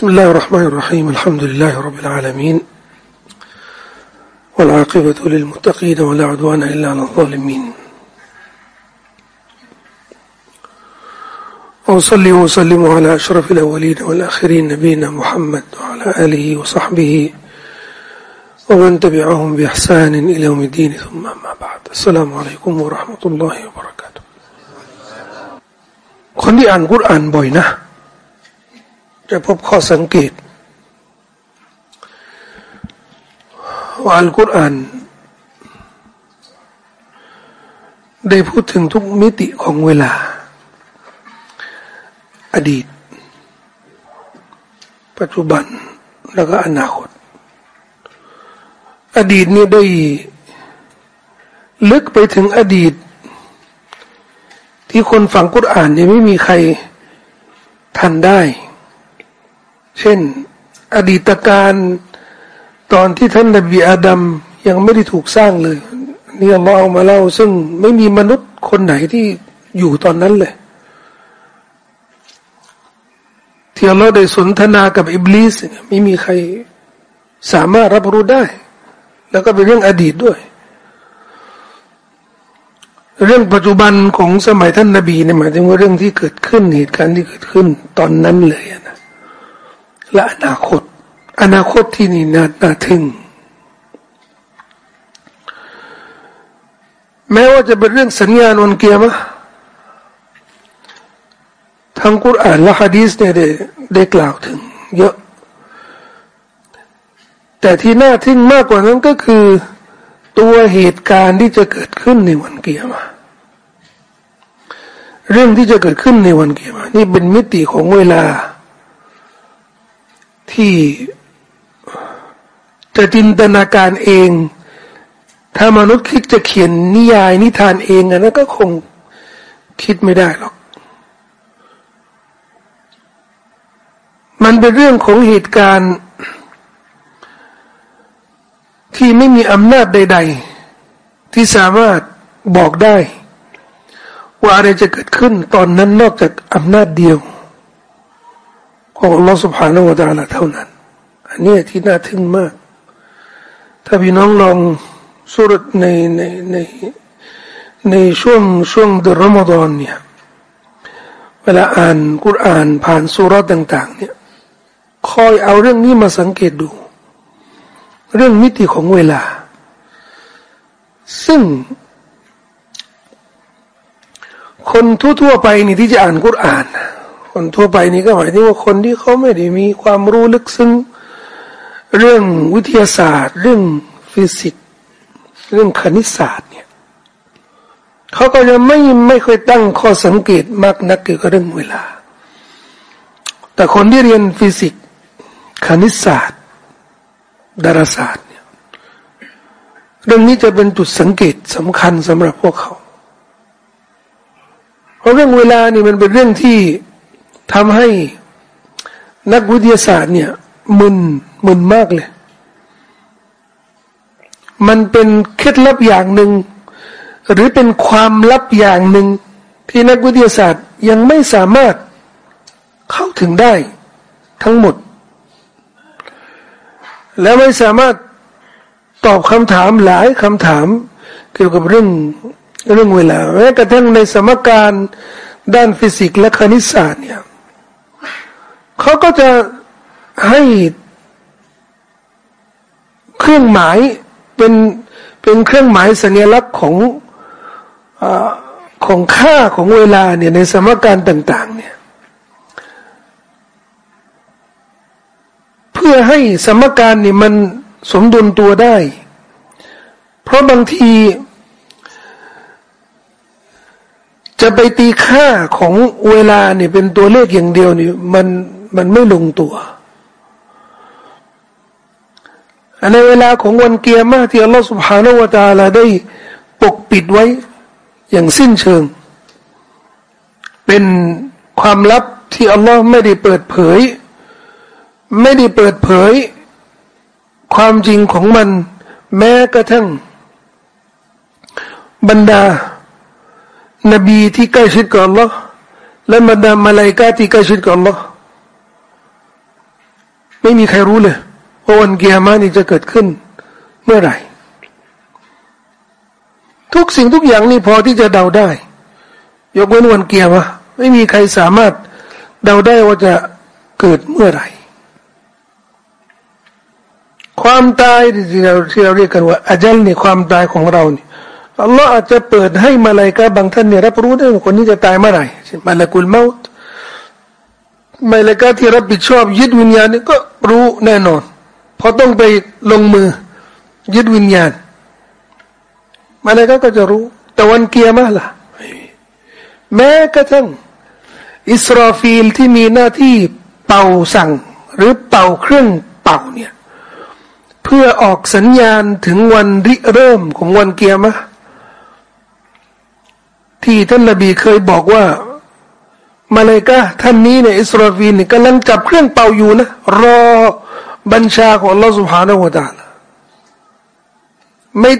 بسم الله الرحمن الرحيم الحمد لله رب العالمين والعاقبة للمتقين ولا عدوان إلا على الظالمين وأصلي وأسلم على أشرف الأولين والآخرين نبينا محمد وعلى آله وصحبه ومن تبعهم بإحسان إلى يوم الدين ثم أما بعد السلام عليكم ورحمة الله وبركاته คนที่อ่านกุรอานบ่อยนะ จะพบข้อสังเกตว่าอัลกุรอานได้พูดถึงทุกมิติของเวลา อดีต ปัจจุบันแล้วก็อนาคต อดีตนี่ได้ลึกไปถึงอดีต ที่คนฟังกุรอานยังไม่มีใครทันได้ เช่น อดีตการตอนที่ท่านนบีอาดัมยังไม่ได้ถูกสร้างเลยนี่อัลลอฮ์เอามาเล่า ซึ่งไม่มีมนุษย์คนไหนที่อยู่ตอนนั้นเลยที่อัลลอฮ์ได้สนทนากับอิบลิสไม่มีใครสามารถรับรู้ได้ แล้วก็เป็นเรื่องอดีตด้วย เรื่องปัจจุบันของสมัยท่านนบีเนี่ยหมายถึงว่าเรื่องที่เกิดขึ้นเหตุการณ์ที่เกิดขึ้นตอนนั้นเลย และอนาคต อนาคตที่นี่น่าน่าทึ่งแม้ว่าจะเป็นเรื่องสัญญาณวันเกียรมะทั้งกุรอานและฮะดีสเนี่ยได้ได้กล่าวถึง เยอะ แต่ที่น่าทึ่งมากกว่านั้นก็คือ ตัวเหตุการณ์ที่จะเกิดขึ้นในวันเกียรมะเรื่องที่จะเกิดขึ้นในวันเกียรมะนี่เป็นมิติของเวลา ที่จะจินตนาการเอง ถ้ามนุษย์คิดจะเขียนนิยายนิทานเองอันนั้นก็คงคิดไม่ได้หรอก มันเป็นเรื่องของเหตุการณ์ ที่ไม่มีอำนาจใด ๆ ที่สามารถบอกได้ ว่าอะไรจะเกิดขึ้นตอนนั้นนอกจากอำนาจเดียว ของอัลลอฮฺ سبحانه และ تعالى เท่านั้น อันนี้ที่น่าทึ่งมาก ถ้าพี่น้องลองสุรในในในในช่วงช่วงเดือนรอมฎอนเนี่ย เวลาอ่านกุรอานผ่านสุรต่าง ๆ เนี่ย คอยเอาเรื่องนี้มาสังเกตดู เรื่องมิติของเวลา ซึ่ง คนทั่วๆไปนี่ที่จะอ่านกุรอาน คนทั่วไปนี่ก็หมายถึงว่าคนที่เขาไม่ได้มีความรู้ลึกซึ้งเรื่องวิทยาศาสตร์ เรื่องฟิสิกส์เรื่องคณิตศาสตร์เนี่ยเขาก็จะไม่ไม่ค่อยตั้งข้อสังเกตมากนักเกี่ยวกับเรื่องเวลา แต่คนที่เรียนฟิสิกส์คณิตศาสตร์ ดาราศาสตร์เนี่ยเรื่องนี้จะเป็นจุดสังเกตสำคัญสำหรับพวกเขา เพราะเรื่องเวลานี่มันเป็นเรื่องที่ ทำให้นักวิทยาศาสตร์เนี่ยมึนมึนมากเลย มันเป็นเคล็ดลับอย่างหนึ่ง หรือเป็นความลับอย่างหนึ่ง ที่นักวิทยาศาสตร์ยังไม่สามารถเข้าถึงได้ ทั้งหมด และไม่สามารถตอบคำถามหลายคำถาม เกี่ยวกับเรื่องเรื่องเวลาแม้กระทั่งในสมการด้านฟิสิกส์และคณิตศาสตร์เนี่ย เขาก็จะให้เครื่องหมายเป็นเป็นเครื่องหมายสัญลักษณ์ของอของค่าของเวลาเนี่ยในสมการต่าง ๆ เนี่ย เพื่อให้สมการเนี่ยมันสมดุลตัวได้ เพราะบางที จะไปตีค่าของเวลาเนี่ยเป็นตัวเลขอย่างเดียวเนี่ยมัน มันไม่ลงตัวในเวลาของวันเกียร์มาที่อัลลอฮฺสุบฮานาวะตาลาได้ปกปิดไว้ อย่างสิ้นเชิง เป็นความลับที่อัลลอฮฺไม่ได้เปิดเผย ไม่ได้เปิดเผย ความจริงของมัน แม้กระทั่ง บรรดา นบีที่ใกล้ชิดกับอัลลอฮฺและบรรดามาลายกาที่ใกล้ชิดกับอัลลอฮฺ ไม่มีใครรู้เลยว่าวันเกียร์มานี่จะเกิดขึ้นเมื่อไหร่ ทุกสิ่งทุกอย่างนี่พอที่จะเดาได้ ยกเว้นวันเกียร์มาไม่มีใครสามารถเดาได้ว่าจะเกิดเมื่อไหร่ ความตายที่เราที่เราเรียกกันว่าอาจัลนี่ความตายของเราเนี่ยอัลลอฮ์อาจจะเปิดให้มาลายกาบางท่านเนี่ยรับรู้ได้ว่าคนนี้จะตายเมื่อไหร่มาลากุลเมาต์มาลายกาที่รับผิดชอบยึดวิญญาณนี่ก็ รู้แน่นอน เพราะต้องไปลงมือ ยึดวิญญาณมาลายกาก็จะรู้ แต่วันเกียร์มาล่ะ แม้กระทั่งอิสราฟีลที่มีหน้าที่เป่าสั่ง หรือเป่าเครื่องเป่าเนี่ย เพื่อออกสัญญาณถึงวันริเริ่มของวันเกียร์มะที่ท่านนบีเคยบอกว่า มาเลยกะท่านนี้เนี่ยอิสราฟีลเนี่ยกำลังจับเครื่องเป่าอยู่นะ รอบัญชาของลอสุบฮานหัวตาลไม่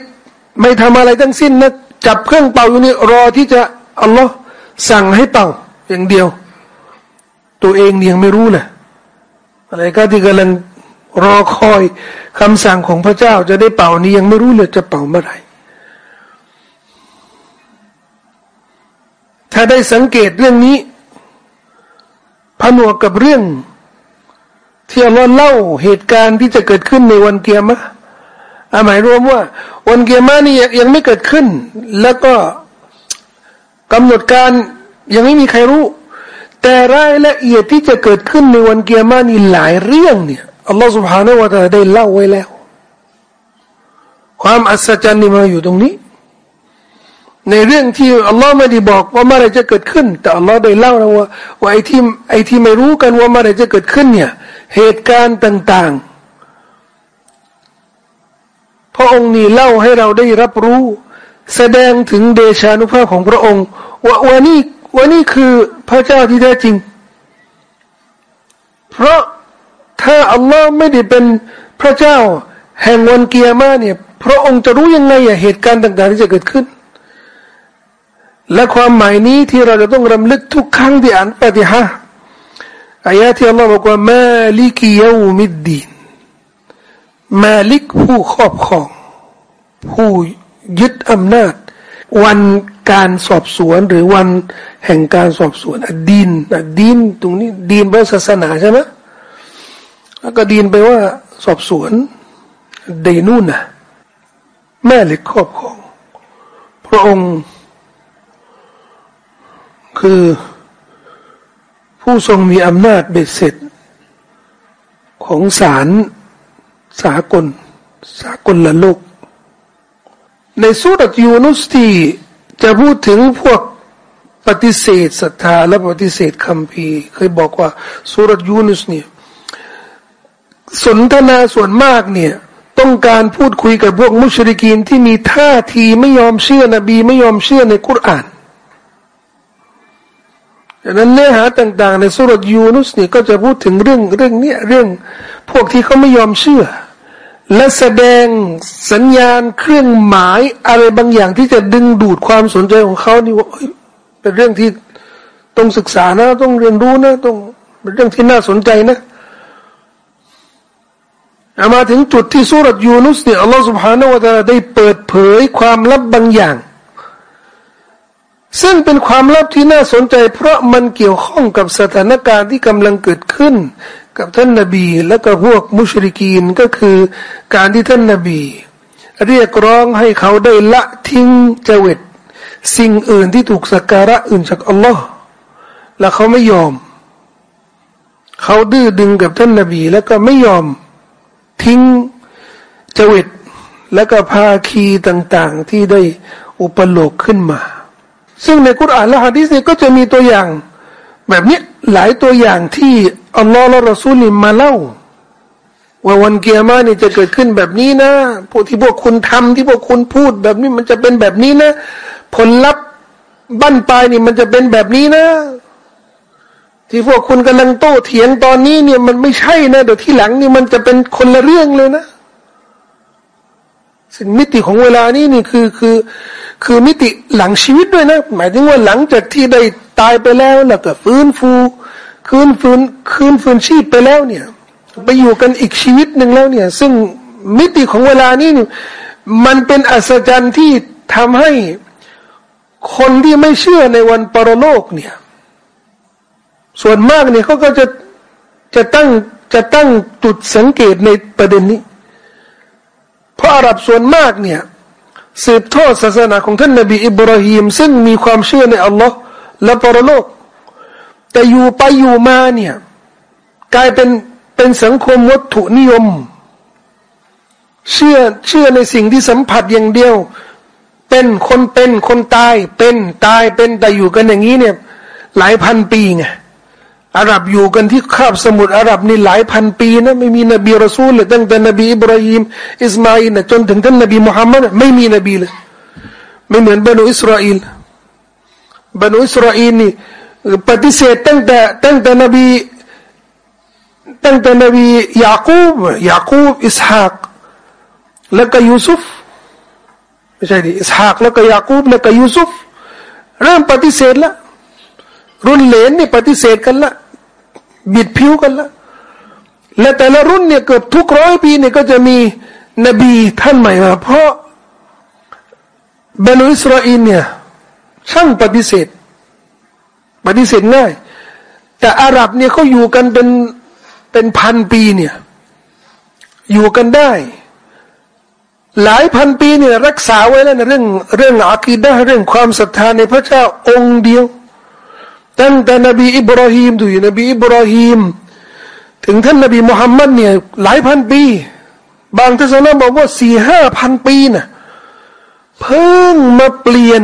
ไม่ทำอะไรทั้งสิ้นนะจับเครื่องเป่าอยู่นี่รอที่จะอัลลอฮ์สั่งให้เป่าอย่างเดียว ตัวเองยังไม่รู้เลยอะไรก็ที่กำลังรอคอยคำสั่งของพระเจ้า จะได้เป่านี้ยังไม่รู้เลยจะเป่าเมื่อไหร่ถ้าได้สังเกตเรื่องนี้ ผนวกกับเรื่อง ที่เราเล่าเหตุการณ์ที่จะเกิดขึ้นในวันเกียร์มะหมายรวมว่า วันเกียร์มะนี่ยังไม่เกิดขึ้น แล้วก็กำหนดการยังไม่มีใครรู้ แต่รายละเอียดที่จะเกิดขึ้นในวันเกียร์มานี่หลายเรื่องเนี่ยอัลลอฮฺ سبحانه และ تعالى ได้เล่าไว้แล้ว ความอัศจรรย์นี่มาอยู่ตรงนี้ ในเรื่องที่อัลลอฮ์ไม่ได้บอกว่าเมื่อไรจะเกิดขึ้น แต่อัลลอฮ์ได้เล่านะว่าว่าไอ้ที่ไอ้ที่ไม่รู้กันว่าเมื่อไรจะเกิดขึ้นเนี่ย เหตุการณ์ต่าง ๆ พระองค์นี่เล่าให้เราได้รับรู้ แสดงถึงเดชานุภาพของพระองค์ว่าวันนี้วันนี้คือพระเจ้าที่แท้จริง เพราะถ้าอัลลอฮ์ไม่ได้เป็นพระเจ้า แห่งวันเกียร์มาเนี่ย พระองค์จะรู้ยังไงอะเหตุการณ์ต่าง ๆ ที่จะเกิดขึ้น และความหมายนี้ที่เราจะต้องรำลึกทุกครั้งที่อ่านปฏิฮะอายะที่อัลลอฮ์บอกว่ามาลิกิยูมิดดีนมาลิกผู้ครอบครอง ผู้ยึดอำนาจ วันการสอบสวนหรือวันแห่งการสอบสวนอดีนอดีนตรงนี้ดีนเป็นศาสนาใช่ไหมแล้วก็ดีนไปว่าสอบสวนเดนูนะแม่เล็กครอบครอง พระองค์ คือผู้ทรงมีอำนาจเบ็ดเสร็จ ของศาลสากล สากลละโลก ในสุรยูนุสที่จะพูดถึงพวกปฏิเสธศรัทธาและปฏิเสธคำพีเคยบอกว่าสุรยูนุสเนี่ยสนทนาส่วนมากเนี่ยต้องการพูดคุยกับพวกมุชริกีนที่มีท่าทีไม่ยอมเชื่อนบีไม่ยอมเชื่อในกุรอาน ดังนั้นเนื้อหาต่าง ๆ ในสุรษยูนุสเนี่ยก็จะพูดถึงเรื่องเรื่องนี้เรื่องพวกที่เขาไม่ยอมเชื่อ และแสดงสัญญาณเครื่องหมายอะไรบางอย่างที่จะดึงดูดความสนใจของเขานี่ว่าเป็นเรื่องที่ต้องศึกษานะต้องเรียนรู้นะต้องเป็นเรื่องที่น่าสนใจนะมาถึงจุดที่สุรษยูนุสเนี่ยอัลลอฮฺสุบฮานาละตะได้เปิดเผยความลับบางอย่าง ซึ่งเป็นความลับที่น่าสนใจ เพราะมันเกี่ยวข้องกับสถานการณ์ที่กำลังเกิดขึ้น กับท่านนาบี และก็พวกมุชริกีนก็คือการที่ท่านนาบี เรียกร้องให้เขาได้ละทิ้งเจวิตสิ่งอื่นที่ถูกสักการะอื่นจากอัลลอฮ์และเขาไม่ยอม เขาดื้อดึงกับท่านนาบี แล้วก็ไม่ยอมทิ้งเจวิตและก็ภาคีต่าง ๆ ที่ได้อุปโลกขึ้นมา ซึ่งในกุรอานและฮะดีษนี่ก็จะมีตัวอย่าง แบบนี้หลายตัวอย่างที่อัลลอฮ์และรอซูลิมาเล่า ว่าวันเกียร์มานี่จะเกิดขึ้นแบบนี้นะพวกที่พวกคุณทำที่พวกคุณพูดแบบนี้มันจะเป็นแบบนี้นะ ผลลัพธ์บั้นปลายนี่มันจะเป็นแบบนี้นะ ที่พวกคุณกำลังโต้เถียงตอนนี้เนี่ยมันไม่ใช่นะเดี๋ยวที่หลังนี่มันจะเป็นคนละเรื่องเลยนะ สิ่งมิติของเวลานี้นี่คือคือคือมิติหลังชีวิตด้วยนะ หมายถึงว่าหลังจากที่ได้ตายไปแล้วแล้วก็ฟื้นฟูคืนฟื้นคืนฟื้นชีพไปแล้วเนี่ย ไปอยู่กันอีกชีวิตหนึ่งแล้วเนี่ย ซึ่งมิติของเวลานี้นี่มันเป็นอัศจรรย์ที่ทำให้คนที่ไม่เชื่อในวันปรโลกเนี่ย ส่วนมากเนี่ยเขาก็จะจะตั้งจะตั้งจุดสังเกตในประเด็นนี้ เพราะอาหรับส่วนมากเนี่ยสืบทอดศาสนาของท่านนบีอิบราฮิมซึ่งมีความเชื่อในอัลลอฮ์และปรโลก แต่อยู่ไปอยู่มาเนี่ยกลายเป็นเป็นสังคมวัตถุนิยม เชื่อเชื่อในสิ่งที่สัมผัสอย่างเดียว เป็นคนเป็นคนตายเป็นตายเป็นแต่อยู่กันอย่างนี้เนี่ย หลายพันปีไง อาหรับอยู่กันที่คาบสมุทรอาหรับนี่หลายพันปีนะไม่มีนบีรอซูลเลยตั้งแต่นบีอิบราฮิมอิสมาอินะจนถึงท่านนบีมุฮัมมัดไม่มีนบีเลย ไม่เหมือนบรรดอิสราเอลบรรดอิสราเอลนี่ปฏิเสธตั้งแต่ตั้งแต่นบีตั้งแต่นบียาคูบยาคูบอิสฮากแล้วก็ยูซุฟไม่ใช่ดิอิสฮากแล้วก็ยาคูบแล้วก็ยูซุฟเริ่มปฏิเสธละรุ่นเลนนี่ปฏิเสธกันละ บิดผิวกันละและแต่ละรุ่นเนี่ยเกือบทุกร้อยปีเนี่ยก็จะมีนบีท่านใหม่มา เพราะบรรอิสราเอลเนี่ยช่างปฏิเสธ ปฏิเสธง่าย แต่อาหรับเนี่ยเขาอยู่กันเป็นเป็นพันปีเนี่ย อยู่กันได้ หลายพันปีเนี่ยรักษาไว้แล้วนะเรื่องเรื่องอาคีดะเรื่องความศรัทธาในพระเจ้าองค์เดียว ตั้งแต่นบีอิบราฮิมดูอยู่นบีอิบราฮิมถึงท่านนบีมุฮัมมัดเนี่ยหลายพันปี บางทศนะบอกว่าสี่ห้าพันปีนะเพิ่งมาเปลี่ยน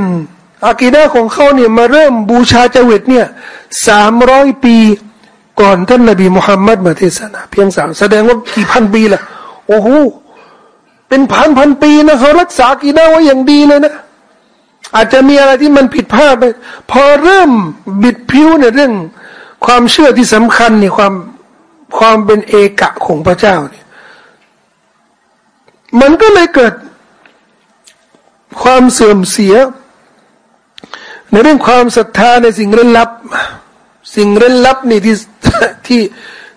อากีดาของเขาเนี่ยมาเริ่มบูชาจเวตเนี่ยสามร้อยปี ก่อนท่านนบีมุฮัมมัดมาเทศนาเพียงสามแสดงว่ากี่พันปีละโอ้โหเป็นพันพันปีนะเขารักษากีดาไว้อย่างดีเลยนะ อาจจะมีอะไรที่มันผิดพลาดไป พอเริ่มบิดผิวในเรื่อง ความเชื่อที่สำคัญนี่ความความเป็นเอกะของพระเจ้าเนี่ยมันก็เลยเกิด ความเสื่อมเสีย ในเรื่องความศรัทธาในสิ่งเร้นลับ สิ่งเร้นลับนี่ที่ที่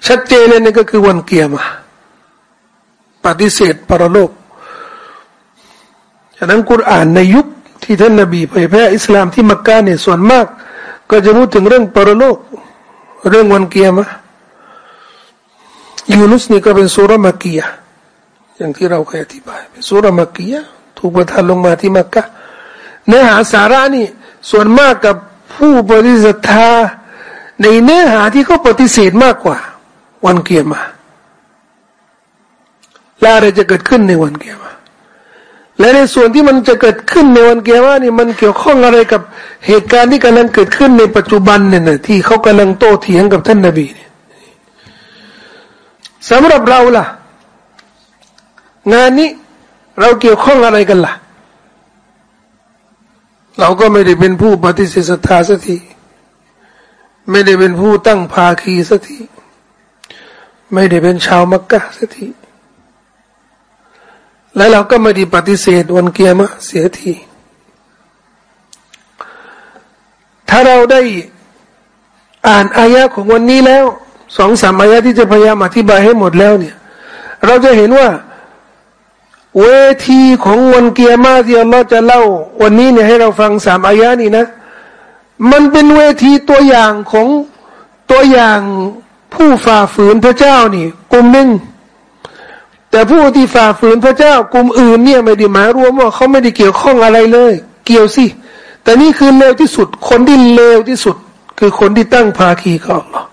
ชัดเจนเลยนี่ก็คือวันเกียร์มาปฏิเสธปรโลกฉะนั้นกุรอานในยุค ที่ท่านนบีเผยแพร่อิสลามที่มักกะเนี่ยส่วนมาก ก็จะพูดถึงเรื่องปรโลก เรื่องวันเกียร์มะยูนุสนี่ก็เป็นสุรมักกียอย่างที่เราเคยอธิบายเป็นสุรมักกียถูกประทานลงมาที่มักกะเนื้อหาสาระนี่ส่วนมากกับผู้ปฏิเสธาในเนื้อหาที่เขาปฏิเสธมากกว่า วันเกียร์มาแล้วอะไรจะเกิดขึ้นในวันเกียร์มา และในส่วนที่มันจะเกิดขึ้นในวันเกียรตินี่มันเกี่ยวข้องอะไรกับเหตุการณ์ที่กำลังเกิดขึ้นในปัจจุบันเนี่ยนะที่เขากำลังโต้เถียงกับท่านนาบีเนี่ยสำหรับเราล่ะ งานนี้เราเกี่ยวข้องอะไรกันล่ะ เราก็ไม่ได้เป็นผู้ปฏิเสธศรัทธาสักทีไม่ได้เป็นผู้ตั้งภาคีสักทีไม่ได้เป็นชาวมักกะสักที แล้วเราก็ไม่ได้ปฏิเสธวันเกียร์มะเสียที ถ้าเราได้อ่านอายะของวันนี้แล้วสองสามอายะที่จะพยายามอธิบายให้หมดแล้วเนี่ย เราจะเห็นว่า เวทีของวันเกียร์มาที่อัลลอฮ์จะเล่า วันนี้เนี่ยให้เราฟังสามอายะนี้นะ มันเป็นเวทีตัวอย่างของตัวอย่างผู้ฝ่าฝืนพระเจ้านี่กลุ่มหนึ่ง แต่ผู้ที่ฝ่าฝืนพระเจ้ากลุ่มอื่นเนี่ยไม่ได้หมายรวมว่าเขาไม่ได้เกี่ยวข้องอะไรเลย เกี่ยวสิ แต่นี่คือเลวที่สุด คนที่เลวที่สุด คือคนที่ตั้งภาคีกับอัลลอฮ์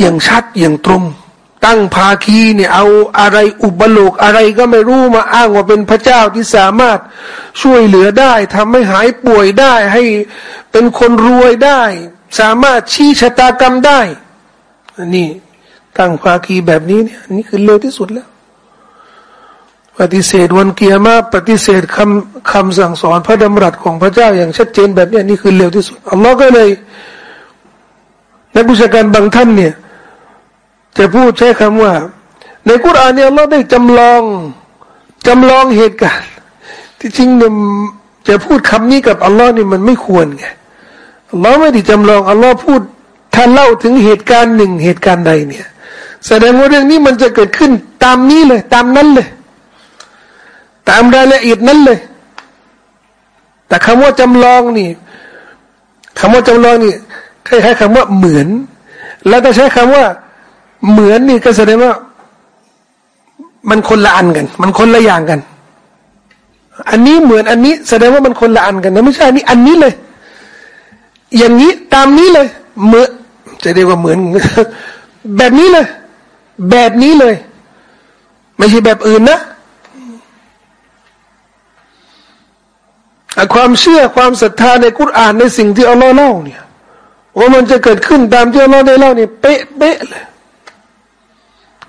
อย่างชัดอย่างตรงตั้งภาคีเนี่ยเอาอะไรอุบโลกอะไรก็ไม่รู้มาอ้างว่าเป็นพระเจ้าที่สามารถช่วยเหลือได้ทำให้หายป่วยได้ ให้เป็นคนรวยได้ สามารถชี้ชะตากรรมได้นี่ ตั้งภาคีแบบนี้เนี่ยนี่คือเลวที่สุดแล้ว ปฏิเสธวันเกียร์มาปฏิเสธคำคำสั่งสอนพระดำรัสของพระเจ้าอย่างชัดเจนแบบนี้นี่คือเลวที่สุดอัลลอฮ์ก็เลย นักวิชาการบางท่านเนี่ย จะพูดใช้คำว่า ในกุรานเนี่ยอัลลอฮ์ได้จำลองจำลองเหตุการณ์ ที่จริงเนี่ยจะพูดคำนี้กับอัลลอฮ์นี่มันไม่ควรไงอัลลอฮ์ไม่ได้จำลองอัลลอฮ์พูดท่านเล่าถึงเหตุการณ์หนึ่งเหตุการณ์ใดเนี่ย แสดงว่าเรื่องนี้มันจะเกิดขึ้นตามนี้เลย ตามนั้นเลย ตามรายละเอียดนั้นเลย แต่คำว่าจำลองนี่คำว่าจำลองนี่คล้ายๆคำว่าเหมือน แล้วถ้าใช้คำว่า เหมือนนี่ก็แสดงว่า มันคนละอันกัน มันคนละอย่างกัน อันนี้เหมือนอันนี้ แสดงว่ามันคนละอันกันนะไม่ใช่อันนี้อันนี้เลย อย่างนี้ตามนี้เลย เหมือนจะเรียกว่าเหมือนแบบนี้เลย แบบนี้เลย ไม่ใช่แบบอื่นนะความเชื่อความศรัทธาในกุรอานในสิ่งที่อัลลอฮ์เล่าเนี่ยว่ามันจะเกิดขึ้นตามที่อัลลอฮ์ได้เล่าเนี่ยเป๊ะเป๊ะเลย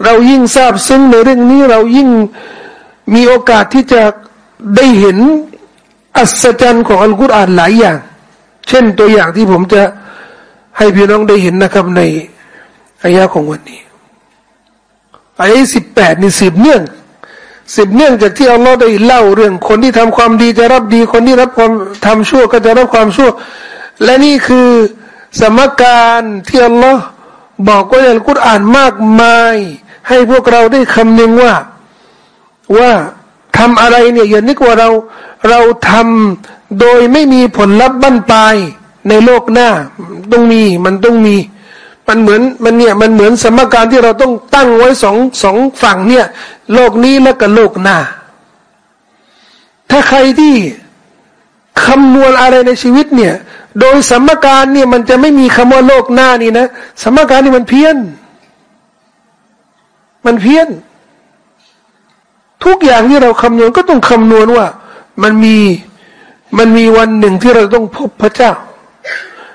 เรายิ่งทราบซึ้งในเรื่องนี้เรายิ่งมีโอกาสที่จะได้เห็นอัศจรรย์ของอัลกุรอานหลายอย่าง เช่นตัวอย่างที่ผมจะให้พี่น้องได้เห็นนะครับในอายะของวันนี้ อายสิบแปดนี่สิบเนื่องสิบเนื่องจากที่อัลลอฮ์ได้เล่าเรื่อง คนที่ทำความดีจะรับดี คนที่รับความทำชั่วก็จะรับความชั่ว และนี่คือสมการที่อัลลอฮ์บอกว่าในกุรอานมากมาย ให้พวกเราได้คำนึงว่าว่าทำอะไรเนี่ยอย่านึกว่าเราเราทำโดยไม่มีผลลัพธ์บั้นปลายในโลกหน้าต้องมีมันต้องมี มันเหมือนมันเนี่ยมันเหมือนสมการที่เราต้องตั้งไว้สองสองฝั่งเนี่ย โลกนี้และก็โลกหน้า ถ้าใครที่คำนวณอะไรในชีวิตเนี่ย โดยสมการเนี่ยมันจะไม่มีคำว่าโลกหน้านี่นะสมการนี่มันเพี้ยน มันเพี้ยน ทุกอย่างที่เราคำนวณก็ต้องคำนวณว่า มันมีมันมีวันหนึ่งที่เราต้องพบพระเจ้า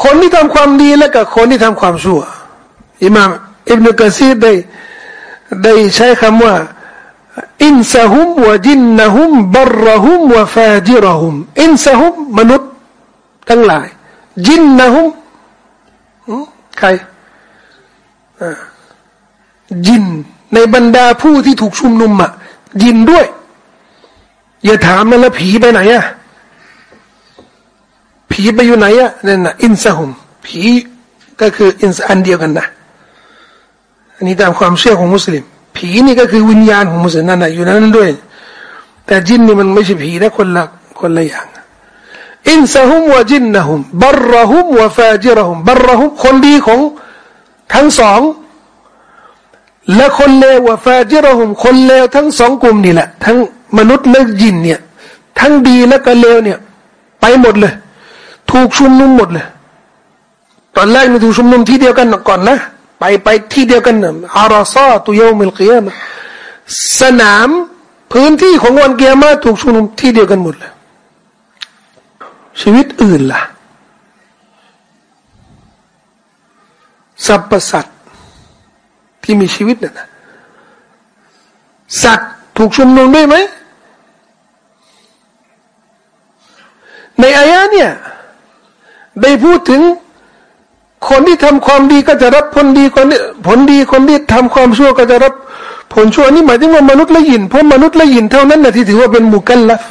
คนที่ทำความดีและกับคนที่ทำความชั่ว อิมามอิบนุกะซีได้ได้ใช้คำว่าอินซะฮุมวะจินนะฮุมบรฮุมวะฟาจิรฮุมอินซะฮุมมนุษย์ทั้งหลาย จินนะฮุมใครจิน ในบรรดาผู้ที่ถูกชุมนุมอะ จินด้วย อย่าถามมันแล้วผีไปไหนอะ ผีไปอยู่ไหนอะนั่นนะอินซาหุมผีก็คืออินซอันเดียวกันนะอันนี้ตามความเชื่อของมุสลิม ผีนี่ก็คือวิญญาณของมุสลิมนั่นนะอยู่นั้นด้วย แต่จินนี่มันไม่ใช่ผีนะคนละคนละอย่างอินซาฮุมวะจินนะฮุมบรรฮุมวะฟาจิรฮุมบรรฮุมคนดีของทั้งสองและคนเลววะฟาจิรฮุมคนเลวทั้งสองกลุ่มนี่แหละ ทั้งมนุษย์และจินเนี่ย ทั้งดีและก็เลวเนี่ย ไปหมดเลย ถูกชุมนุมหมดเลย ตอนแรกนี่ถูกชุมนุมที่เดียวกันก่อนนะ ไปไปที่เดียวกันนะอาราซาตุโยมิลกียมสนามพื้นที่ของวันเกียร์มาถูกชุมนุมที่เดียวกันหมดเลย ชีวิตอื่นล่ะสรรพสัตว์ที่มีชีวิตน่ะสัตว์ถูกชุมนุมด้วยไหมในอายะเนี่ย ได้พูดถึงคนที่ทำความดีก็จะรับผลดีคนผลดีคนที่ทำความชั่วก็จะรับผลชั่วนี่หมายถึงว่ามนุษย์ละยินเพราะมนุษย์ละยินเท่านั้นนะที่ถือว่าเป็นมุกัลลัฟ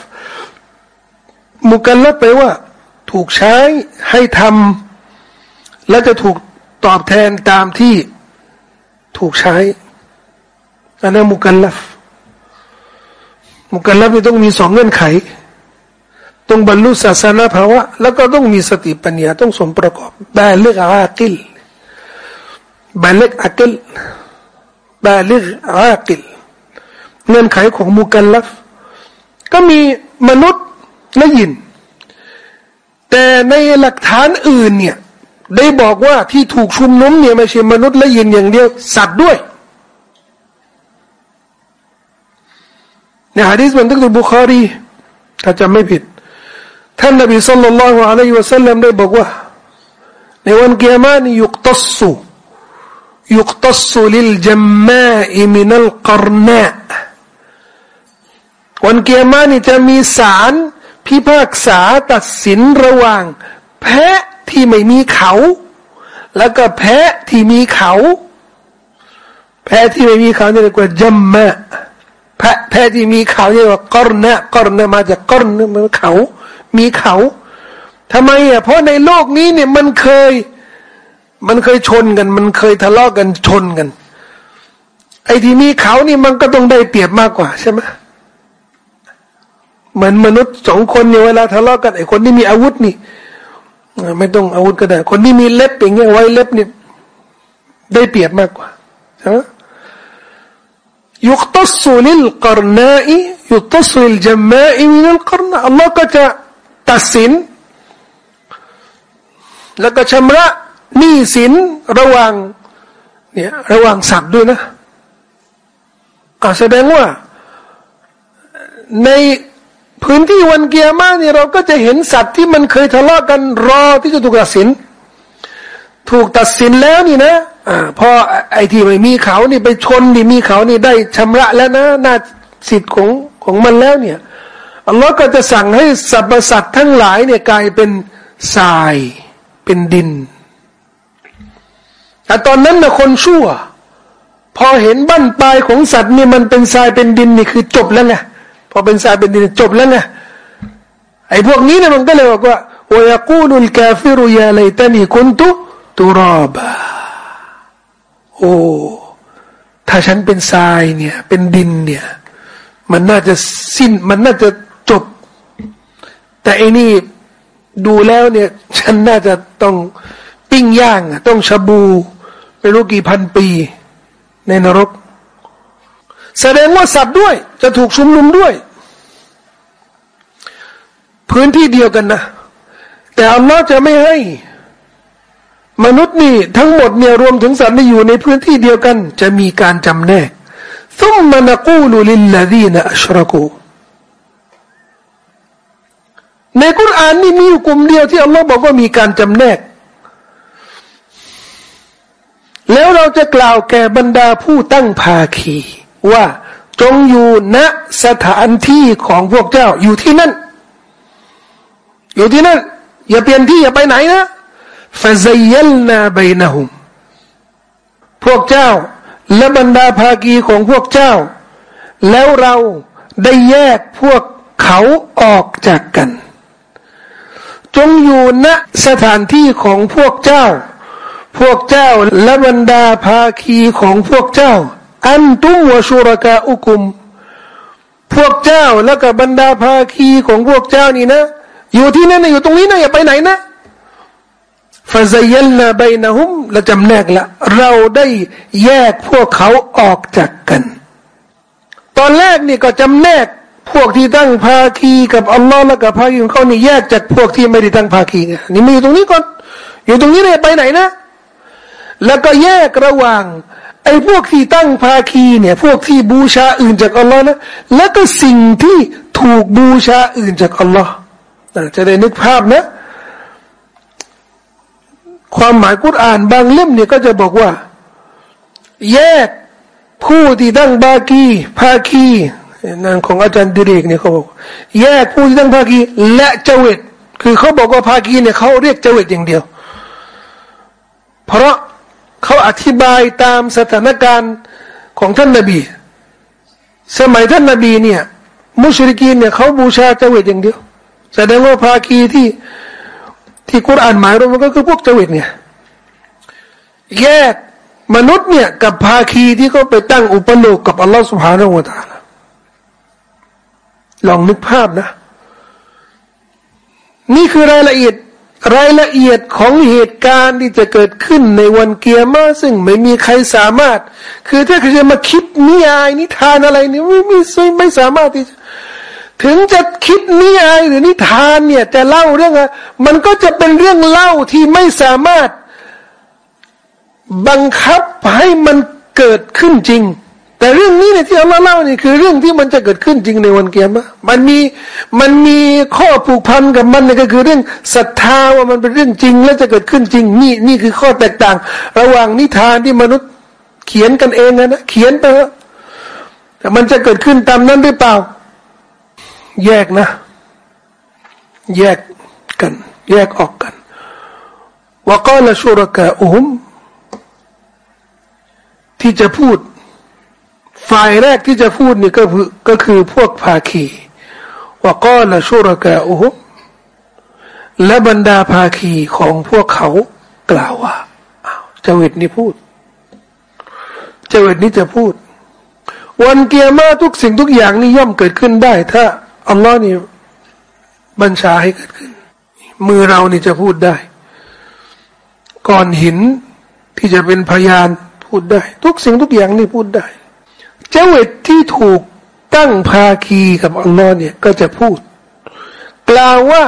มุกัลลัฟแปลว่า ถูกใช้ให้ทำและจะถูกตอบแทนตามที่ถูกใช้อันนั้นمكلف مكلف นี่ต้องมีสองเงื่อนไข ต้องบรรลุศาสนาภาวะ แล้วก็ต้องมีสติปัญญาต้องสมประกอบ بالغ عاقل بالغ عاقل بالغ عاقل เงื่อนไขของ مكلف ก็มีมนุษย์และยิน แต่ในหลักฐานอื่นเนี่ย ได้บอกว่าที่ถูกชุมนุมเนี่ยไม่ใช่มนุษย์และยินอย่างเดียว สัตว์ด้วยในฮะดีษบันทึกในบุคฮารีถ้าจำไม่ผิด ท่านนบีสุลต่านละฮ์อะลัยฮิวะสัลลัมได้บอกว่า ในวันเกียรมานี่ยุกตัสสุยุกตัสุลิลจัมมาอิมินัลกรนาวันเกียร์มานี่จะมีศาลพิพากษาตัดสินระหว่าง แพะที่ไม่มีเขา แล้วก็แพะที่มีเขา แพะที่ไม่มีเขาเรียกว่าจัมมาแพะแพะที่มีเขาเรียกว่ากรนะกรนะมาจากกรนะมันเขา มีเขาทำไมอะเพราะในโลกนี้เนี่ยมันเคย มันเคยชนกัน มันเคยทะเลาะกันชนกัน ไอ้ที่มีเขานี่มันก็ต้องได้เปรียบมากกว่าใช่ไหมเหมือนมนุษย์สองคนเนี่ยเวลาทะเลาะกันไอ้คนที่มีอาวุธนี่ไม่ต้องอาวุธก็ได้ คนที่มีเล็บอย่างเงี้ยไว้เล็บนี่ได้เปรียบมากกว่าใช่ไหมยุคตัสุลิลกรนาอิยุคตัสุลิลจัมมาอิมินัลกรนาอัลลอฮ์ก็จะ ตัดสิน แล้วก็ชำระหนี้สินระหว่างเนี่ยระหว่างสัตว์ด้วยนะอ่าแสดงว่า ในพื้นที่วันเกียร์มาเนี่ยเราก็จะเห็นสัตว์ที่มันเคยทะเลาะกันรอที่จะถูกตัดสิน ถูกตัดสินแล้วนี่นะอ่าพอไอ้ที่ไม่มีเขานี่ไปชนนี่มีเขานี่ได้ชำระแล้วนะหน้าสิทธิ์ของของมันแล้วเนี่ย อัลลอฮ์ก็จะสั่งให้สรรพสัตว์ทั้งหลายเนี่ยกลายเป็นทราย เป็นดิน แต่ตอนนั้นนะคนชั่ว พอเห็นบั้นปลายของสัตว์นี่มันเป็นทรายเป็นดินนี่คือจบแล้วไงพอเป็นทรายเป็นดินจบแล้วไงไอ้พวกนี้เนี่ยมันก็เลยบอกว่าวยกูลุลกาฟิรุยาเลตันีคุนตุตุรอบโอ้ถ้าฉันเป็นทรายเนี่ย เป็นดินเนี่ย มันน่าจะสิ้นมันน่าจะ แต่อันี่ดูแล้วเนี่ย ฉันน่าจะต้องปิ้งย่างต้องชบูไม่รู้กี่พันปี ในนรก แสดงว่าสัตว์ด้วย จะถูกชุมนุมด้วย พื้นที่เดียวกันนะ แต่อันลอฮ์จะไม่ให้ มนุษย์นี่ทั้งหมดเนี่ยรวมถึงสัตว์ที่อยู่ในพื้นที่เดียวกัน จะมีการจำแนกซุมมานะกูลุลิลลาดีนอัชรักู ในกุรอานนี่มีอยู่กลุ่มเดียวที่อัลลอฮ์บอกว่ามีการจำแนก แล้วเราจะกล่าวแก่บรรดาผู้ตั้งภาคี ว่าจงอยู่ณสถานที่ของพวกเจ้าอยู่ที่นั่น อยู่ที่นั่น อย่าเปลี่ยนที่อย่าไปไหนนะฟาซยลนาบนะฮุมพวกเจ้า และบรรดาภาคีของพวกเจ้า แล้วเราได้แยกพวกเขาออกจากกัน จงอยู่ณสถานที่ของพวกเจ้า พวกเจ้าและบรรดาภาคีของพวกเจ้า อันตุมวชูรกาอุกุม พวกเจ้าแล้วก็บบรรดาภาคีของพวกเจ้านี่นะ อยู่ที่นั่นนะอยู่ตรงนี้นะอย่าไปไหนนะฟาซยัลนาบนะฮุมและจำแนกละเราได้แยกพวกเขาออกจากกัน ตอนแรกนี่ก็จำแนก พวกที่ตั้งภาคีกับอัลลอฮ์และกับภาคีของเขานี่แยกจากพวกที่ไม่ได้ตั้งภาคีนี่มีอยู่ตรงนี้ก่อนอยู่ตรงนี้เลยไปไหนนะ แล้วก็แยกระหว่างไอ้พวกที่ตั้งภาคีเนี่ย พวกที่บูชาอื่นจากอัลลอฮ์นะแล้วก็สิ่งที่ถูกบูชาอื่นจากอัลลอฮ์จะได้นึกภาพนะ ความหมายกุรอานบางเล่มเนี่ยก็จะบอกว่า แยกผู้ที่ตั้งบากีภาคี นั่นของอาจารย์ดิเรกเนี่ยเขาบอก แยกผู้ที่ตั้งภาคีและเจวิตคือเขาบอกว่าภาคีเนี่ยเขาเรียกเจวิตอย่างเดียว เพราะเขาอธิบายตามสถานการณ์ของท่านนาบี สมัยท่านนาบีเนี่ย มุชริกีนเนี่ยเขาบูชาเจวิตอย่างเดียวแสดงว่าภาคีที่ที่กุรอานหมายรวมก็คือพวกเจวิตเนี่ยแยกมนุษย์เนี่ยกับภาคีที่เขาไปตั้งอุปโลกกับอัลลอฮฺสุบฮานาอูตา ลองนึกภาพนะ นี่คือรายละเอียดรายละเอียดของเหตุการณ์ที่จะเกิดขึ้นในวันเกียร์มาซึ่งไม่มีใครสามารถ คือถ้าใคุณจะมาคิดนิยายนิทานอะไรนี่ไม่ไม่ไม่สามารถที่ถึงจะคิดนิยายหรือนิทานเนี่ยจะเล่าเรื่องอะมันก็จะเป็นเรื่องเล่าที่ไม่สามารถบังคับให้มันเกิดขึ้นจริง แต่เรื่องนี้เนี่ยที่อัลลอฮ์เล่านี่คือเรื่องที่มันจะเกิดขึ้นจริงในวันเกียรติมันมีมันมีข้อผูกพันกับมันนี่ก็คือเรื่องศรัทธาว่ามันเป็นเรื่องจริง และจะเกิดขึ้นจริงนี่นี่คือข้อแตกต่าง ระหว่างนิทานที่มนุษย์เขียนกันเองนะเขียนไปแต่มันจะเกิดขึ้นตามนั้นหรือเปล่า แยกนะ แยกกัน แยกออกกันว่าก็ละชุรกะอุมที่จะพูด ฝ่ายแรกที่จะพูดนี่ก็คือก็คือพวกภาคีว่าก็ละชุรกะอุมและบรรดาภาคีของพวกเขากล่าวว่าเจวิตนี่พูดเจวิตนี่จะพูด วันเกียร์มาทุกสิ่งทุกอย่างนี่ย่อมเกิดขึ้นได้ ถ้าอัลลอฮ์นี่บัญชาให้เกิดขึ้น มือเรานี่จะพูดได้ ก่อนหินที่จะเป็นพยานพูดได้ ทุกสิ่งทุกอย่างนี่พูดได้ เจวิตที่ถูกตั้งภาคีกับอัลลอฮ์เนี่ยก็จะพูด กล่าวว่า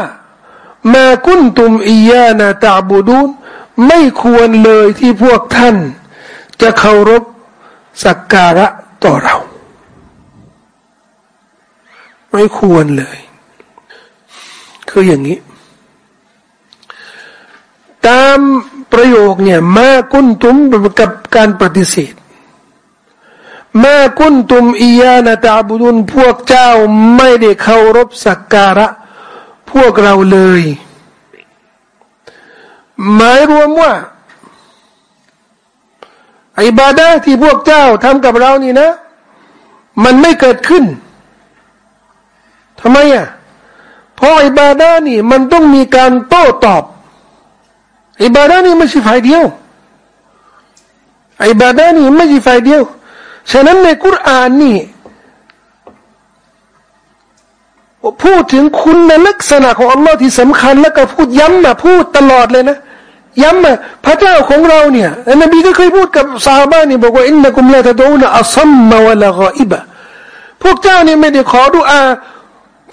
มากุนตุมอียานาตาบูดูนไม่ควรเลยที่พวกท่าน จะเคารพสักการะต่อเรา ไม่ควรเลย คืออย่างนี้ ตามประโยคเนี่ยมากุนตุมกับการปฏิเสธ มากุนตุมอียานาตาบุดุนพวกเจ้าไม่ได้เคารพสักการะ พวกเราเลย หมายรวมว่าอิบาดาที่พวกเจ้าทำกับเรานี่นะ มันไม่เกิดขึ้นทำไมอะเพราะอิบาดานี่ มันต้องมีการโต้ตอบอิบาดานี่ไม่ใช่ฝ่ายเดียวอิบาดานี่ไม่ใช่ฝ่ายเดียว ฉะนั้นในกุรานนี่พูดถึงคุณลักษณะของอัลลอฮ์ที่สำคัญแล้วก็พูดย้ำมาพูดตลอดเลยนะย้ำมาพระเจ้าของเราเนี่ยนบีก็เคยพูดกับซาบานี่บอกว่าอินนักุมลาตะดูนอัซัมมาวะละกอิบะพวกเจ้านี่ไม่ได้ขอดุอา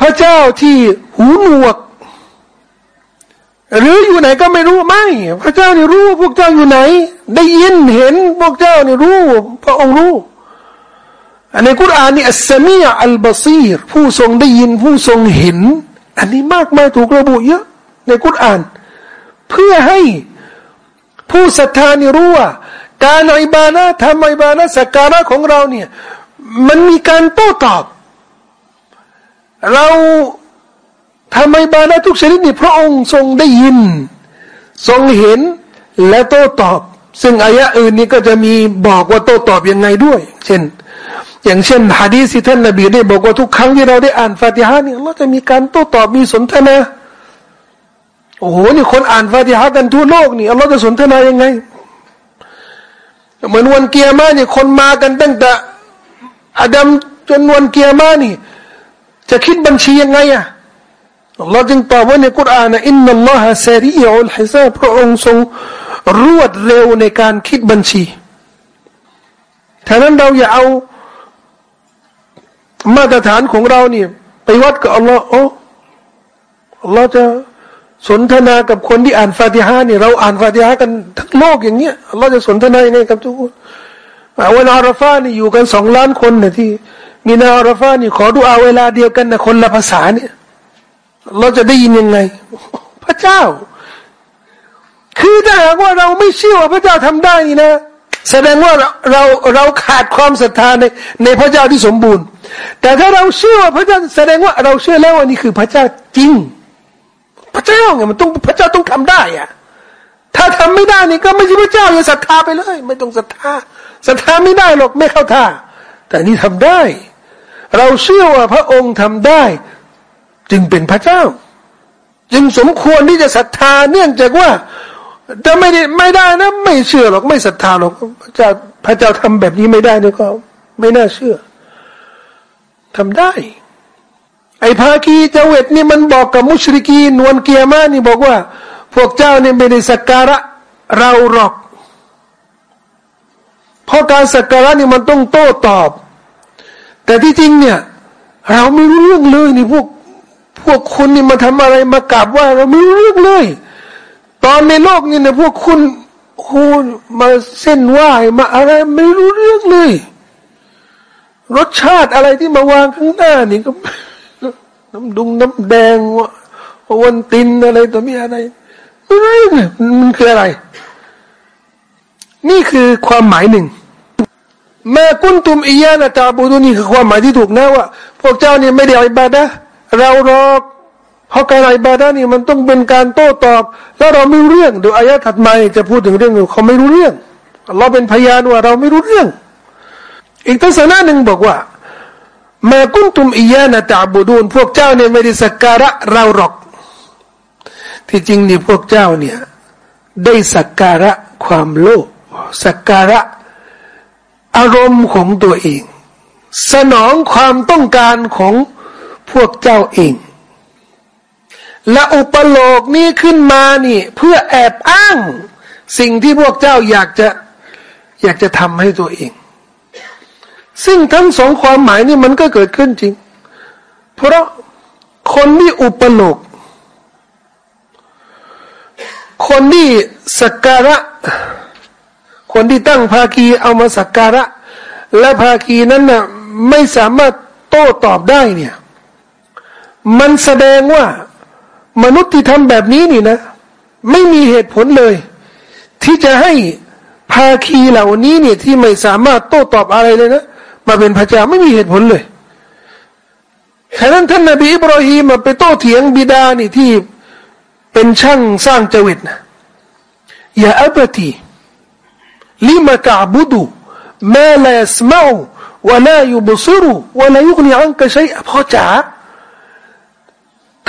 พระเจ้าที่หูหนวก หรืออยู่ไหนก็ไม่รู้ไม่ พระเจ้านี่รู้ว่าพวกเจ้าอยู่ไหน ได้ยินเห็นพวกเจ้านี่รู้ พระองค์รู้ ในกุรอานนี่อัสมีอัลบาซีรผู้ทรงได้ยินผู้ทรงเห็น อันนี้มากมายถูกระบุเยอะ ในกุรอาน เพื่อให้ผู้ศรัทธานี่รู้ว่า การอิบานะทำอิบานะสักการะของเราเนี่ย มันมีการโต้ตอบ เราทำอิบานะทุกชนิดนี่พระองค์ทรงได้ยิน ทรงเห็นและโต้ตอบ ซึ่งอายะอื่นนี้ก็จะมีบอกว่าโต้ตอบยังไงด้วย เช่น อย่างเช่นฮะดีสิท่านนบีได้บอกว่าทุกครั้งที่เราได้อ่านฟาติฮาเนี่ยเราจะมีการโต้ตอบมีสนทนาโอ้โหนี่คนอ่านฟาติฮากันทั่วโลกนี่เราจะสนทนายังไง เหมือนวันเกียร์มาเนี่ยคนมากันตั้งแต่อาดัมจนวันเกียร์มานี่ จะคิดบัญชียังไงอะเราจึงตอบว่าในกุรอานอินนัลลอฮะซารีอุลฮิซาพระองค์ทรงรวดเร็วในการคิดบัญชีฉะนั้นเราอย่าเอา มาตรฐานของเราเนี่ย ไปวัดกับอัลลอฮ์โอ้อัลลอฮ์จะสนทนากับคนที่อ่านฟาติฮาเนี่ยเราอ่านฟาติฮากันทั้งโลกอย่างเงี้ยอัลลอฮ์จะสนทนายังไงกับทุกคนวันอาราฟานี่อยู่กันสองล้านคนเนี่ยที่มีนาอาราฟานี่ขอดูอาเวลาเดียวกันนะคนละภาษาเนี่ย เราจะได้ยินยังไง พระเจ้า คือถ้าหากว่าเราไม่เชื่อว่าพระเจ้าทำได้นี่นะ แสดงว่าเราเราเราขาดความศรัทธาในในพระเจ้าที่สมบูรณ์ แต่ถ้าเราเชื่อว่าพระเจ้าแสดงว่าเราเชื่อแล้วว่านี่คือพระเจ้าจริง พระเจ้าไงมันต้องพระเจ้าต้องทำได้อะถ้าทำไม่ได้นี่ก็ไม่ใช่พระเจ้าอย่าศรัทธาไปเลย ไม่ต้องศรัทธาศรัทธาไม่ได้หรอกไม่เข้าท่า แต่นี่ทำได้ เราเชื่อว่าพระองค์ทำได้ จึงเป็นพระเจ้า จึงสมควรที่จะศรัทธาเนื่องจากว่าจะไม่ได้ไม่ได้นะ ไม่เชื่อหรอกไม่ศรัทธาหรอกพระเจ้าพระเจ้าทำแบบนี้ไม่ได้นี่ก็ ไม่น่าเชื่อ ทำได้ ไอ้ภาคีเจเวตนี่มันบอกกับมุชริกีนวลเกียมานี่บอกว่า พวกเจ้าเนี่ยไม่ได้สักการะเราหรอก เพราะการสักการะนี่มันต้องโต้ตอบ แต่ที่จริงเนี่ย เราไม่รู้เรื่องเลยนี่พวกพวกคุณนี่มาทำอะไรมากราบว่าเราไม่รู้เรื่องเลย ตอนในโลกนี่เนี่ยพวกคุณโอ้มาเส้นไหวมาอะไรไม่รู้เรื่องเลย รสชาติอะไรที่มาวางข้างหน้านี่ก็น้ำดุงน้ำแดงวันตินอะไรตัวมีอะไรไม่ไมันคืออะไร นี่คือความหมายหนึ่งแม่กุนตุมอียานะตาบูดุนี่คือความหมายที่ถูกนะว่า พวกเจ้าเนี่ยไม่ได้อิบาดะเรารอเพราะการอิบาดะนี่มันต้องเป็นการโต้ตอบ แล้วเราไม่รู้เรื่องดูอายะถัดมาจะพูดถึงเรื่องเขาไม่รู้เรื่องเราเป็นพยานว่าเราไม่รู้เรื่อง อีกทัศนะหนึ่งบอกว่าม่กุนตุมอียานะตาบูดุนพวกเจ้าเนี่ยไม่ได้สักการะเราหรอก ที่จริงนี่พวกเจ้าเนี่ยได้สักการะความโลภสักการะอารมณ์ของตัวเอง สนองความต้องการของพวกเจ้าเอง และอุปโลกนี้ขึ้นมานี่ เพื่อแอบอ้าง สิ่งที่พวกเจ้าอยากจะอยากจะทำให้ตัวเอง ซึ่งทั้งสองความหมายนี่มันก็เกิดขึ้นจริง เพราะคนที่อุปโลก คนที่สักการะ คนที่ตั้งภาคีเอามาสักการะ และภาคีนั้นน่ะไม่สามารถโต้ตอบได้เนี่ย มันแสดงว่ามนุษย์ที่ทำแบบนี้นี่นะ ไม่มีเหตุผลเลย ที่จะให้ภาคีเหล่านี้เนี่ยที่ไม่สามารถโต้ตอบอะไรเลยนะ มาเป็นพระเจ้าไม่มีเหตุผลเลยฉะนั้นท่านนบีอิบรอฮีมาไปโต้เถียงบิดานี่ที่เป็นช่างสร้างจวิตนะอย่าอับตีลิมาตาบุดูมาลาสมาอูวะลายุบซิรุวะลายุกนีอันกะชัยพ่อจ๋า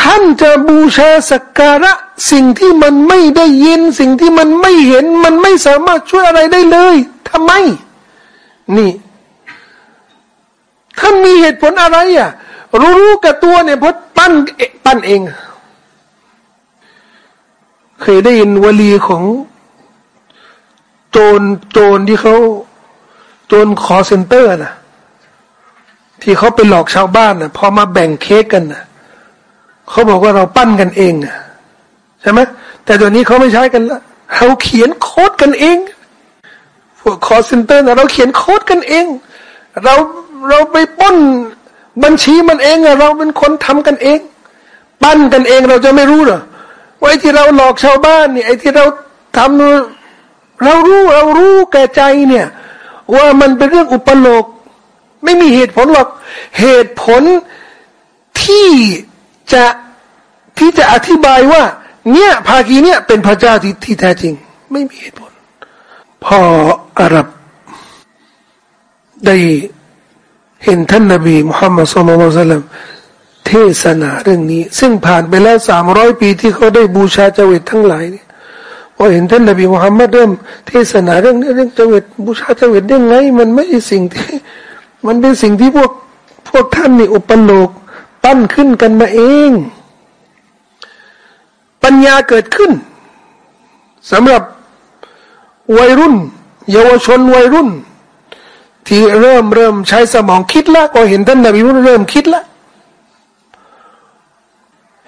ท่านจะบูชาสักการะสิ่งที่มันไม่ได้ยิน สิ่งที่มันไม่เห็น มันไม่สามารถช่วยอะไรได้เลยทำไม นี่ ท่านมีเหตุผลอะไรอะรู้ๆกับตัวเนี่ยพดปั้นปั้นเอง เคยได้ยินวลีของ โจรโจรที่เขาโจรคอลเซ็นเตอร์นะที่เขาไปหลอกชาวบ้านนะพอมาแบ่งเค้กกันนะเขาบอกว่าเราปั้นกันเองอะใช่ไหมแต่ตัวนี้เขาไม่ใช้กันละเราเขียนโค้ดกันเองพวกคอลเซ็นเตอร์นะเราเขียนโค้ดกันเอง เรา เราไปป้นบัญชีมันเองอะเราเป็นคนทำกันเอง ปั้นกันเองเราจะไม่รู้เหรอว่าไอ้ที่เราหลอกชาวบ้านเนี่ยไอ้ที่เราทำเรารู้เรารู้แก่ใจเนี่ย ว่ามันเป็นเรื่องอุปโลก ไม่มีเหตุผลหรอกเหตุผลที่จะที่จะอธิบายว่า เนี่ยภาคีเนี่ยเป็นพระเจ้าที่ที่แท้จริง ไม่มีเหตุผล พออาหรับได้ เห็นท่านนบีมุฮัมมัดสุลลัลลัมเทศนาเรื่องนี้ ซึ่งผ่านไปแล้วสามร้อยปีที่เขาได้บูชาเจวิตทั้งหลายเนี่ยพอเห็นท่านนบีมุฮัมมัดเริ่มเทศนาเรื่องนี้เรื่องเจวิตบูชาเจวิตได้ไง มันไม่ใช่สิ่งที่ มันเป็นสิ่งที่พวกพวกท่านนี่อุปโลกปั้นขึ้นกันมาเอง ปัญญาเกิดขึ้นสำหรับวัยรุ่น เยาวชนวัยรุ่น ที่เริ่มเริ่มใช้สมองคิดแล้วก็เห็นท่านนบีมุฮัมมัดเริ่มคิดแล้ว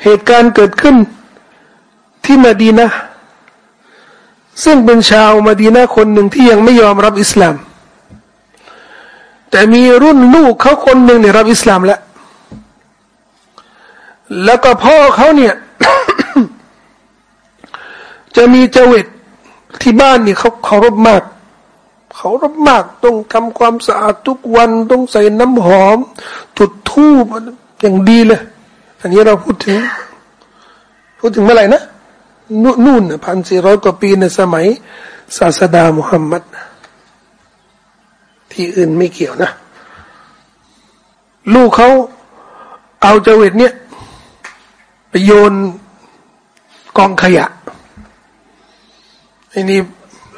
เหตุการณ์เกิดขึ้นที่มาดีนะซึ่งเป็นชาวมาดีนะคนหนึ่งที่ยังไม่ยอมรับอิสลาม แต่มีรุ่นลูกเขาคนหนึ่งเนี่ยรับอิสลามแล้ว แล้วก็พ่อเขาเนี่ย จะมีเจวิตที่บ้านนี่เขาเคารพมาก เขารับมากต้องทำความสะอาดทุกวันต้องใส่น้ำหอมจุดธูปอย่างดีเลย อันนี้เราพูดถึง พูดถึงเมื่อไหร่นะนู่นพันสี่ร้อยกว่าปีในสมัย ศาสดามุฮัมมัดที่อื่นไม่เกี่ยวนะ ลูกเขาเอาเจวิตเนี่ยไปโยนกองขยะไอ้นี่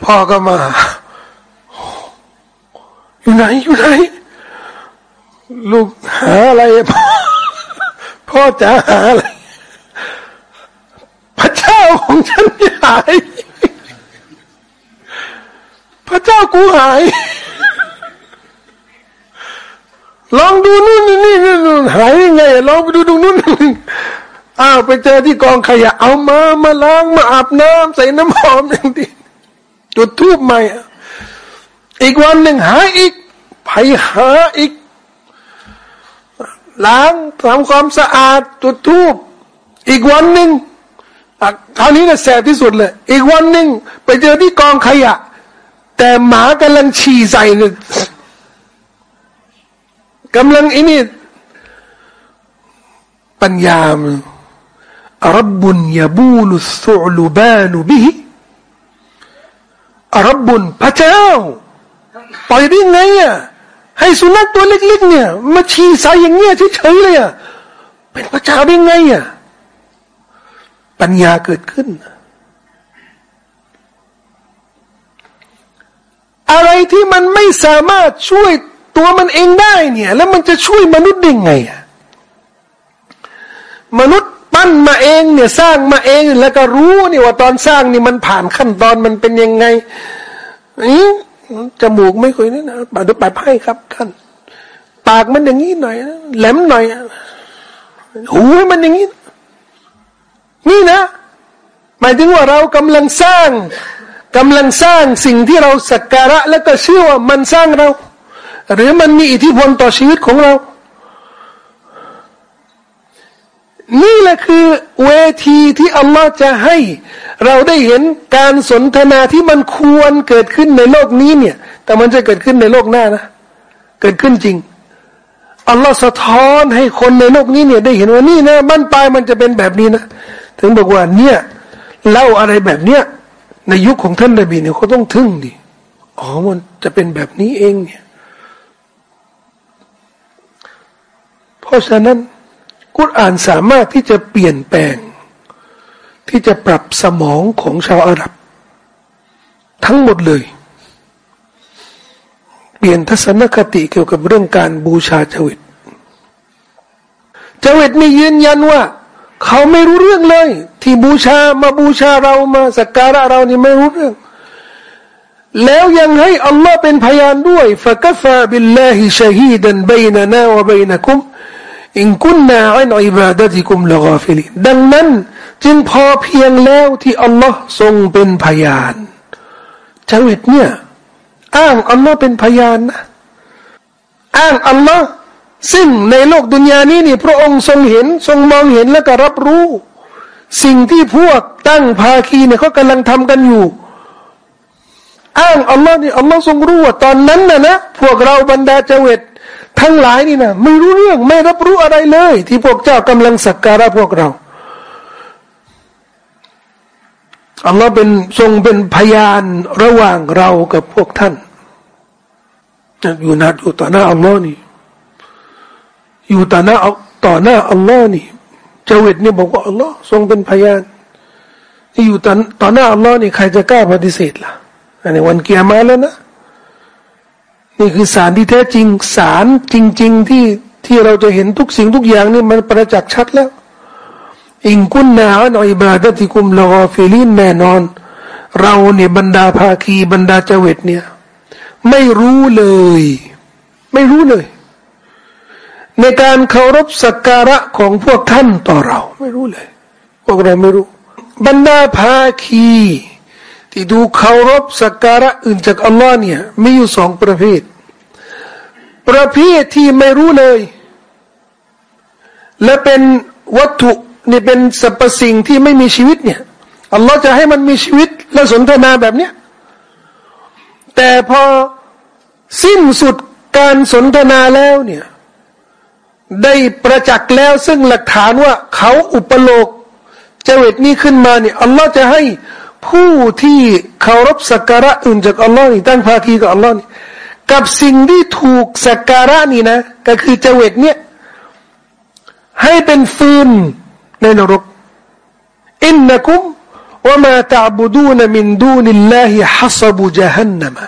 พ่อก็มา อยู่ไหนอยู่ไหน ลูกหาอะไร พ่อพ่อจะหาอะไร พระเจ้าของฉันหาย พระเจ้ากูหาย ลองดูนู่นนี่นี่นหายยังไงลองไปดูตรงนู้นอ้าวไปเจอที่กองขยะเอามามาล้างมาอาบน้ำใส่น้ำหอมอย่างดีจุดทูบใหม่ อีกวันหนึ่งหาอีกไปหาอีก ล้างทำความสะอาดจุดทูบอีกวันหนึ่งคราวนี้นะแสบที่สุดเลย อีกวันหนึ่งไปเจอที่กองขยะ แต่หมากำลังฉี่ใส่เนี่ยกำลังอินี่ปัญญารับบุญยาบูลุสุลูบานุบิฮิรับบุญพระเจ้า ปล่อยได้ไงอะให้สุนัขตัวเล็กๆเนี่ย มาฉี่ใส่อย่างเงี้ยเฉยๆเลยอะเป็นพระเจ้าได้ไงอะปัญญาเกิดขึ้น อะไรที่มันไม่สามารถช่วยตัวมันเองได้เนี่ย แล้วมันจะช่วยมนุษย์ได้ไงอะมนุษย์ปั้นมาเองเนี่ยสร้างมาเองแล้วก็รู้นี่ว่าตอนสร้างนี่มันผ่านขั้นตอนมันเป็นยังไงนี่ จมูกไม่ค่อยนี่นะปากดูปากไพ่ครับท่านปากมันอย่างนี้หน่อยแหลมหน่อยหูมันอย่างนี้นี่นะ หมายถึงว่าเรากำลังสร้างกำลังสร้างสิ่งที่เราสักการะ แล้วก็เชื่อว่ามันสร้างเรา หรือมันมีอิทธิพลต่อชีวิตของเรา นี่แหละคือเวทีที่อัลลอฮ์จะให้ เราได้เห็นการสนทนาที่มันควรเกิดขึ้นในโลกนี้เนี่ย แต่มันจะเกิดขึ้นในโลกหน้านะ เกิดขึ้นจริงอัลลอฮ์สะท้อนให้คนในโลกนี้เนี่ยได้เห็นว่านี่นะบ้านปลายมันจะเป็นแบบนี้นะ ถึงบอกว่าเนี่ยเล่าอะไรแบบเนี้ยในยุคของท่านนบีเนี่ยเขาต้องทึ่งดิอ๋อมันจะเป็นแบบนี้เองเนี่ยเพราะฉะนั้น กุรอานสามารถที่จะเปลี่ยนแปลง ที่จะปรับสมองของชาวอาหรับ ทั้งหมดเลย เปลี่ยนทัศนคติเกี่ยวกับเรื่องการบูชาเจว็ดเจว็ดนี่ยืนยันว่า เขาไม่รู้เรื่องเลย ที่บูชามาบูชาเรามาสักการะเรานี่ไม่รู้เรื่องแล้วยังให้อัลลอฮ์เป็นพยานด้วยفكفى بالله شهيدا بيننا وبينكم إن كنا عن عبادتكم لغافلين ดังนั้นจึงพอเพียงแล้วที่อัลลอฮ์ทรงเป็นพยานจาวิตเนี่ยอ้างอัลลอฮ์เป็นพยานนะอ้างอัลลอฮ์ซึ่งในโลกดุนยานี้นี่ พระองค์ทรงเห็นทรงมองเห็นแล้วก็รับรู้ สิ่งที่พวกตั้งภาคีเนี่ยเขากำลังทำกันอยู่ อ้างอัลลอฮ์นี่อัลลอฮ์ทรงรู้ว่าตอนนั้นนะนะพวกเราบรรดาเจวิต ทั้งหลายนี่นะไม่รู้เรื่องไม่รับรู้อะไรเลย ที่พวกเจ้ากำลังสักการะพวกเราอัลลอฮ์เป็นทรงเป็นพยานระหว่างเรากับพวกท่าน อยู่นัดอยู่ต่อหน้าอัลลอฮ์นี่อยู่ต่อหน้าต่อหน้าอัลลอฮ์นี่เจวิตเนี่ยบอกว่าอัลลอฮ์ทรงเป็นพยานอยู่ต่อต่อหน้าอัลลอฮ์นี่ใครจะกล้าปฏิเสธล่ะอันนี้วันเกียร์มาแล้วนะ นี่คือสารที่แท้จริง สารจริง ๆ ที่ที่เราจะเห็นทุกสิ่งทุกอย่างนี่มันประจักษ์ชัดแล้ว อิงกุนนาอันอิบาดติกุมลอฟิลินแน่นอน เราเนี่ยบรรดาภาคีบรรดาเจวิตเนี่ย ไม่รู้เลย ไม่รู้เลย ในการเคารพสักการะของพวกท่านต่อเรา ไม่รู้เลย พวกเราไม่รู้ บรรดาภาคี ที่ดูเคารพสักการะอื่นจากอัลลอฮ์เนี่ยมีอยู่สองประเภท ประเภทที่ไม่รู้เลย และเป็นวัตถุนี่เป็นสรรพสิ่งที่ไม่มีชีวิตเนี่ยอัลลอฮ์จะให้มันมีชีวิตและสนทนาแบบเนี้ยแต่พอสิ้นสุดการสนทนาแล้วเนี่ย ได้ประจักษ์แล้วซึ่งหลักฐานว่าเขาอุปโลกเจวิตนี้ขึ้นมาเนี่ยอัลลอฮ์จะให้ ผู้ที่เคารพสักการะอื่นจากอัลลอฮ์นี่ตั้งภาคีกับอัลลอฮ์นี่กับสิ่งที่ถูกสักการะนี่นะ ก็คือเจวิตเนี่ยให้เป็นฟืนในนรกอินนักุมว่ามาตาบูดูนมินดูนิลลาฮิฮัสบุจฮันนมะ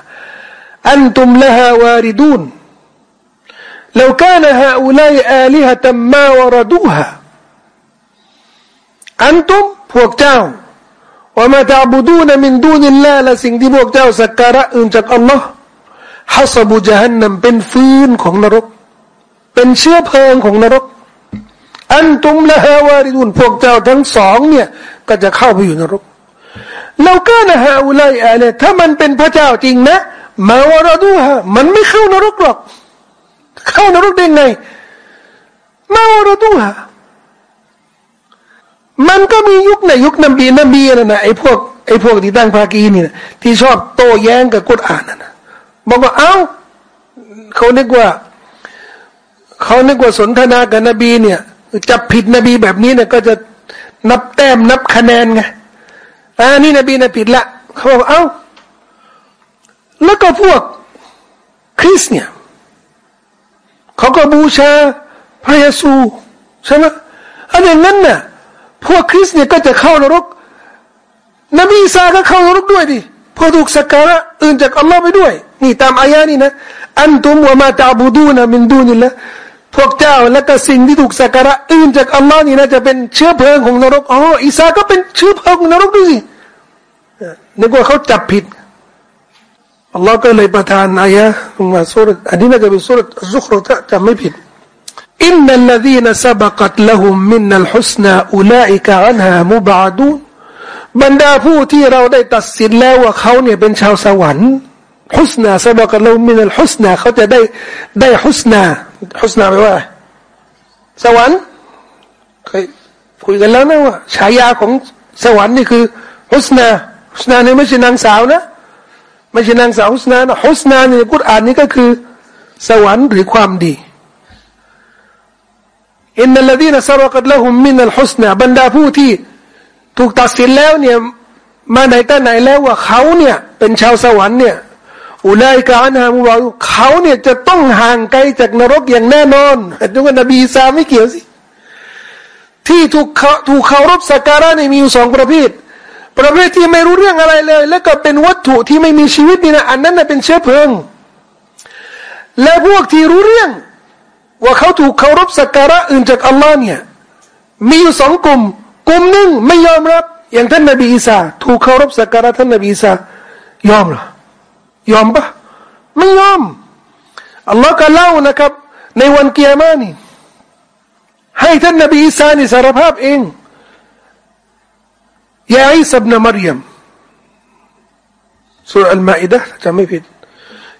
อันตุมละฮาวาริดูน لو كان هؤلاء آلهة ما وردوها أنتم พวกเจ้า ว่ามาตาบูดูนมินดูนิลลาและสิ่งที่พวกเจ้าสักการะอื่นจากอัลลอฮ์ฮัสบุจฮันนัมเป็นฟืนของนรก เป็นเชื้อเพลิงของนรก อันตุมละฮาวาริดุนพวกเจ้าทั้งสองเนี่ยก็จะเข้าไปอยู่นรกเราก็นะฮะอุไลอะไรถ้ามันเป็นพระเจ้าจริงนะมาวรดูฮะมันไม่เข้านรกหรอก เข้านรกได้ไงมาวรตุฮะ มันก็มียุคในยุคนบีนบีนะนะไอ้พวกไอ้พวกที่ตั้งภากีนี่นะที่ชอบโต้แย้งกับกุรอานนะนะบอกว่าเอ้าเขาเรียกว่าเขานึกว่าสนทนากับนบีเนี่ยจับผิดนบีแบบนี้เนี่ยก็จะนับแต้มนับคะแนนไงอ่านี่นบีนะผิดละเขาบอกเอ้า แล้วก็พวกคริสเนี่ยเขาก็บูชาพระเยซูใช่ไหมอันอย่างนั้นน่ะ พวกคริสเนี่ยก็จะเข้านรก นบีซาก็เข้านรกด้วยดิพอถูกสักการะอื่นจากอัลลอฮ์ไปด้วย นี่ตามอายานี่นะ อันตุมวะมาตาบูดูนะมินดูนี่ละพวกเจ้าและก็สิ่งที่ถูกสักการะอื่นจากอัลลอฮ์นี่นะจะเป็นเชื้อเพลิงของนรกอ๋ออิสาก็เป็นเชื้อเพลิงของนรกด้วยสินึกว่าเขาจับผิดอัลลอฮ์ก็เลยประทานอายะมาสุรอันนี้น่าจะเป็นสุรซุครุตะจำไม่ผิด อินนัลลดีนซาบกัตละหุมมินนัลฮุสนาอุลาอิกะอันฮามุบาดูบรรดาผู้ที่เราได้ตัดสินแล้วว่าเขาเนี่ยเป็นชาวสวรรค์ฮุสนาซาบกัตละหุมมินัลฮุสนาเขาจะได้ได้ฮุสนาฮุสนาแปลว่า สวรรค์เคยคุยกันแล้วนะว่าฉายาของสวรรค์นี่คือฮุสนาฮุสนาเนี่ยไม่ใช่นางสาวนะไม่ใช่นางสาวฮุสนานะฮุสนาในกุรอานนี่ก็คือ สวรรค์หรือความดี อินนัลลดีนสรกัดละหุมมินัลฮุสนาบรรดาผู้ที่ถูกตัดสินแล้วเนี่ยมาไหนแต่ไหนแล้วว่าเขาเนี่ยเป็นชาวสวรรค์เนี่ยอุลัยกานามุบาเขาเนี่ยจะต้องห่างไกลจากนรกอย่างแน่นอนดูว่านบีซาไม่เกี่ยวสิ ที่ถูกเขาถูกเคารพสักการะเนี่ยมีอยู่สองประเภท ประเภทที่ไม่รู้เรื่องอะไรเลย แล้วก็เป็นวัตถุที่ไม่มีชีวิตนี่นะอันนั้นนะเป็นเชื้อเพลิง และพวกที่รู้เรื่อง ว่าเขาถูกเคารพสักการะอื่นจากอัลลอฮ์เนี่ยมีอยู่สองกลุ่ม กลุ่มหนึ่งไม่ยอมรับ อย่างท่านนบีอีสาถูกเคารพสักการะท่านนบีอีสายอมหรอยอมปะไม่ยอมอัลลอฮ์ก็เล่านะครับ ในวันเกียร์มานี่ให้ท่านนบีอีสานี่สารภาพเองيا عيسى ابن مريم ซูเราะฮฺอัลมาอิดะฮฺจะไม่ผิด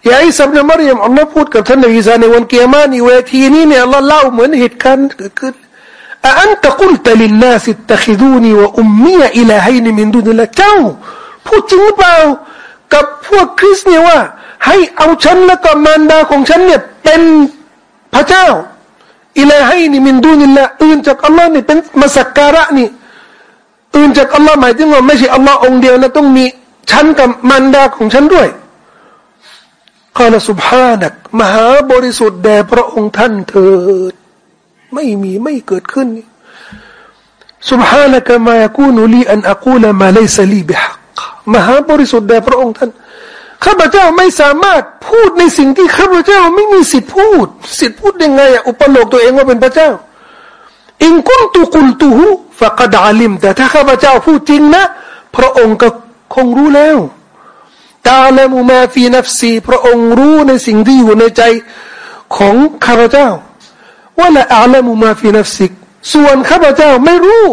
يا عيسى ابن مريم อัลลอฮ์พูดกับท่านนบีอีซาในวันกิยามะฮฺนี่เวทีนี้เนี่ยอัลลอฮ์เล่าเหมือนเหตุการณ์เกิดขึ้นأأنت قلت للناس اتخذوني وأمي إلهين من دون الله เจ้าพูดจริงหรือเปล่ากับพวกคริสต์เนี่ยว่า ให้เอาฉันและก็มารดาของฉันเนี่ยเป็นพระเจ้าอิลาฮินมินดุนิละอื่นจากอัลลอฮ์นี่เป็นมาสักการะนี่อื่นจากอัลลอฮ์หมายถึงว่าไม่ใช่อัลลอฮ์องเดียวนะต้องมีฉันกับมันดาของฉันด้วย กล่าวสุบฮานักมหาบริสุทธิ์แด่พระองค์ท่านเถิดไม่มีไม่เกิดขึ้น سبحانك ما يكون لي أن أقول ما ليس لي بحق มหาบริสุทธิ์แด่พระองค์ท่านข้าพเจ้าไม่สามารถพูดในสิ่งที่ข้าพเจ้าไม่มีสิทธิพูด สิทธิพูดยังไงอะอุปโลกตัวเองว่าเป็นพระเจ้าอินกุนตุกุลตุหูฟะกดอาลิมแต่ถ้าข้าพเจ้าพูดจริงนะ พระองค์ก็คงรู้แล้ว تعلم ما في نفسي พระองค์รู้ในสิ่งที่อยู่ในใจของข้าพเจ้าولا أعلم ما في نفسك ส่วนข้าพเจ้าไม่รู้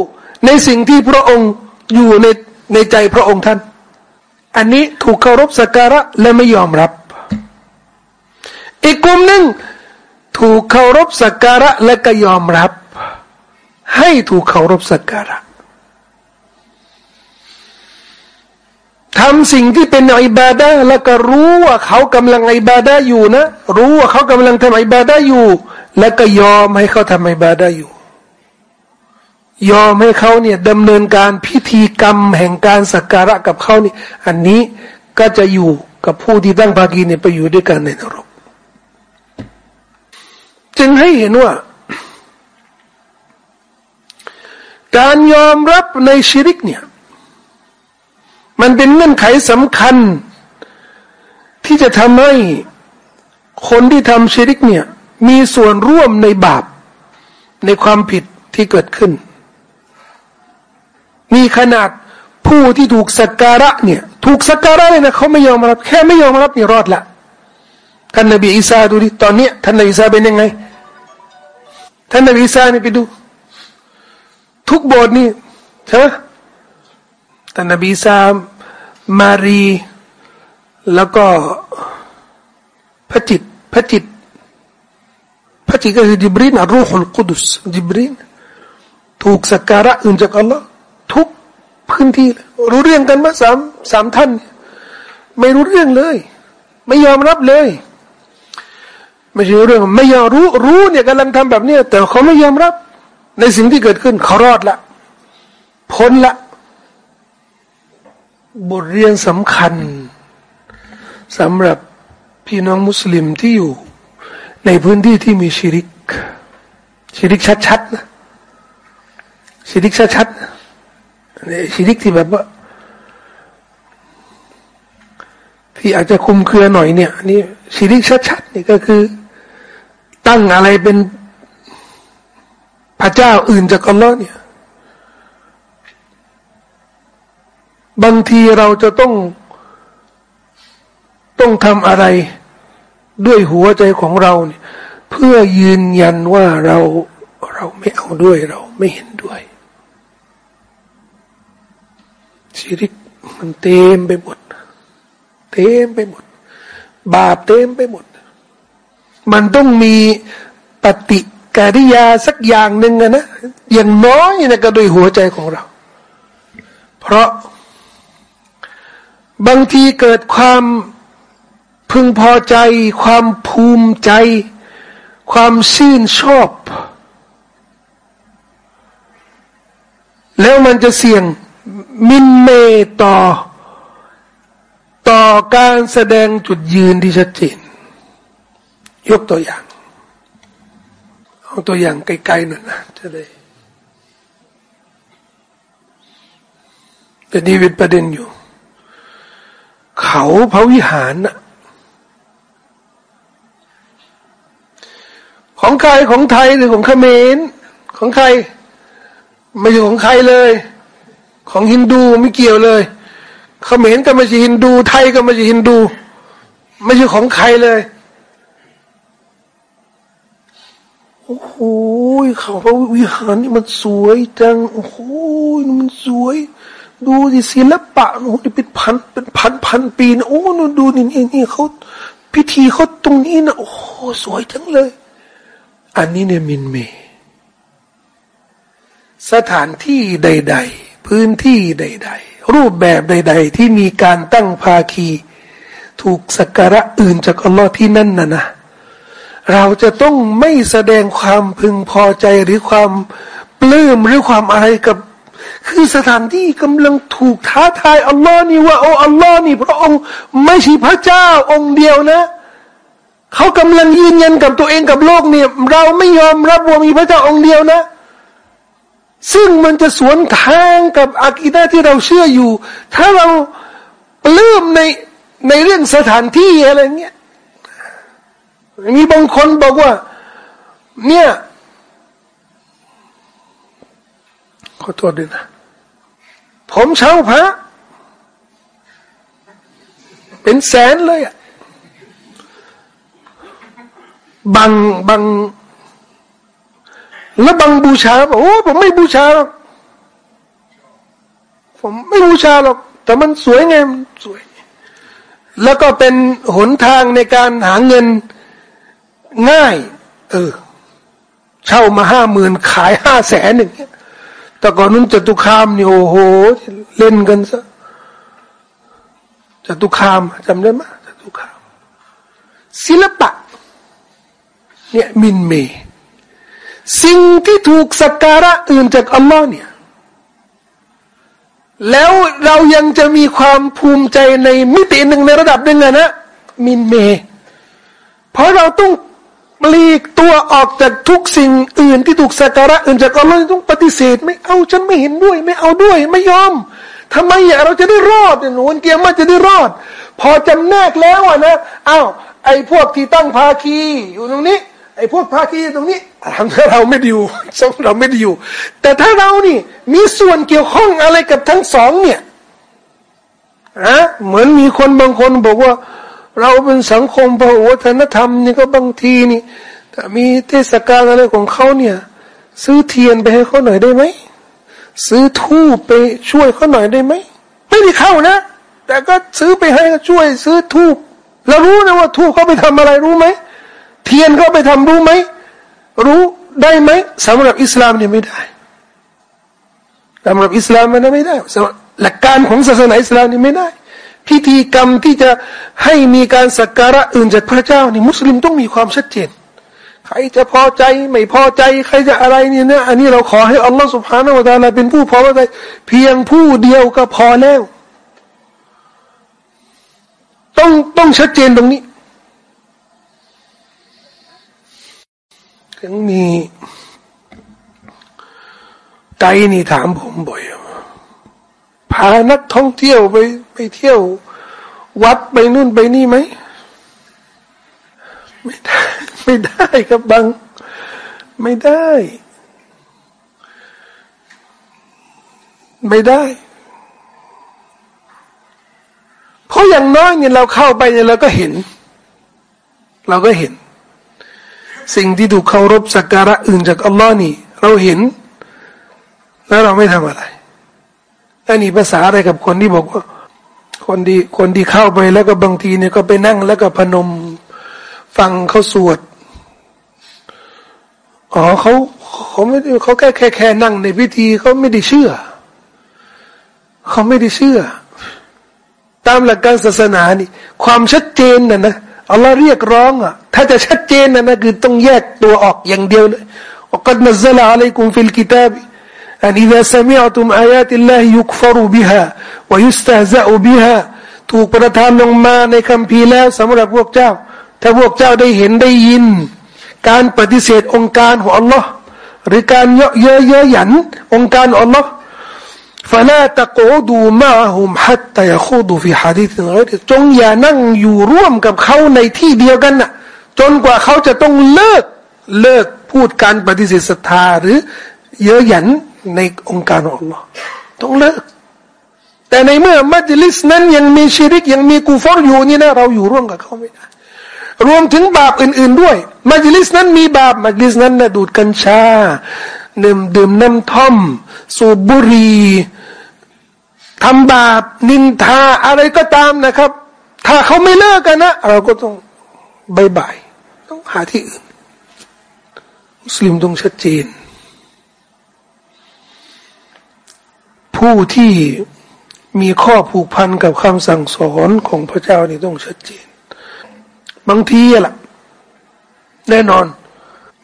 ในสิ่งที่พระองค์อยู่ในในใจพระองค์ท่าน อันนี้ถูกเคารพสักการะและไม่ยอมรับ อีกกลุ่มหนึ่งถูกเคารพสักการะและก็ยอมรับ ให้ถูกเคารพสักการะ ทำสิ่งที่เป็นอิบาดะแล้วก็รู้ว่าเขากำลังอิบาดะอยู่นะ รู้ว่าเขากำลังทำอิบาดะอยู่ แล้วก็ยอมให้เขาทำอิบาดะอยู่ ยอมให้เขาเนี่ยดำเนินการพิธีกรรมแห่งการสักการะกับเขานี่อันนี้ก็จะอยู่กับผู้ที่ตั้งภากีเนี่ยไปอยู่ด้วยกันในนรก จึงให้เห็นว่า การยอมรับในชิริกเนี่ย มันเป็นเงื่อนไขสำคัญ ที่จะทำให้คนที่ทำชิริกเนี่ย มีส่วนร่วมในบาป ในความผิดที่เกิดขึ้น มีขนาดผู้ที่ถูกสักการะเนี่ย ถูกสักการะเลยนะเขาไม่ยอมรับ แค่ไม่ยอมรับนี่รอดละท่านนบีอีสาดูดิตอนนี้ท่านนบีอีสาเป็นยังไง ท่านนบีอีสานี่ไปดู ทุกโบสถ์นี่ใช่ไหม ต่นบีซามมารี แล้วก็พระจิตพระจิตพระจิตก็คือจิบรีนอรูฮุลกุดุสจิบรีนถูกสักการะอื่นจากอัลลอฮ์ทุกพื้นที่ รู้เรื่องกันมาสามสามท่าน ไม่รู้เรื่องเลย ไม่ยอมรับเลยไม่ใช่เรื่องไม่ยอมรู้รู้เนี่ยกำลังทำแบบเนี้ยแต่เขาไม่ยอมรับ ในสิ่งที่เกิดขึ้นเขารอดละพ้นละ บทเรียนสำคัญสำหรับพี่น้องมุสลิมที่อยู่ ในพื้นที่ที่มีชิริก ชิริกชัดๆนะชิริกชัดๆนะชิริกที่แบบว่าที่อาจจะคุมเครือหน่อยเนี่ยนี่ชิริกชัดๆนี่ก็คือ ตั้งอะไรเป็นพระเจ้าอื่นจากอัลลอฮ์เนี่ย บางทีเราจะต้องต้องทำอะไร ด้วยหัวใจของเราเนี่ย เพื่อยืนยันว่าเราเราไม่เอาด้วยเราไม่เห็นด้วยชีริกมันเต็มไปหมดเต็มไปหมด บาปเต็มไปหมด มันต้องมีปฏิกิริยาสักอย่างหนึ่งนะอย่างน้อยนะก็โดยหัวใจของเรา เพราะ บางทีเกิดความพึงพอใจ ความภูมิใจ ความชื่นชอบ แล้วมันจะเสี่ยงมินเมต่อ ต่อการแสดงจุดยืนที่ชัดเจน ยกตัวอย่างเอาตัวอย่างไกลๆหน่อยนะจะได้แต่นี่เป็นประเด็นอยู่ เขาพระวิหารน่ะของใครของไทยหรือของเขมรของใคร ไม่ใช่ของใครเลย ของฮินดูไม่เกี่ยวเลยเขมรก็ไม่ใช่ฮินดู ไทยก็ไม่ใช่ฮินดู ไม่ใช่ของใครเลยโอ้โหเขาพระวิหารนี่มันสวยจังโอ้โหมันสวย ดูสิศิลปะโอ้โเป็นพันเป็นพันพันปีนะโอ้นดูนี่นี่นี่เขาพิธีเขาตรงนี้นะโอ้โหสวยจังเลย อันนี้เนี่ยมินเม สถานที่ใด ๆ พื้นที่ใด ๆ รูปแบบใด ๆ ที่มีการตั้งภาคี ถูกสักการะอื่นจากอัลลอฮ์ที่นั่นน่ะนะเราจะต้องไม่แสดงความพึงพอใจหรือความปลื้มหรือความอะไรกับ คือสถานที่กำลังถูกท้าทายอัลลอฮ์นี่ว่าโอ้อัลลอฮ์นี่พระองค์ไม่ใช่พระเจ้าองค์เดียวนะเขากำลังยืนยันกับตัวเองกับโลกเนี่ยเราไม่ยอมรับว่ามีพระเจ้าองค์เดียวนะ ซึ่งมันจะสวนทางกับอากีดาที่เราเชื่ออยู่ ถ้าเราปลื้มในในเรื่องสถานที่อะไรเงี้ยมีบางคนบอกว่า เนี่ยขอโทษด้วยนะ ผมเช่าพระ เป็นแสนเลยอะบางบางแล้วบางบูชาบอกโอ้ผมไม่บูชาหรอกผมไม่บูชาหรอก แต่มันสวยไงมันสวย แล้วก็เป็นหนทางในการหาเงินง่าย เออ เช่ามาห้าหมื่นขายห้าแสนหนึ่ง แต่ก่อนนู้นจตุคามนี่โอ้โห เล่นกันซะจตุคามจำได้ไหมจตุคาม ศิลปะ เนี่ยมินเม สิ่งที่ถูกสักการะอื่นจากอัลลอฮ์เนี่ยแล้วเรายังจะมีความภูมิใจในมิติหนึ่งในระดับหนึ่งนะมินเม เพราะเราต้อง ลีกตัวออกจากทุกสิ่งอื่นที่ถูกสักการะอื่นจากอัลลอฮ์ต้องปฏิเสธ ไม่เอาฉันไม่เห็นด้วย ไม่เอาด้วย ไม่ยอมทำไมอยาเราจะได้รอดเนี่ยหนูวันเกียร์มาจะได้รอด พอจำแนกแล้วอะนะอ้าวไอ้พวกที่ตั้งภาคีอยู่ตรงนี้ ไอ้พวกภาคีตรงนี้ทำให้เราไม่ดีอยู่เราไม่ดีอยู่แต่ถ้าเรานี่ มีส่วนเกี่ยวข้องอะไรกับทั้งสองเนี่ยอะเหมือนมีคนบางคนบอกว่า เราเป็นสังคมพหุวัฒนธรรมนี่ก็บางทีนี่ถ้ามีเทศกาลอะไรของเขาเนี่ย ซื้อเทียนไปให้เขาหน่อยได้ไหมซื้อทูบไปช่วยเขาหน่อยได้ไหมไม่ได้เข้านะ แต่ก็ซื้อไปให้ช่วย ซื้อทูบเรารู้นะว่าทูบเขาไปทำอะไรรู้ไหมเทียนเขาไปทำรู้ไหมรู้ได้ไหมสำหรับอิสลามเนี่ยไม่ได้สำหรับอิสลามมันไม่ได้หลักการของศาสนาอิสลามนี่ไม่ได้ พิธีกรรมที่จะให้มีการสักการะอื่นจากพระเจ้านี่มุสลิมต้องมีความชัดเจน ใครจะพอใจไม่พอใจ ใครจะอะไรเนี่ยนะอันนี้เราขอให้อัลลอฮฺสุบฮานาวะตาลาเป็นผู้พอใจเพียงผู้เดียวก็พอแล้ว ต้องต้องชัดเจนตรงนี้ยังมีไกนี่ถามผมบ่อย พานักท่องเที่ยวไปไปเที่ยว วัดไปนู่นไปนี่ไหมไม่ได้ไม่ได้ครับบังไม่ได้ ไม่ได้ เพราะอย่างน้อยเนี่ยเราเข้าไปเนี่ยเราก็เห็น เราก็เห็น สิ่งที่ถูกเคารพสักการะอื่นจากอัลลอฮ์นี่ เราเห็น แล้วเราไม่ทำอะไร อันนี้ภาษาอะไรกับคนที่บอกว่า คนดีคนที่เข้าไปแล้วก็บางทีเนี่ยก็ไปนั่งแล้วก็พนมฟังเขาสวดอ๋อเขาเขาไม่เขาแค่แค่แค่นั่งในพิธีเขาไม่ได้เชื่อ เขาไม่ได้เชื่อ ตามหลักการศาสนานี่ ความชัดเจนน่ะนะอัลลอฮ์เรียกร้องอะ ถ้าจะชัดเจนน่ะนะคือต้องแยกตัวออกอย่างเดียวเลยอัลกัดนัซละอะลัยกุมฟิลกิตาบี أن إذا سمعتم آيات الله يكفر بها ويستهزأ بها ถูกประทานลงมาในคำพีแล้วสำหรับพวกเจ้าถ้าพวกเจ้าได้เห็นได้ยิน การปฏิเสธองค์การของอัลลอฮ์หรือการเยอะเยอะเยอะหยันองค์การของอัลลอฮ์ฟะลาตะโกดูมาหุมฮัตตะยคูดูฟิฮะดีษจงอย่านั่งอยู่ร่วมกับเขาในที่เดียวกันน่ะ จนกว่าเขาจะต้องเลิกเลิกพูดการปฏิเสธศรัทธาหรือเยอะหยัน ในองค์การของอัลลอฮ์ต้องเลิก แต่ในเมื่อมัจลิสนั้นยังมีชีริกยังมีกูฟอร์อยู่นี่นะเราอยู่ร่วมกับเขาไม่ได้รวมถึงบาปอื่น ๆ ด้วยมัจลิสนั้นมีบาปมัจลิสนั้นนะดูดกัญชาดื่มดื่มน้ำท่อม สูบบุหรี่ทำบาปนินทาอะไรก็ตามนะครับ ถ้าเขาไม่เลิกกันนะ เราก็ต้องบายบายต้องหาที่อื่น มุสลิมต้องชัดเจน ผู้ที่มีข้อผูกพันกับคำสั่งสอนของพระเจ้านี่ต้องชัดเจน บางทีล่ะ แน่นอน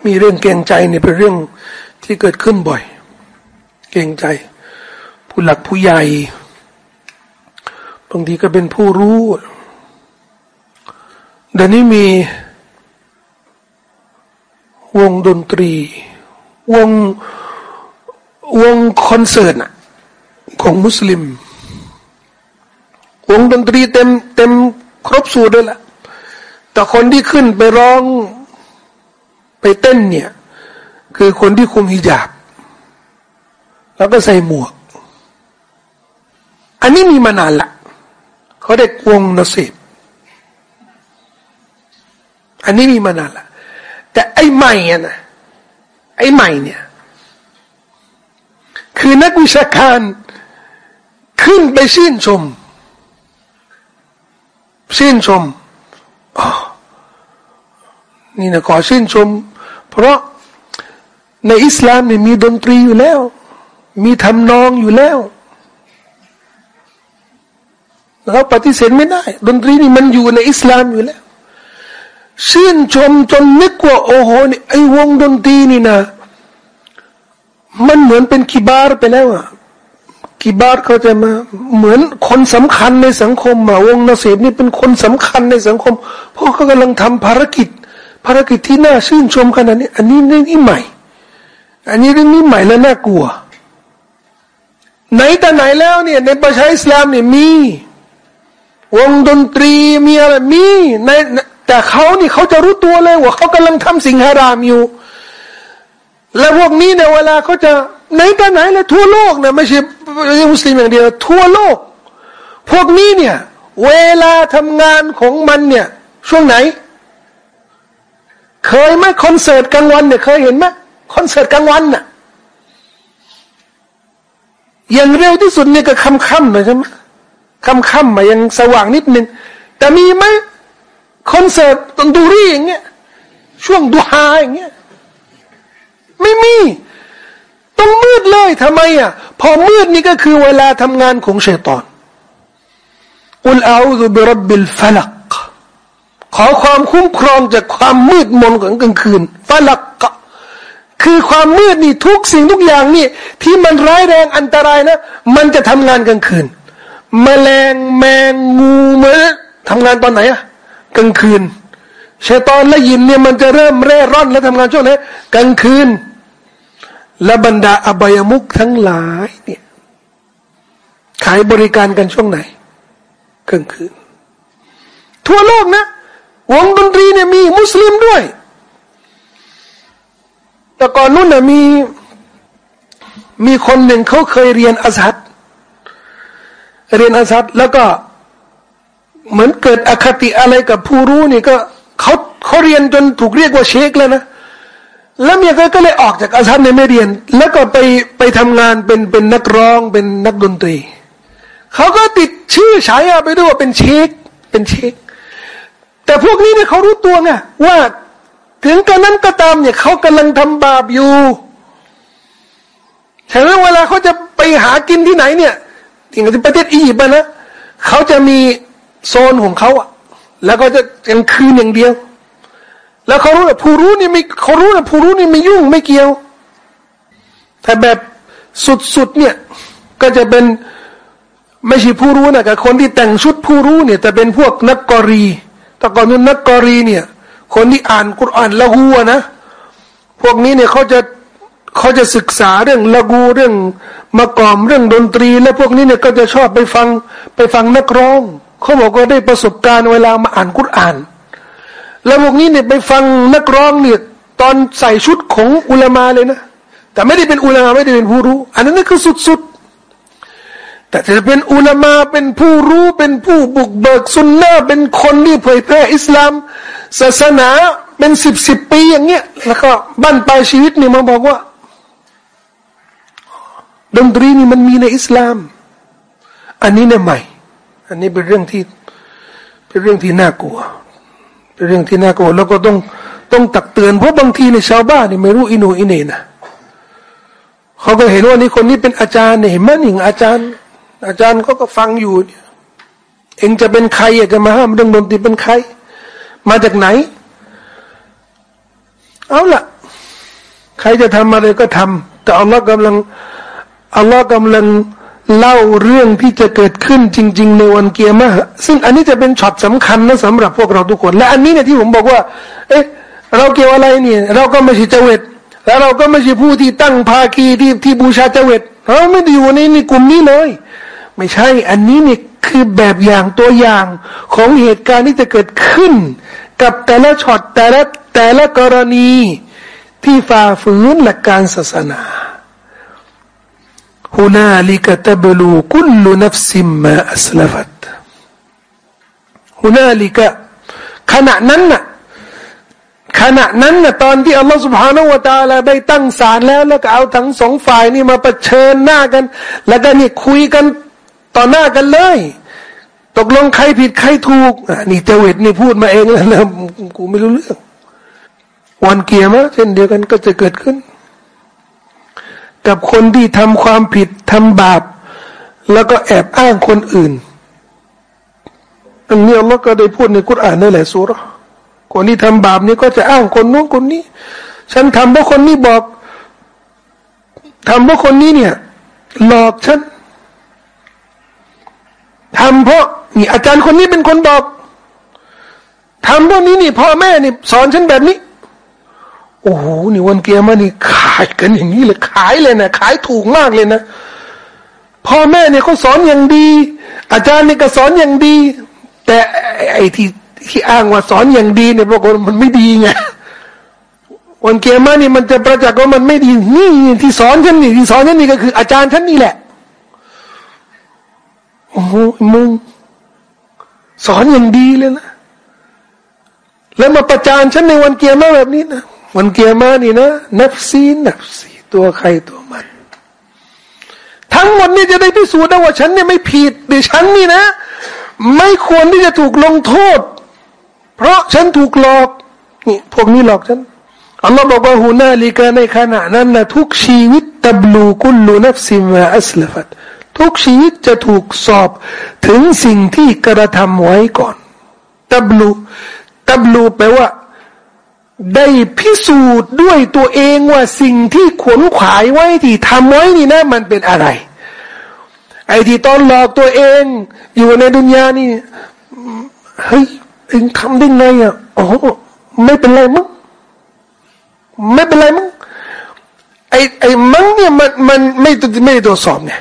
มีเรื่องเกรงใจเนี่ยเป็นเรื่องที่เกิดขึ้นบ่อย เกรงใจ ผู้หลักผู้ใหญ่ บางทีก็เป็นผู้รู้เดี๋ยวนี้มีวงดนตรี วงวงคอนเสิร์ตอะ ของมุสลิม วงดนตรีเต็มเต็มครบสูตรเลยละแต่คนที่ขึ้นไปร้องไปเต้นเนี่ย คือคนที่คุมฮิญาบ แล้วก็ใส่หมวก อันนี้มีมานานละเขาเด็กวงนสิบอันนี้มีมานานละแต่ไอ้ใหม่อะนะไอ้ใหม่เนี่ย คือนักวิชาการ ขึ้นไปชื่นชม ชื่นชมนี่นะขอชื่นชม เพราะในอิสลามเนี่ยมีดนตรีอยู่แล้ว มีทำนองอยู่แล้วเราปฏิเสธไม่ได้ ดนตรีนี่มันอยู่ในอิสลามอยู่แล้ว ชื่นชมจนนึกว่า โอ้โหนี่ไอ้วงดนตรีนี่นะ มันเหมือนเป็นกีบาร์ไปแล้วอะ กีบาร์เขาจะมาเหมือนคนสำคัญในสังคมมาวงนาเสพนี่เป็นคนสำคัญในสังคม เพราะเขากำลังทำภารกิจ ภารกิจที่น่าชื่นชมขนาดนี้ อันนี้เรื่องนี้ใหม่ อันนี้เรื่องนี้ใหม่และน่ากลัว ไหนแต่ไหนแล้วเนี่ยในประชาอิสลามเนี่ยมี วงดนตรีมีอะไรมีในแต่เขานี่เขาจะรู้ตัวเลยว่าเขากำลังทำสิ่งฮารามอยู่ และพวกนี้เนี่ยเวลาเขาจะไหนแต่ไหนเลยทั่วโลกนะไม่ใช่ไม่ใช่มุสลิมอย่างเดียว ทั่วโลก พวกนี้เนี่ย เวลาทำงานของมันเนี่ย ช่วงไหน เคยไหมคอนเสิร์ตกลางวันเนี่ยเคยเห็นไหมคอนเสิร์ตกลางวันน่ะอย่างเร็วที่สุดเนี่ยก็ค่ำค่ำนะใช่ไหมค่ำค่ำมายังสว่างนิดนึงแต่มีไหมคอนเสิร์ตตอนดูรี่อย่างเงี้ยช่วงดูฮาอย่างเงี้ย ไม่มี ต้องมืดเลยทำไมอะ พอมืดนี่ก็คือเวลาทำงานของเชตอนอุลอาอูซุบิรับบิลฟลักขอความคุ้มครองจากความมืดมนของกลางคืนฟลักคือความมืดนี่ทุกสิ่งทุกอย่างนี่ ที่มันร้ายแรงอันตรายนะ มันจะทำงานกลางคืนมแมลงแมงงูมันทำงานตอนไหนอะกลางคืนเชตอนและยินเนี่ยมันจะเริ่มเร่ร่อนและทำงานช่วงไหนกลางคืน และบรรดาอบายมุกทั้งหลายเนี่ยขายบริการกันช่วงไหนกลางคืน ทั่วโลกนะ วงดนตรีเนี่ยมีมุสลิมด้วย แต่ก่อนนู้นเนี่ยมี มีคนหนึ่งเขาเคยเรียนอาซัดเรียนอาซัดแล้วก็เหมือนเกิดอคติอะไรกับผู้รู้นี่ก็เขาเขาเรียนจนถูกเรียกว่าเชคแล้วนะ แล้วเมียก็เลยออกจากอาซัดเนี่ยไม่เรียน แล้วก็ไปไปทำงานเป็นเป็นนักร้องเป็นนักดนตรีเขาก็ติดชื่อฉายาไปด้วยว่าเป็นเชคเป็นเชคแต่พวกนี้เนี่ยเขารู้ตัวไงว่าถึงกระนั้นก็ตามเนี่ยเขากำลังทำบาปอยู่ฉะนั้นเวลาเขาจะไปหากินที่ไหนเนี่ยอย่างที่ประเทศอียิปต์นะเขาจะมีโซนของเขาอะแล้วก็จะกลางคืนอย่างเดียว แล้วเขารู้ว่าผู้รู้นี่ไม่เขารู้ว่าผู้รู้นี่ไม่ยุ่งไม่เกี่ยว แต่แบบสุดๆเนี่ย ก็จะเป็นไม่ใช่ผู้รู้นะกับคนที่แต่งชุดผู้รู้เนี่ย แต่เป็นพวกนักกอรีแต่ก่อนนู้นนักกอรีเนี่ย คนที่อ่านกุรอานละหูนะ พวกนี้เนี่ยเขาจะเขาจะศึกษาเรื่องละกูเรื่องมากอมเรื่องดนตรี และพวกนี้เนี่ยก็จะชอบไปฟังไปฟังนักร้อง เขาบอกว่าได้ประสบการณ์เวลามาอ่านกุรอาน แล้วพวกนี้เนี่ยไปฟังนักร้องเนี่ยตอนใส่ชุดของอุลามาเลยนะ แต่ไม่ได้เป็นอุลามาไม่ได้เป็นผู้รู้ อันนั้นนี่คือสุดแต่จะเป็นอุลามาเป็นผู้รู้เป็นผู้บุกเบิกสุนนะเป็นคนที่เผยแพร่อิสลาม ศาสนาเป็นสิบสิบปีอย่างเงี้ยแล้วก็บ้านปลายชีวิตนี่มาบอกว่า ดนตรีนี่มันมีในอิสลาม อันนี้เนี่ยใหม่ อันนี้เป็นเรื่องที่เป็นเรื่องที่น่ากลัว เรื่องที่น่ากลัวแล้วก็ต้องต้องตักเตือนเพราะบางทีในชาวบ้านนี่ไม่รู้อินูอินเนนะเขาก็เห็นว่านี่คนนี้เป็นอาจารย์เนี่ยเห็นไหมหนิงอาจารย์ อาจารย์เขาก็ฟังอยู่ เองจะเป็นใครอยากจะมาห้ามเรื่องดนตรีเป็นใคร มาจากไหน เอาล่ะ ใครจะทำอะไรก็ทำแต่อัลลอฮ์กำลังอัลลอฮ์กำลัง เล่าเรื่องที่จะเกิดขึ้นจริง ๆ ในวันเกียร์มาซึ่งอันนี้จะเป็นช็อตสำคัญนะสำหรับพวกเราทุกคน และอันนี้เนี่ยที่ผมบอกว่า เอ๊ะเราเกี่ยวอะไรเนี่ย เราก็ไม่ใช่เจวิตแล้วเราก็ไม่ใช่ผู้ที่ตั้งภาคีที่ที่บูชาเจวิตเราไม่ได้อยู่ในในกลุ่มนี้เลย ไม่ใช่ อันนี้เนี่ยคือแบบอย่างตัวอย่างของเหตุการณ์ที่จะเกิดขึ้น กับแต่ละช็อตแต่ละแต่ละกรณีที่ฝ่าฝืนหลักการศาสนา هنالك تبلو كل نفس ما أسلفت هنالك ขณะนั้นน่ะขณะนั้นน่ะตอนที่อัลลอฮฺ سبحانه وتعالى ได้ตั้งศาลแล้ว แล้วก็เอาทั้งสองฝ่ายนี่มาเผชิญหน้ากัน แล้วก็นี่คุยกันต่อหน้ากันเลย ตกลงใครผิดใครถูกนี่เจวิตนี่พูดมาเองแล้วนะกูไม่รู้เรื่อง วันเกียร์มะเช่นเดียวกันก็จะเกิดขึ้น กับคนที่ทำความผิดทำบาป แล้วก็แอบอ้างคนอื่น อันนี้อัลลอฮ์ก็ได้พูดในกุรอานนั่นแหละสุรคนที่ทำบาปนี่ก็จะอ้างคนนู้นคนนี้ ฉันทำเพราะคนนี้บอกทำเพราะคนนี้เนี่ย หลอกฉันทำเพราะนี่อาจารย์คนนี้เป็นคนบอกทำเพราะนี้นี่พ่อแม่นี่สอนฉันแบบนี้ โอ้โหนี่วันเกียร์มานี่ขายกันอย่างนี้เลยขายเลยนะขายถูกมากเลยนะพ่อแม่เนี่ยเขาสอนอย่างดี อาจารย์เนี่ยก็สอนอย่างดี แต่ไอ้ที่ที่อ้างว่าสอนอย่างดีเนี่ยปรากฏมันไม่ดีไงวันเกียร์มานี่มันจะประจักษ์ว่ามันไม่ดีนี่ที่สอนฉันนี่ที่สอนฉันนี่ก็คือ อาจารย์ฉันนี่แหละโอ้โหมึงสอนอย่างดีเลยนะแล้วมาประจานฉันในวันเกียร์มาแบบนี้นะ วันเกียร์มานี่นะนับซีนับซีตัวใครตัวมัน ทั้งหมดนี่จะได้พิสูจน์ได้ว่าฉันเนี่ยไม่ผิดดิฉันนี่นะ ไม่ควรที่จะถูกลงโทษ เพราะฉันถูกหลอกนี่พวกนี้หลอกฉันอัลลอฮ์บอกว่าหูนาลิกาในขณะนั้นนะทุกชีวิตตับลูกุลลูนัฟซิมาอัสลฟัตทุกชีวิตจะถูกสอบถึงสิ่งที่กระทำไว้ก่อน ตับลูตับลูแปลว่า ได้พิสูจน์ด้วยตัวเองว่าสิ่งที่ขวนขวายไว้ที่ทำไว้นี่นะมันเป็นอะไร ไอ้ที่ตอนหลอกตัวเอง อยู่ในดุนยานี่เฮ้ยเองทำได้ไงอะอ๋อไม่เป็นไรมั้งไม่เป็นไรมั้งไอ้ไอ้มั้งเนี่ยมันมันไม่ไม่ได้ตรวจสอบไง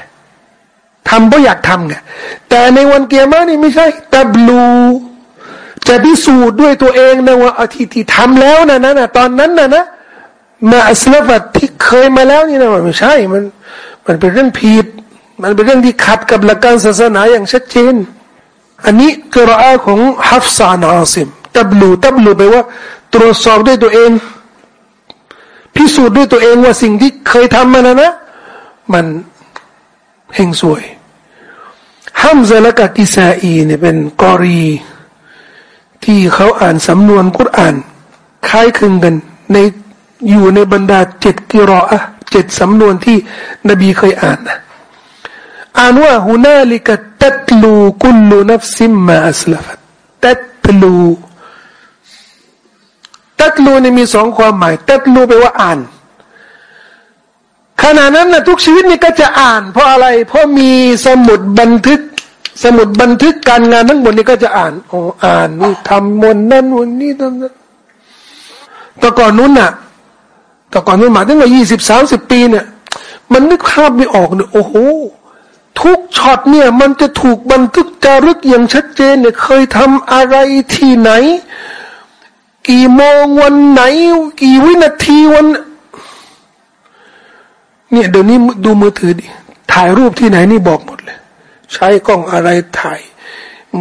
ทำเพราะอยากทำไงแต่ในวันเกียร์มานี่ไม่ใช่ตับลู จะพิสูจน์ด้วยตัวเองนะว่าอาทิที่ทำแล้วนะนะนะตอนนั้นนะนะมาอัสลฟัดที่เคยมาแล้วนี่นะมันไม่ใช่มัน มันเป็นเรื่องผิด มันเป็นเรื่องที่ขัดกับหลักการศาสนาอย่างชัดเจน อันนี้กระอาของฮัฟซานอาซิมตับลูตับลูแปลว่า ตรวจสอบด้วยตัวเอง พิสูจน์ด้วยตัวเองว่าสิ่งที่เคยทำมานะนะ มันเฮงสวยฮัมซาละกะกิซาอีเนี่ยเป็นกอรี ที่เขาอ่านสำนวนกุรอาน คล้ายคลึงกัน ในอยู่ในบรรดาเจ็ดกิรออะเจ็ดสำนวนที่นบีเคยอ่านนะอ่านว่าฮุนาลิกะตัตลูกุลูนัฟซิมมาอัสลฟัตตัตลูตัตลูนี่มีสองความหมาย ตัตลูแปลว่าอ่าน ขณะนั้นนะทุกชีวิตนี่ก็จะอ่าน เพราะอะไร เพราะมีสมุดบันทึก สมุดบันทึกการงานทั้งหมดนี่ก็จะอ่านอ๋ออ่านนี่ทำมนนั่นวันนี้ทำนั้นแต่ก่อนนู้นน่ะแต่ก่อนนู้นมาตั้งแต่ยี่สิบสามสิบปีเนี่ย มันนึกภาพไม่ออกเนี่ยโอ้โหทุกช็อตเนี่ย มันจะถูกบันทึกจารึกอย่างชัดเจนเนี่ย เคยทำอะไรที่ไหน กี่โมงวันไหน กี่วินาทีวัน เนี่ยเดี๋ยวนี้ดูมือถือดิถ่ายรูปที่ไหนนี่บอกหมด ใช้กล้องอะไรถ่าย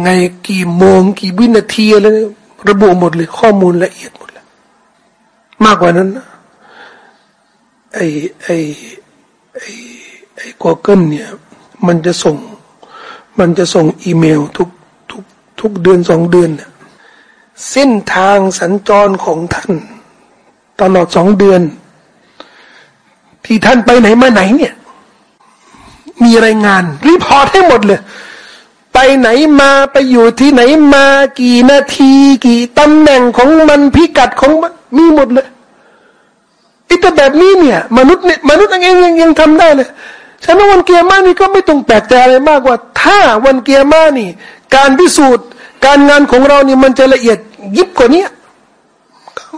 ไงกี่โมงกี่วินาทีอะไรระบุหมดเลย ข้อมูลละเอียดหมดเลยมากกว่านั้นนะไอ้ไอ้ไอ้ไอ้กอเกิลเนี่ย มันจะส่ง มันจะส่งอีเมลทุกทุกทุกเดือนสองเดือนเนี่ยเส้นทางสัญจรของท่าน ตลอดสองเดือน ที่ท่านไปไหนมาไหนเนี่ย มีรายงาน report ให้หมดเลย ไปไหนมาไปอยู่ที่ไหนมากี่นาที กี่ตำแหน่งของมันพิกัดของมันมีหมดเลยอิแต่แบบนี้เนี่ย มนุษย์เนี่ยมนุษย์เองยังยังทำได้เลยฉะนั้นวันกิยามะฮฺนี่ก็ไม่ต้องแปลกใจอะไรมากว่า ถ้าวันกิยามะฮฺนี่ การพิสูจน์ การงานของเรานี่มันจะละเอียดยิบกว่านี้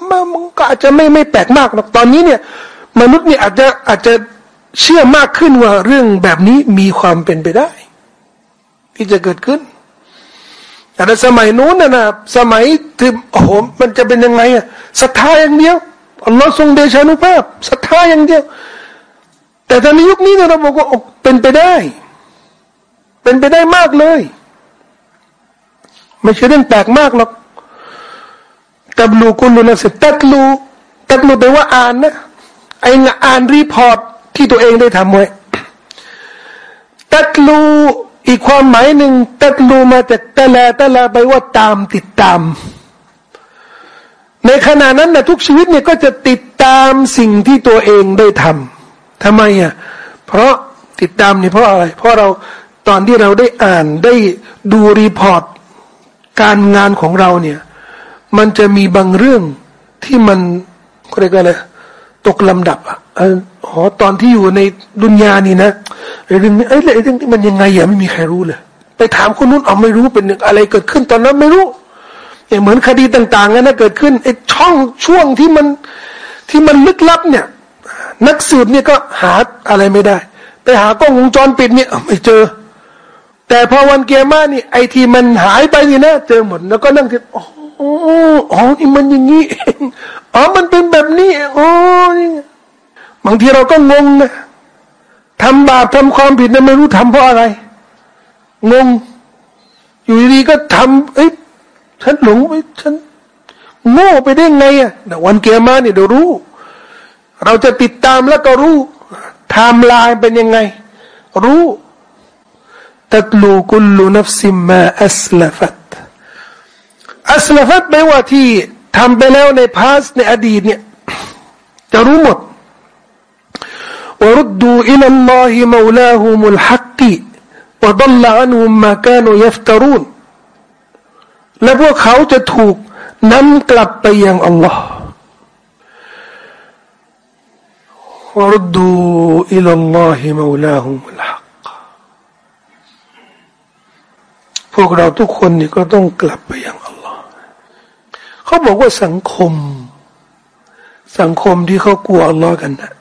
มันก็อาจจะไม่ไม่แปลกมากหรอกตอนนี้เนี่ย มนุษย์เนี่ยอาจจะอาจจะ เชื่อมากขึ้นว่าเรื่องแบบนี้มีความเป็นไปได้ ที่จะเกิดขึ้นแต่สมัยนู้นนะนะสมัยที่โอ้โหมันจะเป็นยังไงอะศรัทธาอย่างเดียวอัลลอฮ์ทรงเดชานุภาพศรัทธาอย่างเดียว แต่ตอนในยุคนี้เราบอกว่าเป็นไปได้ เป็นไปได้มากเลย ไม่ใช่เรื่องแปลกมากหรอกتتلو كل نفس تتلو تتلو แปลว่าอ่านนะไอ้อ่าน report ที่ตัวเองได้ทำไว้ตัดลูอีกความหมายหนึ่งตัดลูมาจากตะลาตะลาไปว่าตามติดตาม ในขณะนั้นนะทุกชีวิตเนี่ยก็จะติดตามสิ่งที่ตัวเองได้ทำทำไมอะเพราะติดตามเนี่ยเพราะอะไร เพราะเราตอนที่เราได้อ่านได้ดูรีพอร์ตการงานของเราเนี่ย มันจะมีบางเรื่องที่มันเรียกอะไร ตกลำดับอะอ๋อตอนที่อยู่ในดุนยานี่นะไอ้เรื่องนี้ไอ้เรื่องนี้มันยังไงอะไม่มีใครรู้เลย ไปถามคนนู้นเอาไม่รู้เป็นอะไรเกิดขึ้นตอนนั้นไม่รู้เหมือนคดีต่างๆนะเกิดขึ้นไอ้ช่องช่วงที่มันที่มันลึกลับเนี่ย นักสืบเนี่ยก็หาอะไรไม่ได้ ไปหากล้องวงจรปิดเนี่ยไม่เจอ แต่พอวันเกียร์มานี่ไอทีมันหายไปนี่นะเจอหมดแล้วก็นั่งคิดอ๋ ออ๋อนี่มันอย่างนี้อ๋อมันเป็นแบบนี้อ๋อนี่บางทีเราก็งงนะทำบาปทำความผิดนะไม่รู้ทำเพราะอะไร งง อยู่ดีก็ทำเอ้ยฉันหลงไปฉันโง่ไปได้ไงอะวันเกียร์มาเนี่ยเดี๋ยวรู้ เราจะติดตามแล้วก็รู้ไทม์ไลน์เป็นยังไง รู้تتلو كل نفس ما أسلفت أسلفت แปลว่าที่ทำไปแล้วใน past ในอดีตเนี่ยจะรู้หมดوردوا إلى الله مولاهم الحق وضل عنهم ما كانوا يفترون และพวกเขาจะถูกนำกลับไปยังอัลลอฮ์วรดูอิลลอฮิมาวลาฮุมุลฮักพวกเราทุกคนนี่ก็ต้องกลับไปยังอัล เขาบอกว่าสังคม สังคมที่เขากลัวอัลลอฮ์กันนะ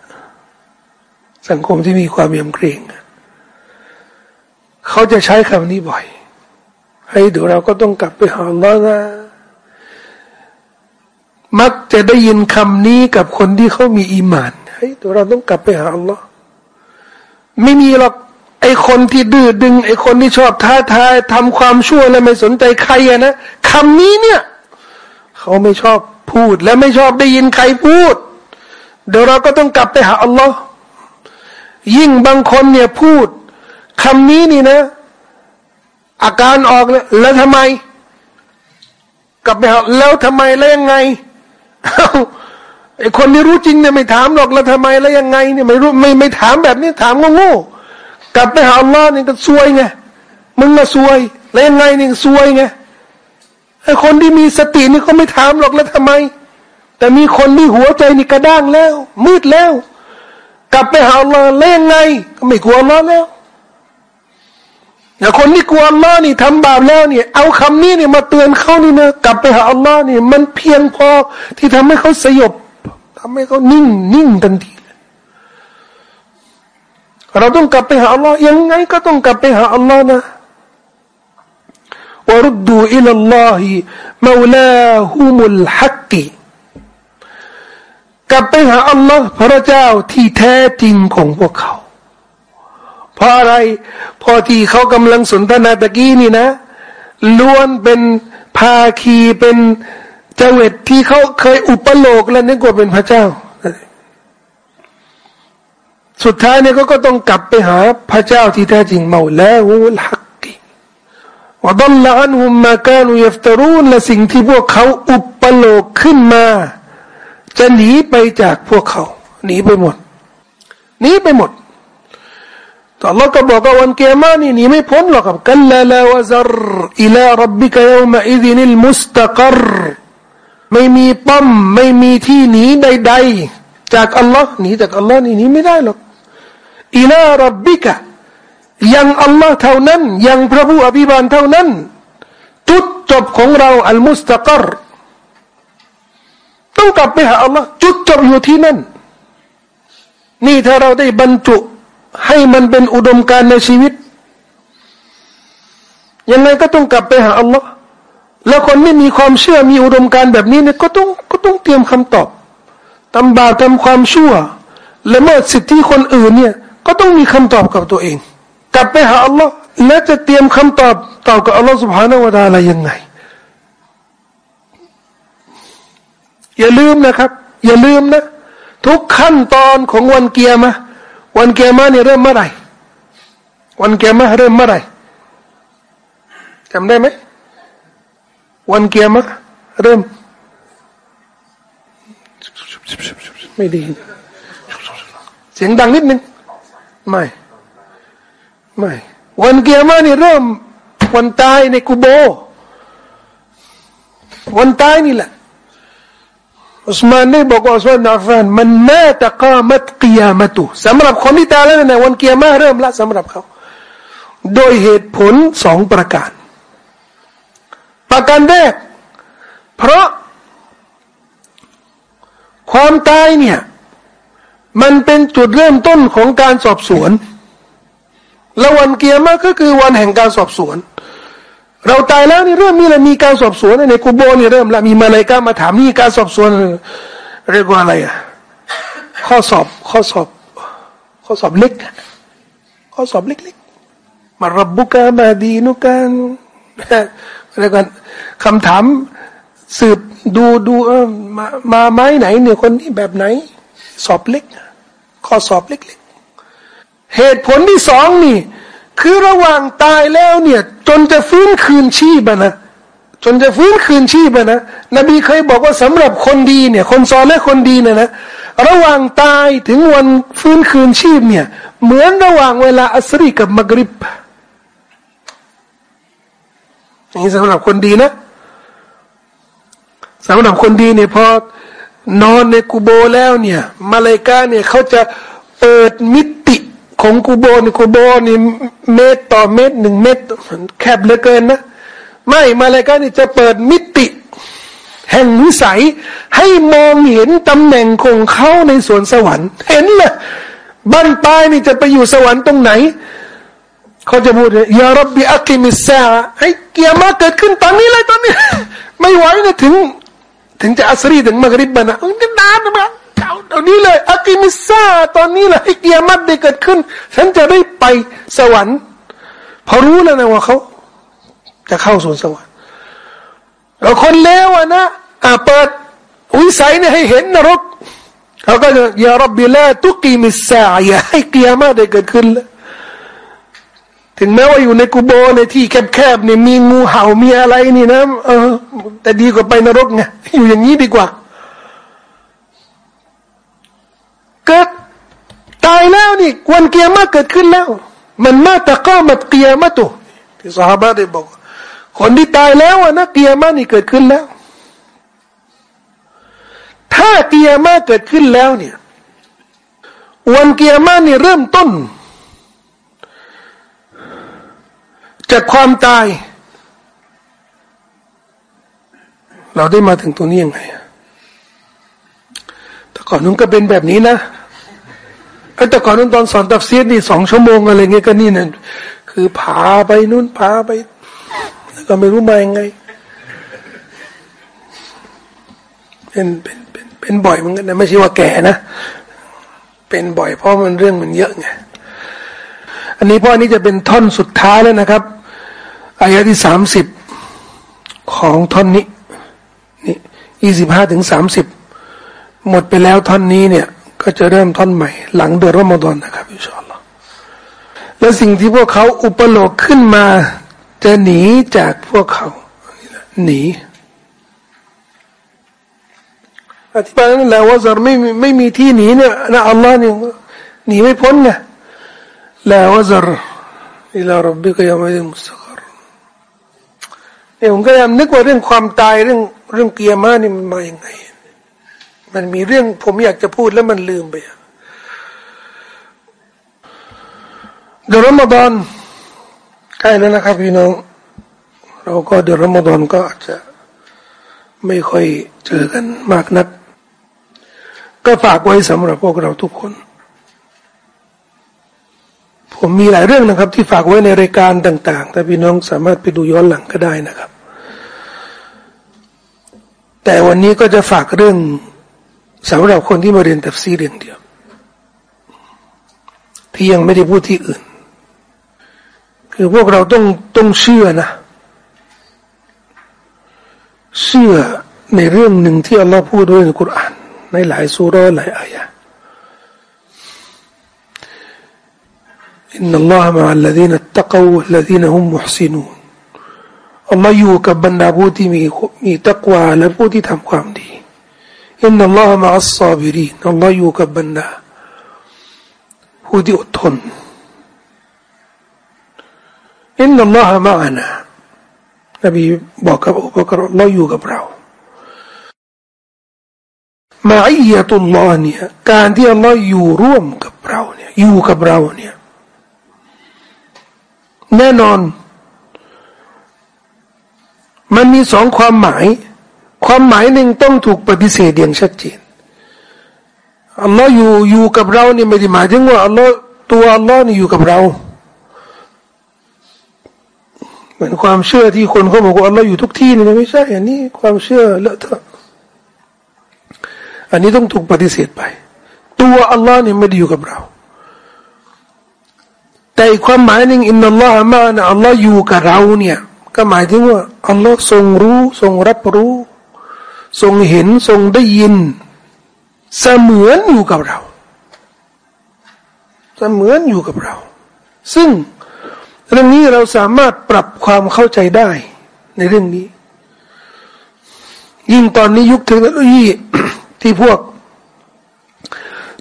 สังคมที่มีความยำเกรงเขาจะใช้คำนี้บ่อยให้เดี๋ยวเราก็ต้องกลับไปหาอัลลอฮ์นะมักจะได้ยินคำนี้กับคนที่เขามีอีมานเฮ้ยตัวเราต้องกลับไปหาอัลลอฮ์ไม่มีหรอกไอคนที่ดื้อดึง ไอคนที่ชอบท้าทายทำความชั่วแล้วไม่สนใจใครอะนะคำนี้เนี่ย เขาไม่ชอบพูด และไม่ชอบได้ยินใครพูด เดี๋ยวเราก็ต้องกลับไปหาอัลลอฮ์ยิ่งบางคนเนี่ยพูดคำนี้นี่นะ อาการออกเลยแล้วทำไม กลับไปหาแล้วทำไมแล้วยังไงไอคนที่รู้จริงเนี่ยไม่ถามหรอกแล้วทำไมแล้วยังไงเนี่ยไม่รู้ไม่ไม่ถามแบบนี้ถามงงๆกลับไปหาอัลลอฮ์นี่ก็ซวยไงมึงก็ซวยแล้วยังไงนี่ซวยไง ไอ้คนที่มีสตินี่เขาไม่ถามหรอกแล้วทำไม แต่มีคนที่หัวใจนี่กระด้างแล้ว มืดแล้ว กลับไปหาอัลลอฮ์แล้วยังไง ก็ไม่กลัวอัลลอฮ์แล้วแต่คนที่กลัวอัลลอฮ์นี่ทำบาปแล้วเนี่ย เอาคำนี้เนี่ยมาเตือนเขานี่นะกลับไปหาอัลลอฮ์นี่มันเพียงพอที่ทำให้เขาสยบทำให้เขานิ่งนิ่งทันทีเราต้องกลับไปหาอัลลอฮ์ยังไงก็ต้องกลับไปหาอัลลอฮ์นะ วรุดดูอิลลอฮิมาลาฮุมุลฮักลับไปหาอัลลอฮ์พระเจ้าที่แท้จริงของพวกเขาเพราะอะไรพอที่เขากำลังสนทนาตะกี้นี่นะ ล้วนเป็นภาคีเป็นเจวิตที่เขาเคยอุปโลกแล้วนึกว่าเป็นพระเจ้า สุดท้ายเนี่ยก็ต้องกลับไปหาพระเจ้าที่แท้จริงเมาแล้วฮัก ว่าดัลลอันฮุมมาการุยฟตรูนและสิ่งที่พวกเขาอุปโลกขึ้นมา จะหนีไปจากพวกเขาหนีไปหมดหนีไปหมดแต่ Allah ก็บอกว่าวันเกียร์มานี่หนีไม่พ้นหรอกครับกัลลาลาวะซรอิลารับบิกยามอิดินิลมุสตะกรไม่มีป้อมไม่มีที่หนีใด ๆ จากอัลลอฮ์หนีจากอัลลอฮ์นี่หนีไม่ได้หรอกอิลารับบิกะ ยังอัลลอฮ์เท่านั้น ยังพระผู้อภิบาลเท่านั้น จุดจบของเราอัลมุสตะกรต้องกลับไปหาอัลลอฮ์จุดจบอยู่ที่นั่น นี่ถ้าเราได้บรรจุให้มันเป็นอุดมการในชีวิต ยังไงก็ต้องกลับไปหาอัลลอฮ์แล้วคนไม่มีความเชื่อมีอุดมการแบบนี้เนี่ยก็ต้องก็ต้องเตรียมคำตอบทำบาปทำความชั่วละเมิดสิทธิคนอื่นเนี่ย ก็ต้องมีคำตอบกับตัวเอง กลับไปหาอัลลอฮ์และจะเตรียมคำตอบตอบกับอัลลอฮ์สุบฮานาวะตาอะไรยังไง อย่าลืมนะครับ อย่าลืมนะ ทุกขั้นตอนของวันเกียร์มาวันเกียร์มาเนี่ยเริ่มเมื่อไหร่ วันเกียร์มาเริ่มเมื่อไหร่จำได้ไหมวันเกียร์มาเริ่มไม่ดี เสียงดังนิดนึง ไม่ ไม่ วันเกียร์มานี่เริ่ม วันตายในกูโบ วันตายนี่แหละอุสมานได้บอกว่าอุสมานอัฟานมันมาตะกามัตกิยามตุสำหรับคนที่ตายแล้วในวันเกียร์มาเริ่มละสำหรับเขา โดยเหตุผลสองประการ ประการแรก เพราะ ความตายเนี่ย มันเป็นจุดเริ่มต้นของการสอบสวน และวันเกียร์มาก็คือวันแห่งการสอบสวน เราตายแล้วนี่เริ่มมีอะไรมีการสอบสวนในกูโบนี่เริ่มแล้วมีมาเลยกามาถามนี่การสอบสวนเรียกว่าอะไรอะข้อสอบข้อสอบ ข้อสอบเล็ก ข้อสอบเล็กๆมารับบุกามาดีนุกันอะไรกันคำถามสืบดูดูเออมามาไม้ไหนเนี่ยคนนี้แบบไหน สอบเล็ก ข้อสอบเล็ก เหตุผลที่สองนี่ คือระหว่างตายแล้วเนี่ย จนจะฟื้นคืนชีพนะจนจะฟื้นคืนชีพนะ นบีเคยบอกว่าสำหรับคนดีเนี่ย คนซอนและคนดีเนี่ยนะ ระหว่างตายถึงวันฟื้นคืนชีพเนี่ย เหมือนระหว่างเวลาอัสรีกับมักริบนี่สำหรับคนดีนะสำหรับคนดีเนี่ยพอนอนในกูโบแล้วเนี่ย มาเลกาเนี่ยเขาจะเปิดมิติ ของกูโบนี่กูโบนี่เมตรต่อเมตรหนึ่งเมตรแคบเหลือเกินนะ ไม่มาเลยกานี่จะเปิดมิติ แห่งวิสัย ให้มองเห็นตำแหน่งของเขาในสวนสวรรค์ เห็นเลยบั้นปลายนี่จะไปอยู่สวรรค์ตรงไหนเขาจะพูดยารับบิอักิมิสซาให้เกียร์มาเกิดขึ้นตอนนี้เลยตอนนี้ ไม่ไหวนะถึง ถึงจะอัสรีถึงมักริบนะมันนานนะ เอาเดี๋ยวนี้เลยأقم الساعة ตอนนี้เลยให้กิยามะฮฺได้เกิดขึ้น ฉันจะได้ไปสวรรค์พอรู้แล้วนะว่าเขาจะเข้าสู่สวรรค์เราคนเลวอะนะอ่าเปิดวิสัยเนี่ยให้เห็นนรกเขาก็จะยารับบิลาตุกีมิสซาอย่าให้เกียร์มาได้เกิดขึ้นเลยถึงแม้ว่าอยู่ในกูโบในที่แคบๆเนี่ยมีงูเห่ามีอะไรนี่นะเออแต่ดีกว่าไปนรกไงอยู่อย่างนี้ดีกว่า เกิด ตายแล้วนี่วันเกียร์มาเกิดขึ้นแล้ว มันมาตะก้อมาเกียร์มาตุที่สาบะได้บอก คนที่ตายแล้วนะเกียร์มานี่เกิดขึ้นแล้ว ถ้าเกียร์มาเกิดขึ้นแล้วเนี่ย วันเกียร์มานี่เริ่มต้น จากความตาย เราได้มาถึงตรงนี้ยังไงแต่ก่อนนู้นก็เป็นแบบนี้นะ แต่ก่อนนู้นตอนสอนตัฟซีรนี่สองชั่วโมงอะไรเงี้ยก็นี่นั่นคือพาไปนู้นพาไปแล้วก็ไม่รู้มายังไง เป็นเป็นเป็นเป็นบ่อยเหมือนกันนะไม่ใช่ว่าแก่นะเป็นบ่อยเพราะมันเรื่องมันเยอะไงอันนี้เพราะอันนี้จะเป็นท่อนสุดท้ายแล้วนะครับอายะฮฺที่สามสิบของท่อนนี้นี่ยี่สิบห้าถึงสามสิบหมดไปแล้วท่อนนี้เนี่ย ก็จะเริ่มท่อนใหม่ หลังเดือนรอมฎอนนะครับอินชาอัลลอฮ์และสิ่งที่พวกเขาอุปโลกขึ้นมา จะหนีจากพวกเขาหนีอธิบายนั่นแหละว่าซารไม่ไม่มีที่หนีเนี่ยนะอัลลอฮ์เนี่ยหนีไม่พ้นไงล้วว่าซารอิลารับบิกยามัยมุสตเนี่ยผมก็ยังนึกว่าเรื่องความตายเรื่องเรื่องเกียร์มานี่มันมาอย่างไง มันมีเรื่องผมอยากจะพูดแล้วมันลืมไปเดือนรอมฎอนใกล้แล้วนะครับพี่น้องเราก็เดือนรอมฎอนก็อาจจะไม่ค่อยเจอกันมากนัก ก็ฝากไว้สำหรับพวกเราทุกคน ผมมีหลายเรื่องนะครับ ที่ฝากไว้ในรายการต่าง ๆ แต่พี่น้องสามารถไปดูย้อนหลังก็ได้นะครับ แต่วันนี้ก็จะฝากเรื่อง สำหรับคนที่มาเรียนตัฟซีเรื่องเดียว ที่ยังไม่ได้พูดที่อื่น คือพวกเราต้องต้องเชื่อนะ เชื่อในเรื่องหนึ่งที่อัลลอฮ์พูดด้วยในคุรานในหลายสุราหลายอายะอินนัลลอฮ์มะอัลลดีนตักวะลดีนฮุมมุฮซินูนอัลลอฮ์อยู่กับบรรดาผู้ที่มีมีตักวาและผู้ที่ทำความดี อินนัลลอฮ์มะอัลซาบิรีนอัลลอฮ์อยู่กับบรรดาผู้ที่อดทนอินนัลลอฮ์มะอานะนบีบอกกับอุบกรอัลลอฮ์อยู่กับเรามาอียะตุลลอฮ์เนี่ยการที่อัลลอฮ์อยู่ร่วมกับเราเนี่ยอยู่กับเราเนี่ยแน่นอน มันมีสองความหมาย ความหมายหนึ่งต้องถูกปฏิเสธอย่างชัดเจนอัลลอฮ์อยู่อยู่กับเราเนี่ยไม่ได้หมายถึงว่าอัลลอฮ์ตัวอัลลอฮ์นี่อยู่กับเรา เหมือนความเชื่อที่คนเขาบอกว่าอัลลอฮ์อยู่ทุกที่นี่ไม่ใช่อันนี้ความเชื่อเลอะเทอะอันนี้ต้องถูกปฏิเสธไป ตัวอัลลอฮ์นี่ไม่ได้อยู่กับเรา แต่ความหมายหนึ่งอินนัลลอฮ์มานะอัลลอฮ์อยู่กับเราเนี่ยก็หมายถึงว่าอัลลอฮ์ทรงรู้ทรงรับรู้ ทรงเห็นทรงได้ยิน เสมือนอยู่กับเรา เสมือนอยู่กับเรา ซึ่งเรื่องนี้เราสามารถปรับความเข้าใจได้ในเรื่องนี้ ยิ่งตอนนี้ยุคเทคโนโลยีที่พวก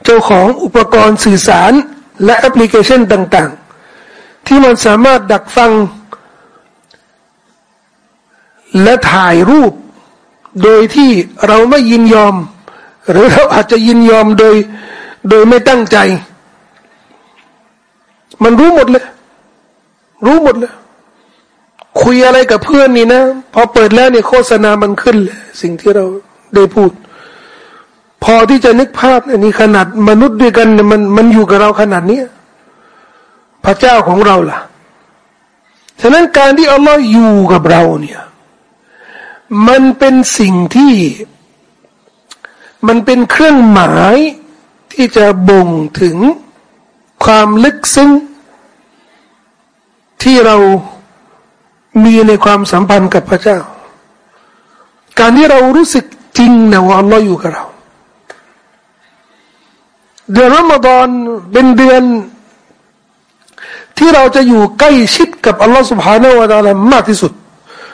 เจ้าของอุปกรณ์สื่อสารและแอปพลิเคชันต่าง ๆ ที่มันสามารถดักฟัง และถ่ายรูป โดยที่เราไม่ยินยอม หรือเราอาจจะยินยอมโดย โดยไม่ตั้งใจ มันรู้หมดเลย รู้หมดเลย คุยอะไรกับเพื่อนนี่นะ พอเปิดแล้วเนี่ยโฆษณามันขึ้นเลยสิ่งที่เราได้พูด พอที่จะนึกภาพนี่ขนาดมนุษย์ด้วยกันมันมันอยู่กับเราขนาดนี้พระเจ้าของเราล่ะฉะนั้นการที่อัลลอฮ์อยู่กับเราเนี่ย มันเป็นสิ่งที่ มันเป็นเครื่องหมายที่จะบ่งถึงความลึกซึ้งที่เรามีในความสัมพันธ์กับพระเจ้า การที่เรารู้สึกจริงนะว่าอัลลอฮ์อยู่กับเรา เดือนรอมฎอนเป็นเดือน ที่เราจะอยู่ใกล้ชิดกับอัลลอฮฺสุบฮานาวะตาลามากที่สุด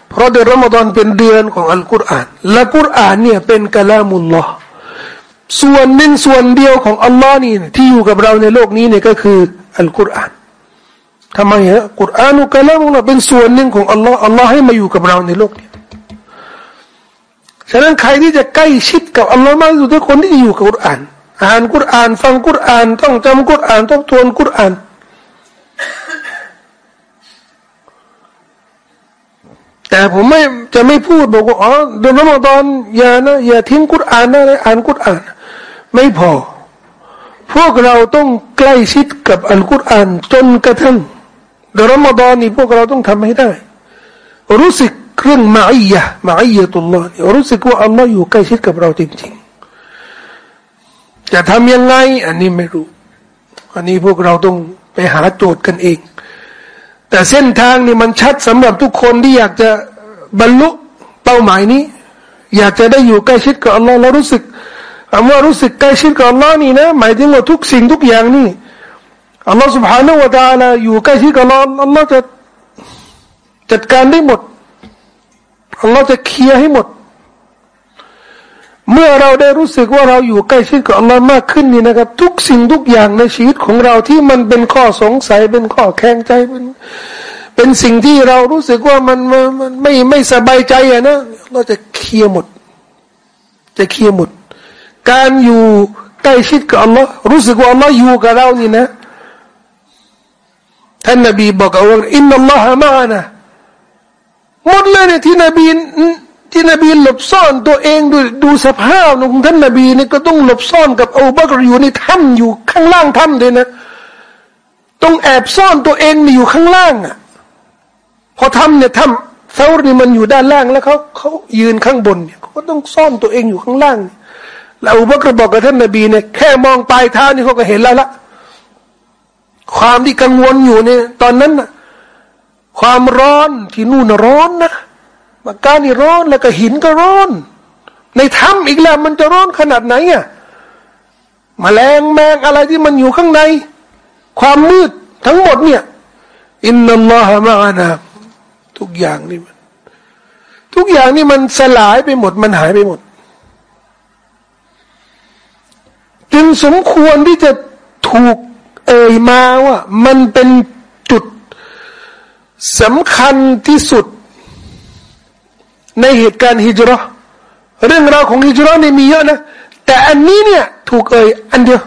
เพราะเดือนรอมฎอนเป็นเดือนของอัลกุรอานและกุรอานเนี่ยเป็นกะลามุลลอฮ์ส่วนหนึ่งส่วนเดียวของอัลลอฮ์นี่ที่อยู่กับเราในโลกนี้เนี่ยก็คืออัลกุรอานทำไมฮะกุรอานุกะลามุลลอฮ์เป็นส่วนหนึ่งของอัลลอฮ์อัลลอฮ์ให้มาอยู่กับเราในโลกนี้ฉะนั้นใครที่จะใกล้ชิดกับอัลลอฮ์มากที่สุดคือคนที่อยู่กับกุรอานอ่านกุรอาน ฟังกุรอาน ต้องจำกุรอานต้องทวนกุรอาน แต่ผมไม่จะไม่พูดบอกว่าอ๋อเดือนรอมฎอนอย่านะอย่าทิ้งกุรอานนะอ่านกุรอาน ไม่พอ พวกเราต้องใกล้ชิดกับอัลกุรอานจนกระทั่งเดือนรอมฎอนนี่พวกเราต้องทำให้ได้ รู้สึกเครื่องมาอียะมาอียะตุลลอฮ์รู้สึกว่าอัลลอฮ์อยู่ใกล้ชิดกับเราจริงๆจะทำยังไง อันนี้ไม่รู้ อันนี้พวกเราต้องไปหาโจทย์กันเอง แต่เส้นทางนี่มันชัดสำหรับทุกคนที่อยากจะบรรลุเป้าหมายนี้ อยากจะได้อยู่ใกล้ชิดกับอัลลอฮ์แล้วรู้สึกคำว่ารู้สึกใกล้ชิดกับอัลลอฮ์นี่นะหมายถึงว่าทุกสิ่งทุกอย่างนี่อัลลอฮ์ سبحانه และ تعالى อยู่ใกล้ชิดกับอัลลอฮ์อัลลอฮ์จะจัดการได้หมดอัลลอฮ์จะเคลียร์ให้หมด เมื่อเราได้รู้สึกว่าเราอยู่ใกล้ชิดกับอัลลอฮ์มากขึ้นนี่นะครับ ทุกสิ่งทุกอย่างในชีวิตของเราที่มันเป็นข้อสงสัยเป็นข้อแข็งใจเป็นเป็นสิ่งที่เรารู้สึกว่ามันมันไม่ไม่สบายใจอะนะเราจะเคลียร์หมด จะเคลียร์หมด การอยู่ใกล้ชิดกับอัลลอฮ์รู้สึกว่าอัลลอฮ์อยู่กับเรานี่นะท่านนบีบอกว่าอินนัลลอฮะมานะหมดเลยเนี่ยที่นบี ที่นบีหลบซ่อนตัวเองดูดูสภาพของท่านนบีนี่ก็ต้องหลบซ่อนกับอูบักรอยู่ในถ้ำอยู่ข้างล่างถ้ำเลยนะต้องแอบซ่อนตัวเองอยู่ข้างล่างอะพอถ้ำเนี่ยถ้ำเซาร์นี่มันอยู่ด้านล่างแล้วเขาเขายืนข้างบนเนี่ยเขาก็ต้องซ่อนตัวเองอยู่ข้างล่างแล้วอูบักรบอกกับท่านนบีเนี่ยแค่มองปลายเท้านี่เขาก็เห็นแล้วละความที่กังวลอยู่เนี่ยตอนนั้นน่ะความร้อนที่นู่นร้อนนะ มากานี่ร้อนแล้วก็หินก็ร้อน ในถ้ำอีกแล้วมันจะร้อนขนาดไหนอะมแมลงแมงอะไรที่มันอยู่ข้างใน ความมืดทั้งหมดเนี่ย อินนัลลอฮะมาอนาทุกอย่างนี่มัน ทุกอย่างนี่มันสลายไปหมดมันหายไปหมด จึงสมควรที่จะถูกเอ่ยมาว่า มันเป็นจุดสำคัญที่สุด ในเหตุการณ์ฮิจรัเรื่องราวของฮิจรัเนี่ยมีเยอะนะแต่อันนี้เนี่ยถูกเอ่ยอันเดียว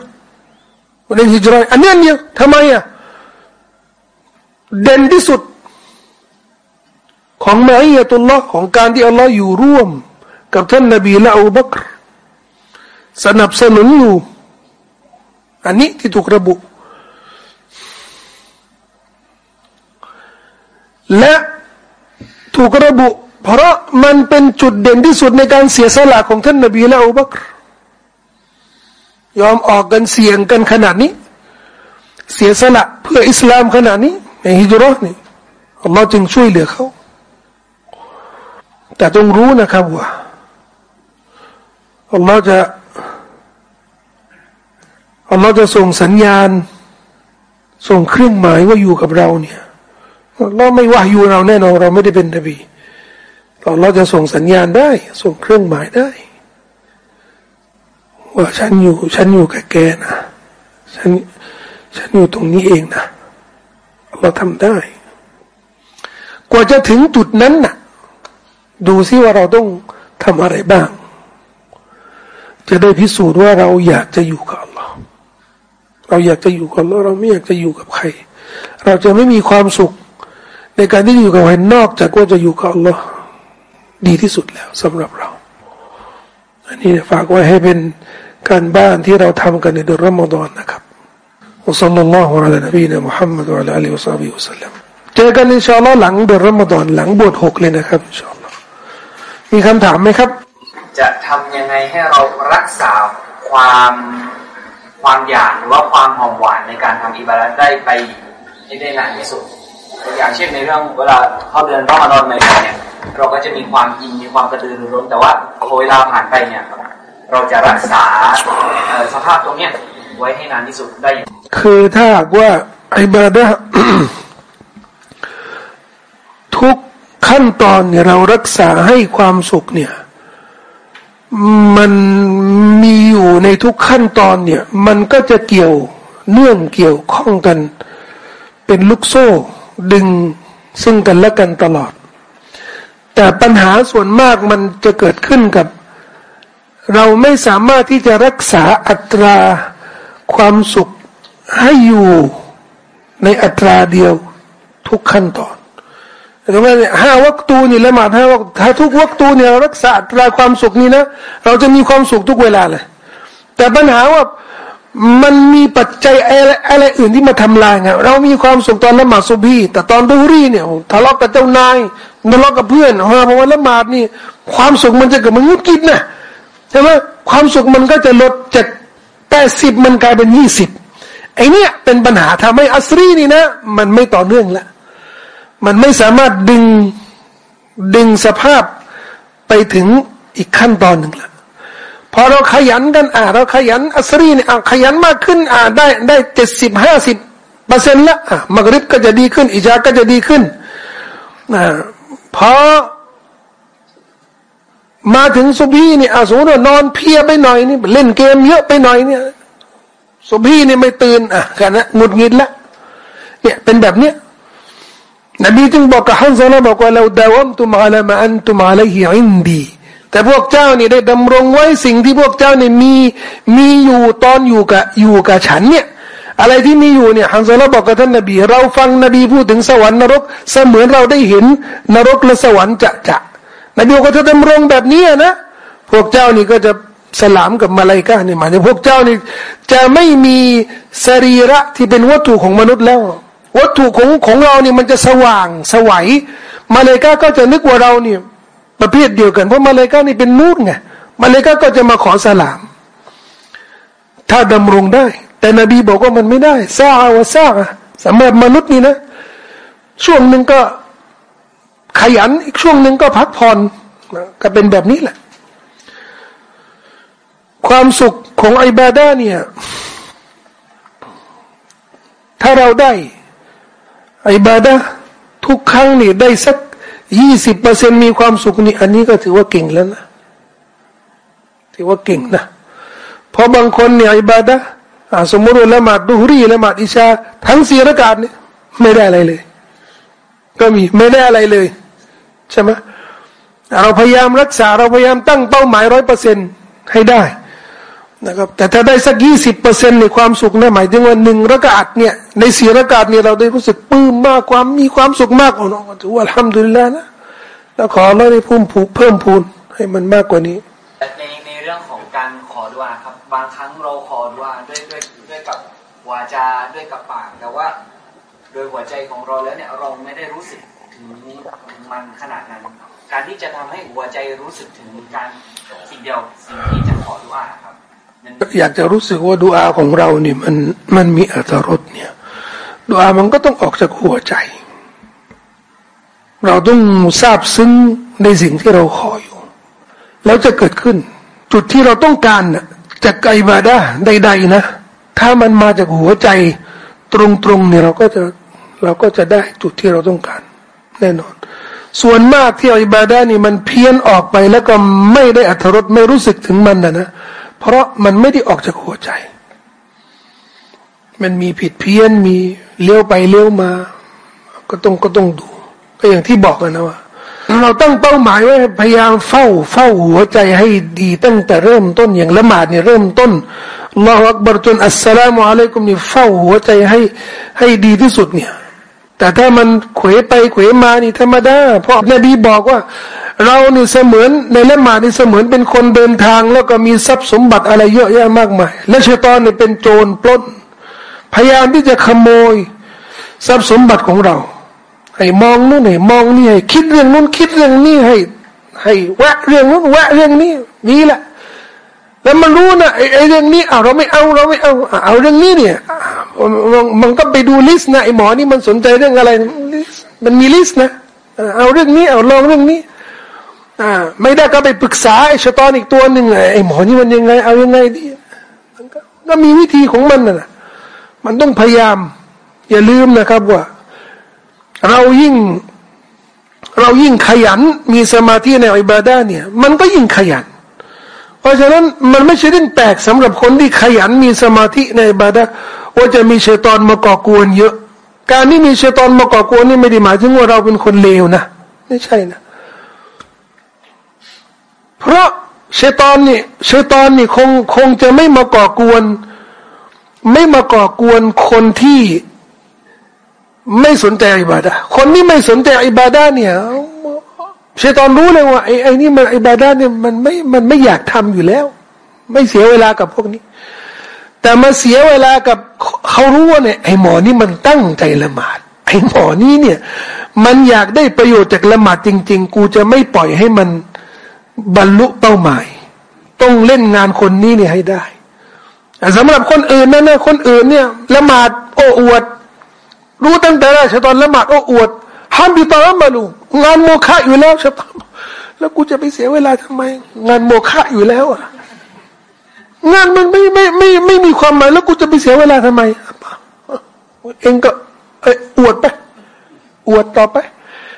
เรื่องฮิจรัอันนี้อันเดียวทำไมอะเด่นที่สุด ของมาอียตุลลอฮ์ของการที่อัลลอฮ์อยู่ร่วม กับท่านนบีละอูบักรสนับสนุนอยู่อันนี้ที่ถูกระบุ และถูกระบุ เพราะมันเป็นจุดเด่นที่สุดในการเสียสละของท่านนบีและอุบักรยอมออกกันเสี่ยงกันขนาดนี้ เสียสละเพื่ออิสลามขนาดนี้ในฮิจรัตนี่อัลลอฮ์จึงช่วยเหลือเขา แต่ต้องรู้นะครับว่าอัลลอฮ์จะอัลลอฮ์จะส่งสัญญาณ ส่งเครื่องหมายว่าอยู่กับเราเนี่ยเราไม่ว่าอยู่เราแน่นอนเราไม่ได้เป็นนบี เราเราจะส่งสัญญาณได้ ส่งเครื่องหมายได้ ว่าฉันอยู่ ฉันอยู่กับแกนะฉันฉันอยู่ตรงนี้เองนะเราทำได้ กว่าจะถึงจุดนั้นนะ่ะ ดูซิว่าเราต้องทำอะไรบ้าง จะได้พิสูจน์ว่าเราอยากจะอยู่กับเราเราอยากจะอยู่กับเราเราไม่อยากจะอยู่กับใคร เราจะไม่มีความสุข ในการที่อยู่กับใครนอกจากว่าจะอยู่กับเรา ดีที่สุดแล้วสำหรับเรา อันนี้ฝากไว้ให้เป็นการบ้านที่เราทำกันในเดือนรอมฎอนนะครับอัสลลัลลอฮุอะลัยนบีนะมุฮัมมัดอัลลอฮฺอัลลอฮฺอัลลอฮฺเจอกันอินชาอัลลอฮ์หลังเดือนรอมฎอนหลังบวชหกเลยนะครับอินชาอัลลอฮ์มีคำถามไหมครับ จะทำยังไงให้เรารักษาความความอยากหรือว่าความหอมหวานในการทำอิบาดะได้ไปให้ได้นานที่สุด อย่างเช่นในเรื่องเวลาเข้าเดือนรอมฎอนใหม่เนี่ยเราก็จะมีความอินมีความกระตือรือร้น แต่ว่าพอเวลาผ่านไปเนี่ยเราจะรักษาสภาพตรงเนี้ยไว้ให้นานที่สุดได้คือถ้าหากว่าอิบาดะทุกขั้นตอนเนี่ยเรารักษาให้ความสุขเนี่ย มันมีอยู่ในทุกขั้นตอนเนี่ย มันก็จะเกี่ยวเนื่องเกี่ยวข้องกัน เป็นลูกโซ่ ดึงซึ่งกันและกันตลอด แต่ปัญหาส่วนมากมันจะเกิดขึ้นกับ เราไม่สามารถที่จะรักษาอัตราความสุขให้อยู่ในอัตราเดียวทุกขั้นตอนแต่ว่าห้าวัคตูนี่ละหมาดห้าวัคถ้าทุกวัคตูเนี่ยรักษาอัตราความสุขนี้นะ เราจะมีความสุขทุกเวลาเลย แต่ปัญหาว่า มันมีปัจจัยอะไรอะไรอื่นที่มาทำลายไงเรามีความสุขตอนละหมาดซุบีแต่ตอนดูรีเนี่ยทะเลาะกับเจ้านายทะเลาะกับเพื่อนเพราะว่าละหมาดนี่ ความสุขมันจะเกิดมันงุดกินนะใช่ไหมความสุขมันก็จะลดจากแปดสิบมันกลายเป็นยี่สิบไอเนี้ยเป็นปัญหาทำให้อัสรีนี่นะ มันไม่ต่อเนื่องละมันไม่สามารถดึงดึงสภาพไปถึงอีกขั้นตอนหนึ่งละ พอเราขยันกันอ่าเราขยันอัสรีเนี่ยขยันมากขึ้นอ่าได้ได้เจ็ดสิบห้าสิบเปอร์เซ็นต์ละอะมักริบก็จะดีขึ้น อิจาก็จะดีขึ้นอ่าพอมาถึงสุบีเนี่ยอาสมมติว่านอนเพียไปหน่อยนี่เล่นเกมเยอะไปหน่อยเนี่ยสุบีเนี่ยไม่ตื่นอะกันนะหงุดหงิดละเนี่ยเป็นแบบเนี้ยนบีจึงบอกกับฮันซาลาบอกว่าเราดาวมตุมาลามาอันตุมาลฮิอินดี แต่พวกเจ้านี่ได้ดำรงไว้สิ่งที่พวกเจ้านี่มีมีอยู่ตอนอยู่กับอยู่กับฉันเนี่ย อะไรที่มีอยู่เนี่ยฮันซาลาบอกกับท่านนบี เราฟังนบีพูดถึงสวรรค์นรก เสมือนเราได้เห็นนรกและสวรรค์จะจะนบีบอกว่าถ้าดำรงแบบนี้นะพวกเจ้านี่ก็จะสลามกับมาลายกาเนี่ยหมายถึงพวกเจ้านี่จะไม่มีสรีระที่เป็นวัตถุของมนุษย์แล้ว วัตถุของของเราเนี่ยมันจะสว่างสวัยมาเลกาก็จะนึกว่าเราเนี่ย ประเภทเดียวกัน เพราะมาเลกานี่เป็นนูรไงมาเลกาก็จะมาขอสลาม ถ้าดำรงได้ แต่นบีบอกว่ามันไม่ได้ซาอาวะซาสำหรับมนุษย์นี่นะ ช่วงหนึ่งก็ขยันอีกช่วงหนึ่งก็พักผ่อนก็เป็นแบบนี้แหละ ความสุขของไอบาดาเนี่ยถ้าเราได้ไอบาดะทุกครั้งนี่ได้สัก ยี่สิบเปอร์เซ็นมีความสุขนี่อันนี้ก็ถือว่าเก่งแล้วนะถือว่าเก่งนะเพราะบางคนเนี่ยอิบาดะสมมติว่าละหมาดดูฮรีละหมาดอิชา ทั้งสี่ระกาศนี่ไม่ได้อะไรเลย ก็มีไม่ได้อะไรเลย ใช่ไหมเราพยายามรักษาเราพยายามตั้งเป้าหมายร้อยเปอร์เซ็นให้ได้ นะครับแต่ถ้าได้สักยี่สิบเปอร์เซ็นต์ในความสุขนะหมายถึงว่าหนึ่งระกาศเนี่ยในสี่ระกาศเนี่ยเราได้รู้สึกปลื้มมากความมีความสุขมากอ๋อน้องถือว่าทำดุลิลานะแล้วขอเราได้พุ่มผูเพิ่มพูนให้มันมากกว่านี้ในในเรื่องของการขอดุอาครับ บางครั้งเราขอดุอาด้วยด้วยด้วยกับวาจาด้วยกับปากแต่ว่า โดยหัวใจของเราแล้วเนี่ยเราไม่ได้รู้สึกถึงมันขนาดนั้น การที่จะทำให้หัวใจรู้สึกถึงการสิ่งเดียวสิ่งที่จะขอดุอาครับ อยากจะรู้สึกว่าดูอาของเราเนี่ยมันมันมีอัตรสเนี่ยดูอามันก็ต้องออกจากหัวใจ เราต้องทราบซึ้งในสิ่งที่เราขออยู่ แล้วจะเกิดขึ้น จุดที่เราต้องการน่ะจากไกบาดาใดๆนะ ถ้ามันมาจากหัวใจตรงๆเนี่ยเราก็จะเราก็จะได้จุดที่เราต้องการ แน่นอน ส่วนมากที่อิบาดานี่มันเพี้ยนออกไปแล้วก็ไม่ได้อัตรสไม่รู้สึกถึงมันนะนะ เพราะมันไม่ได้ออกจากหัวใจ มันมีผิดเพี้ยนมีเลี้ยวไปเลี้ยวมา ก็ต้องก็ต้องดู ก็อย่างที่บอกกันนะว่าเราตั้งเป้าหมายไว้พยายามเฝ้า เฝ้าหัวใจให้ดีตั้งแต่เริ่มต้นอย่างละหมาดเนี่ยเริ่มต้นลอฮักบรจนอัสสลามุอะลัยกุมนี่เฝ้าหัวใจให้ให้ดีที่สุดเนี่ย แต่ถ้ามันเขวไปเขวมานี่ธรรมดา เพราะนบีบอกว่า เรานี่เสมือนในละหมาดนี่เสมือนเป็นคนเดินทาง แล้วก็มีทรัพย์สมบัติอะไรเยอะแยะมากมาย และชัยตอนเนี่เป็นโจรปล้น พยายามที่จะขโมย ทรัพย์สมบัติของเราให้มองนู่นให้มองนี่ให้คิดเรื่องนู้นคิดเรื่องนี้ให้ให้แวะเรื่องนู้นแวะเรื่องนี้นี่แหละ แล้วมันรู้นะไอ้เรื่องนี้เอาเราไม่เอาเราไม่เอาเอาเรื่องนี้เนี่ยมันก็ไปดู list นะไอ้หมอนี่มันสนใจเรื่องอะไรมันมี list นะเอาเรื่องนี้เอาลองเรื่องนี้อ่าไม่ได้ก็ไปปรึกษาไอ้ชัยฏอนอีกตัวหนึ่งไอ้หมอนี่มันยังไง เอายังไงดีมันก็มีวิธีของมันนะมันต้องพยายาม อย่าลืมนะครับว่า เรายิ่ง เรายิ่งขยัน มีสมาธิในอิบาดาเนี่ย มันก็ยิ่งขยัน ราะฉะนั้นมันไม่ใช่เรื่องแปลกสำหรับคนที่ขยันมีสมาธิในบาดาว่าจะมีเชตอนมาก่อกวนเยอะ การที่มีเชตอนมาก่อกวนนี่ไม่ได้หมายถึงว่าเราเป็นคนเลวนะไม่ใช่นะ เพราะเชตอนนี่เชตอนนี่คงคงจะไม่มาก่อกวน ไม่มาก่อกวนคนที่ไม่สนใจอิบาดาคนที่ไม่สนใจอิบาดาเนี่ย เชตอนรู้เลยว่าไอ้ไอ้นี่มันไอิบาดาเนี่ยมันไม่มันไม่อยากทำอยู่แล้ว ไม่เสียเวลากับพวกนี้ แต่มาเสียเวลากับเขารู้ว่าเนี่ยไอ้หมอนี่มันตั้งใจละหมาดไอ้หมอนี่เนี่ย มันอยากได้ประโยชน์จากละหมาดจริง ๆ กูจะไม่ปล่อยให้มันบรรลุเป้าหมาย ต้องเล่นงานคนนี้เนี่ยให้ได้สำหรับคนอื่นนั่นนะคนอื่นเนี่ยละหมาดโอ้อวด รู้ตั้งแต่แรกชะตอนละหมาดโอ้อวดห้ามบิตามมาลู งานโมฆะอยู่แล้วชะตอนแล้วกูจะไปเสียเวลาทำไม งานโมฆะอยู่แล้วอะงานมันไม่ไม่ไม่ไม่มีความหมายแล้วกูจะไปเสียเวลาทำไมเองก็เออวดไปอวดต่อไป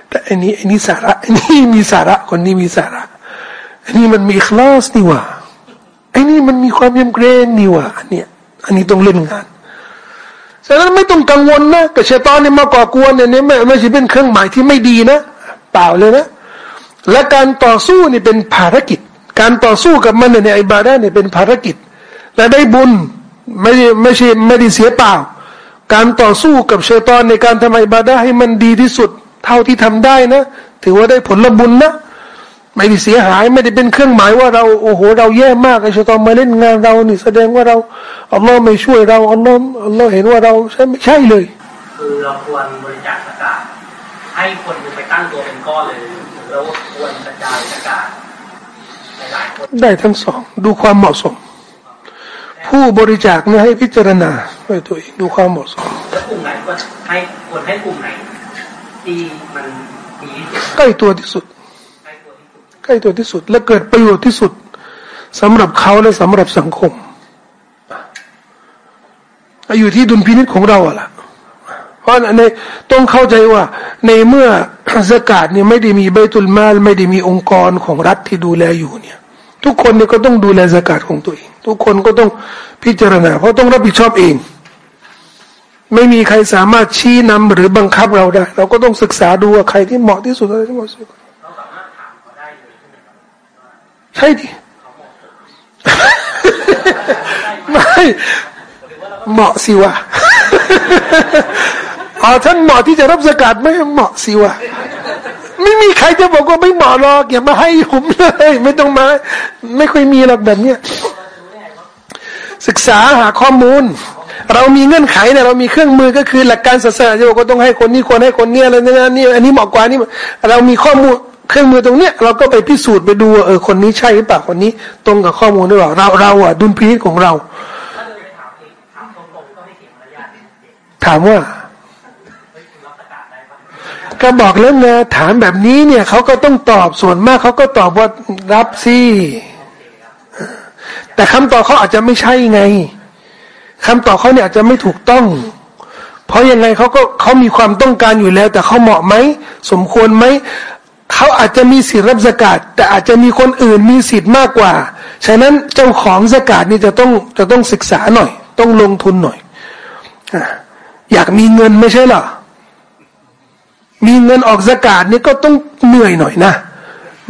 แต่อันนี้อันนี้สาระอันนี้มีสาระคนนี้มีสาระอันนี้มันมีคลาสนี่ว่าอันนี้มันมีความยำเกรงนี่ว่าอันเนี้ยอันนี้ต้องเล่นงานฉะนั้นไม่ต้องกังวลนะกับเชตอนนี่มาก่อกวนเนี่ยไม่ไม่ใช่เป็นเครื่องหมายที่ไม่ดีนะ เปล่าเลยนะและการต่อสู้นี่เป็นภารกิจ การต่อสู้กับมันในอิบาดะเนี่ยเป็นภารกิจ และได้บุญไม่ไม่ใช่ไม่ได้เสียเปล่า การต่อสู้กับเชตอนในการทำอิบาดะให้มันดีที่สุด เท่าที่ทำได้นะ ถือว่าได้ผลบุญนะ ไม่ได้เสียหายไม่ได้เป็นเครื่องหมายว่าเราโอ้โหเราแย่มากไอ้ชะตอนมาเล่นงานเรานี่แสดงว่าเราอัลลอฮ์ไม่ช่วยเราอัลลอฮ์อัลลอฮ์เห็นว่าเราใช่ไม่ใช่เลย คือเราควรบริจาคสกาดให้คนไปตั้งตัวเป็น ก้อนเลยเราควรกระจายสกาดหลายคนได้ทั้งสอง ดูความเหมาะสม ผู้บริจาคเนี่ยให้พิจารณาด้วยตัวเองดูความเหมาะสมแล้วกลุ่มไหนก็ให้ควรให้กลุ่มไหนที่มันดีใกล้ตัวที่สุด ใกล้ตัวที่สุด และเกิดประโยชน์ที่สุดสำหรับเขาและสำหรับสังคมอยู่ที่ดุลพินิจของเราอะล่ะเพ ราะในต้องเข้าใจว่า ในเมื่อสกาดเนี่ยไม่ได้มีใบตุลมาลไม่ได้มีองค์กรของรัฐที่ดูแลอยู่เนี่ย ทุกคนเนี่ยก็ต้องดูแลสกาดของตัวเอง ทุกคนก็ต้องพิจารณา เพราะต้องรับผิดชอบเอง ไม่มีใครสามารถชี้นำหรือบังคับเราได้ เราก็ต้องศึกษาดูว่าใครที่เหมาะที่สุดอะไรที่เหมาะสุดใช่ดิไม่เหมาะสิวะ อ๋อท่านเหมาะที่จะรับสกัดไม่เหมาะสิวะไม่มีใครจะบอกว่าไม่เหมาะหรอกอย่ามาให้ผมเลยไม่ต้องมา ไม่ค่อยมีหรอกแบบเนี้ยศึกษาหาข้อมูล เรามีเงื่อนไขเนี่ยเรามีเครื่องมือก็คือหลักการศาสนาจะบอกก็ต้องให้คนนี้ควรให้คนเนี้ยอะไรนี่นี่อันนี้เหมาะกว่านี่เรามีข้อมูลเครื่องมือตรงเนี้ยเราก็ไปพิสูจน์ไปดูเออคนนี้ใช่หรือเปล่าคนนี้ตรงกับข้อมูลหรือเปล่าเราเราอะดุลพินิจของเรา ถามว่า ก็บอกแล้วไงถามแบบนี้เนี่ยเขาก็ต้องตอบส่วนมากเขาก็ตอบว่ารับสิแต่คำตอบเขาอาจจะไม่ใช่ไงคำตอบเขาเนี่ยอาจจะไม่ถูกต้อง เพราะยังไงเขาก็เขามีความต้องการอยู่แล้ว แต่เขาเหมาะไหมสมควรไหมเขาอาจจะมีสิทธิ์รับสกาดแต่อาจจะมีคนอื่นมีสิทธิ์มากกว่า ฉะนั้นเจ้าของสกาดนี่จะต้องจะต้องศึกษาหน่อย ต้องลงทุนหน่อยอยากมีเงินไม่ใช่หรอ มีเงินออกสกาดนี่ก็ต้องเหนื่อยหน่อยนะ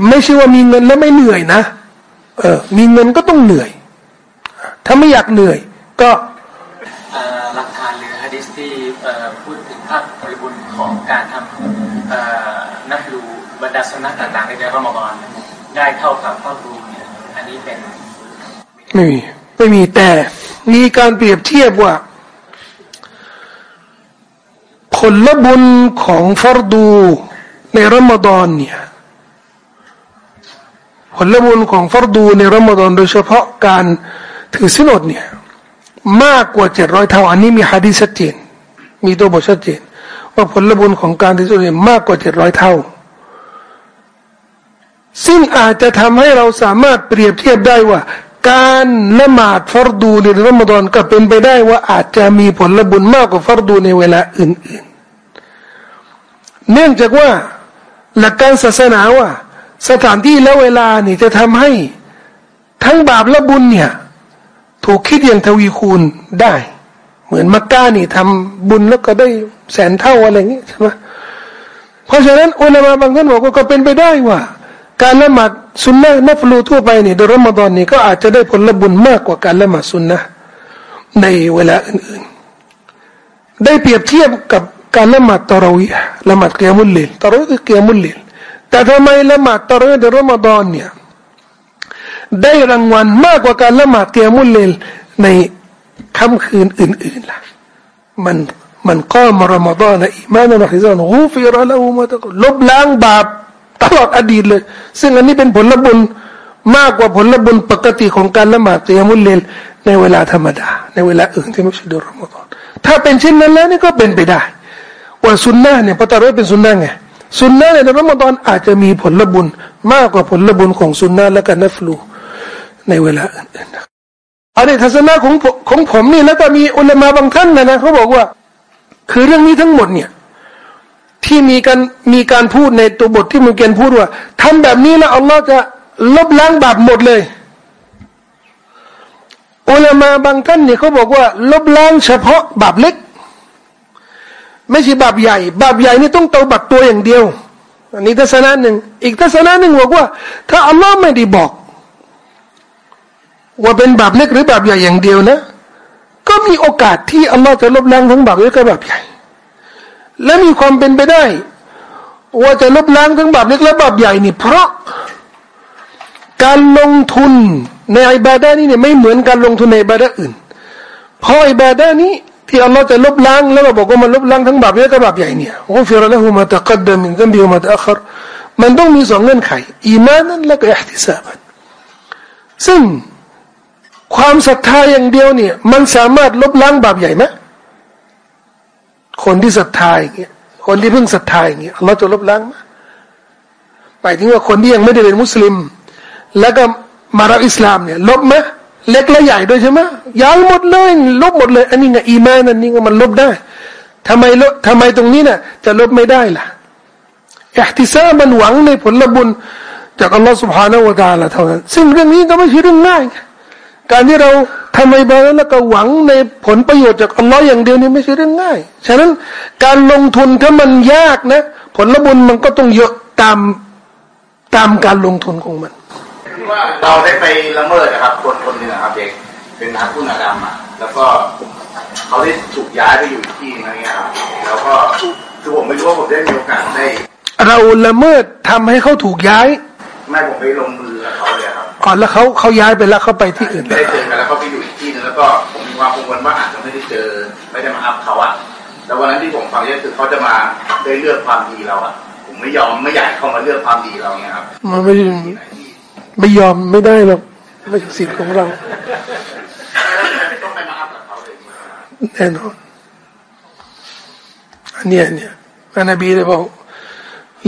ไม่ใช่ว่ามีเงินแล้วไม่เหนื่อยนะเออมีเงินก็ต้องเหนื่อย ถ้าไม่อยากเหนื่อย ก็หลักฐานหรือฮะดิษที่พูดถึงภาพบริบูรณ์ของการทำนักรูบรรดาสนักต่างๆในเดือนรอมฎอนได้เท่ากับข้อรูเนี่ยอันนี้เป็นไม่มีไม่มีแต่มีการเปรียบเทียบว่า ผลบุญของฟารดูในรอมฎอนเนี่ยผลบุญของฟารดูในรอมฎอนโดยเฉพาะการถือสินอดเนี่ยมากกว่าเจ็ดร้อยเท่าอันนี้มีฮะดีชัดเจนมีตัวบทชัดเจน ว่าผลบุญของการถือสินอดมากกว่าเจ็ดร้อยเท่า ซึ่งอาจจะทำให้เราสามารถเปรียบเทียบได้ว่าการละหมาดฟารดูในรอมฎอนก็เป็นไปได้ว่าอาจจะมีผลบุญมากกว่าฟารดูในเวลาอื่น เนื่องจากว่าหลักการศาสนาว่า สถานที่และเวลานี่จะทำให้ทั้งบาปและบุญเนี่ย ถูกคิดอย่างทวีคูณได้ เหมือนมักกะนี่ทำบุญแล้วก็ได้แสนเท่าอะไรอย่างนี้ใช่ไหมเพราะฉะนั้นอุลามะบางท่านบอกว่าก็เป็นไปได้ว่า การละหมาดสุนนะنفلทั่วไปนี่โดยรอมฎอนนี่ก็อาจจะได้ผลบุญมากกว่าการละหมาดสุนนะในเวลาอื่นๆ ได้เปรียบเทียบกับ การละหมาดตะราวีละหมาดقيام الليلตะราวีคือقيام الليلแต่ทำไมละหมาดตะราวีในรอมฎอนเนี่ยได้รางวัลมากกว่าการละหมาดقيام الليلในค่ำคืนอื่นๆล่ะมันมันก็มารอมฎอนอีมานะฮิซานฮูฟิรละหูมาตะลบล้างบาปตลอดอดีตเลย ซึ่งอันนี้เป็นผลบุญมากกว่าผลบุญปกติของการละหมาดเตียมุลเลนในเวลาธรรมดา ในเวลาอื่นที่ไม่ใช่เดือนรอมฎอนถ้าเป็นเช่นนั้นแล้วนี่ก็เป็นไปได้ ว่าสุนนะเนี่ยพระตารีเป็นสุนนะไงสุนนะในรอมฎอนอาจจะมีผลบุญมากกว่าผลบุญของสุนนะและการนัฟลูในเวลาอื่นๆอันนี้ทัศนะของของผมนี่แล้วก็มีอุลามะบางท่านนะนะเขาบอกว่า คือเรื่องนี้ทั้งหมดเนี่ยที่มีการมีการพูดในตัวบทที่มุเกนพูดว่าทำแบบนี้แล้วอัลลอฮ์จะลบล้างบาปหมดเลยอุลามาบางท่านเนี่ยเขาบอกว่า ลบล้างเฉพาะบาปเล็ก ไม่ใช่บาปใหญ่ บาปใหญ่นี่ต้องเตาบัตตัวอย่างเดียว อันนี้ทัศนะหนึ่ง อีกทัศนะหนึ่งบอกว่า ถ้าอัลลอฮ์ไม่ได้บอก ว่าเป็นบาปเล็กหรือบาปใหญ่อย่างเดียวนะ ก็มีโอกาสที่อัลลอฮ์จะลบล้างทั้งบาปเล็กกับบาปใหญ่ และมีความเป็นไปได้ ว่าจะลบล้างทั้งบาปเล็กและบาปใหญ่นี่ เพราะการลงทุนในอิบาดานี้เนี่ยไม่เหมือนการลงทุนในอิบาดาอื่น เพราะอิบาดานี้ ที่อัลลอฮ์จะลบล้างแล้วเราบอกว่ามันลบล้างทั้งบาปเล็กและบาปใหญ่เนี่ยโอ้ฟิรละหูมาตะกัดดมินซัมบิวมาตะอัครมันต้องมีสองเงื่อนไขอีมานันและก็อิฮติซาบันซึ่งความศรัทธาอย่างเดียวเนี่ย มันสามารถลบล้างบาปใหญ่ไหมคนที่ศรัทธาอย่างเงี้ยคนที่เพิ่งศรัทธาอย่างเงี้ยเราจะลบล้างไหมหมายถึงว่าคนที่ยังไม่ได้เป็นมุสลิม แล้วก็มารับอิสลามเนี่ย ลบไหม เล็กและใหญ่ด้วยใช่ไหมย้ายหมดเลย ลบหมดเลย อันนี้ไงอีมานอันนี้มันลบได้ ทำไมลบทำไมตรงนี้นะ่ะจะลบไม่ได้ล่ะอัทติซามันหวังในผลบุญจากอัลลอฮฺสุบฮานาวะตาละเท่านั้นซึ่งเรื่องนี้ก็ไม่ใช่เรื่องง่าย การที่เราทำไมบ้างแล้วก็หวังในผลประโยชน์จากอัลลอฮ์อย่างเดียวนี่ไม่ใช่เรื่องง่าย ฉะนั้นการลงทุนถ้ามันยากนะ ผลบุญมันก็ต้องเยอะตามตามการลงทุนของมัน ว่าเราได้ไปละเมิดนะครับ คนคนหนึ่งครับ เด็กเป็นนักผู้นาดำอะแล้วก็เขาได้ถูกย้ายไปอยู่ที่นั่นเงี้ยครับแล้วก็คือผมไม่รู้ว่าผมได้มีโอกาสได้ เราละเมิดทำให้เขาถูกย้าย ไม่ผมไปลงมือกับเขาเลยครับอ๋อแล้วเขาเขาย้ายไปแล้วเขาไปที่อื่นไม่ได้เจอกันแล้วเขาไปอยู่อีกที่นึงแล้วก็ผมมีความกังวลว่าอาจจะไม่ได้เจอไม่ได้มาอัพเขาอะแต่วันนั้นที่ผมฟังเนี่ยคือเขาจะมาได้เลือกความดีเราอะ ผมไม่ยอมไม่อยากเขามาเลือกความดีเราเนี่ยครับมันไม่ ไม่ยอมไม่ได้หรอกไม่ใช่สิทธิ์ของเราแน่นอนอันนี้เนี่ยอันนบีเลยบอก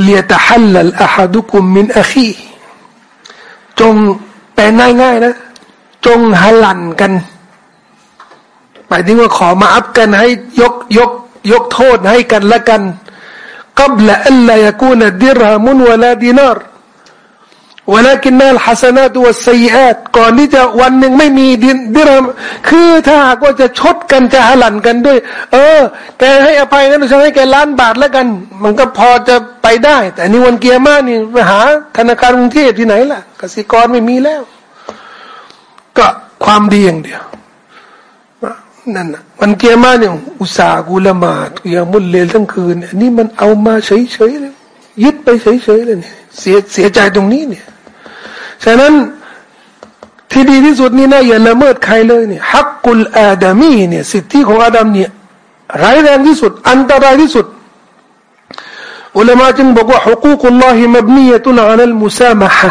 เลียตะฮัลลัลอะฮัดุคุมมินอะคีจงแปลง่ายๆนะ จงฮัลันกันหมายถึงว่าขอมาอัพกันให้ยกยกยกโทษให้กันละกันกับละอัลลยกูนดิรฮามุนวะลาดีนาร วลากินนัลฮัสนาตัวซีแอาตก่อนที่จะวันหนึ่งไม่มีดินดิรามคือถ้าหากว่าจะชดกันจะหลันกันด้วย เออ แกให้อภัยนั้นฉันให้แกล้านบาทแล้วกัน มันก็พอจะไปได้ แต่นี่วันเกียร์มานี่ไปหาธนาคารกรุงเทพที่ไหนล่ะกสิกรไม่มีแล้ว ก็ความดีอย่างเดียวนั่นนะมันเกียร์มาเนี่ยอุตส่าห์กุละมาตุยามุลเลลทั้งคืนนี่มันเอามาเฉยๆเลย ยึดไปเฉยๆเลยเนี่ยเสียเสียใจตรงนี้เนี่ย ฉะนั้นที่ดีที่สุดนี่นะอย่าละเมิดใครเลยเนี่ยฮักกุลอาดามีเนี่ยสิทธิของอาดัมเนี่ยร้ายแรงที่สุด อันตรายที่สุดอุลามะจึงบอกว่าฮุกูกุลลอฮิมับนียตุนอาลัลมุซามะฮะ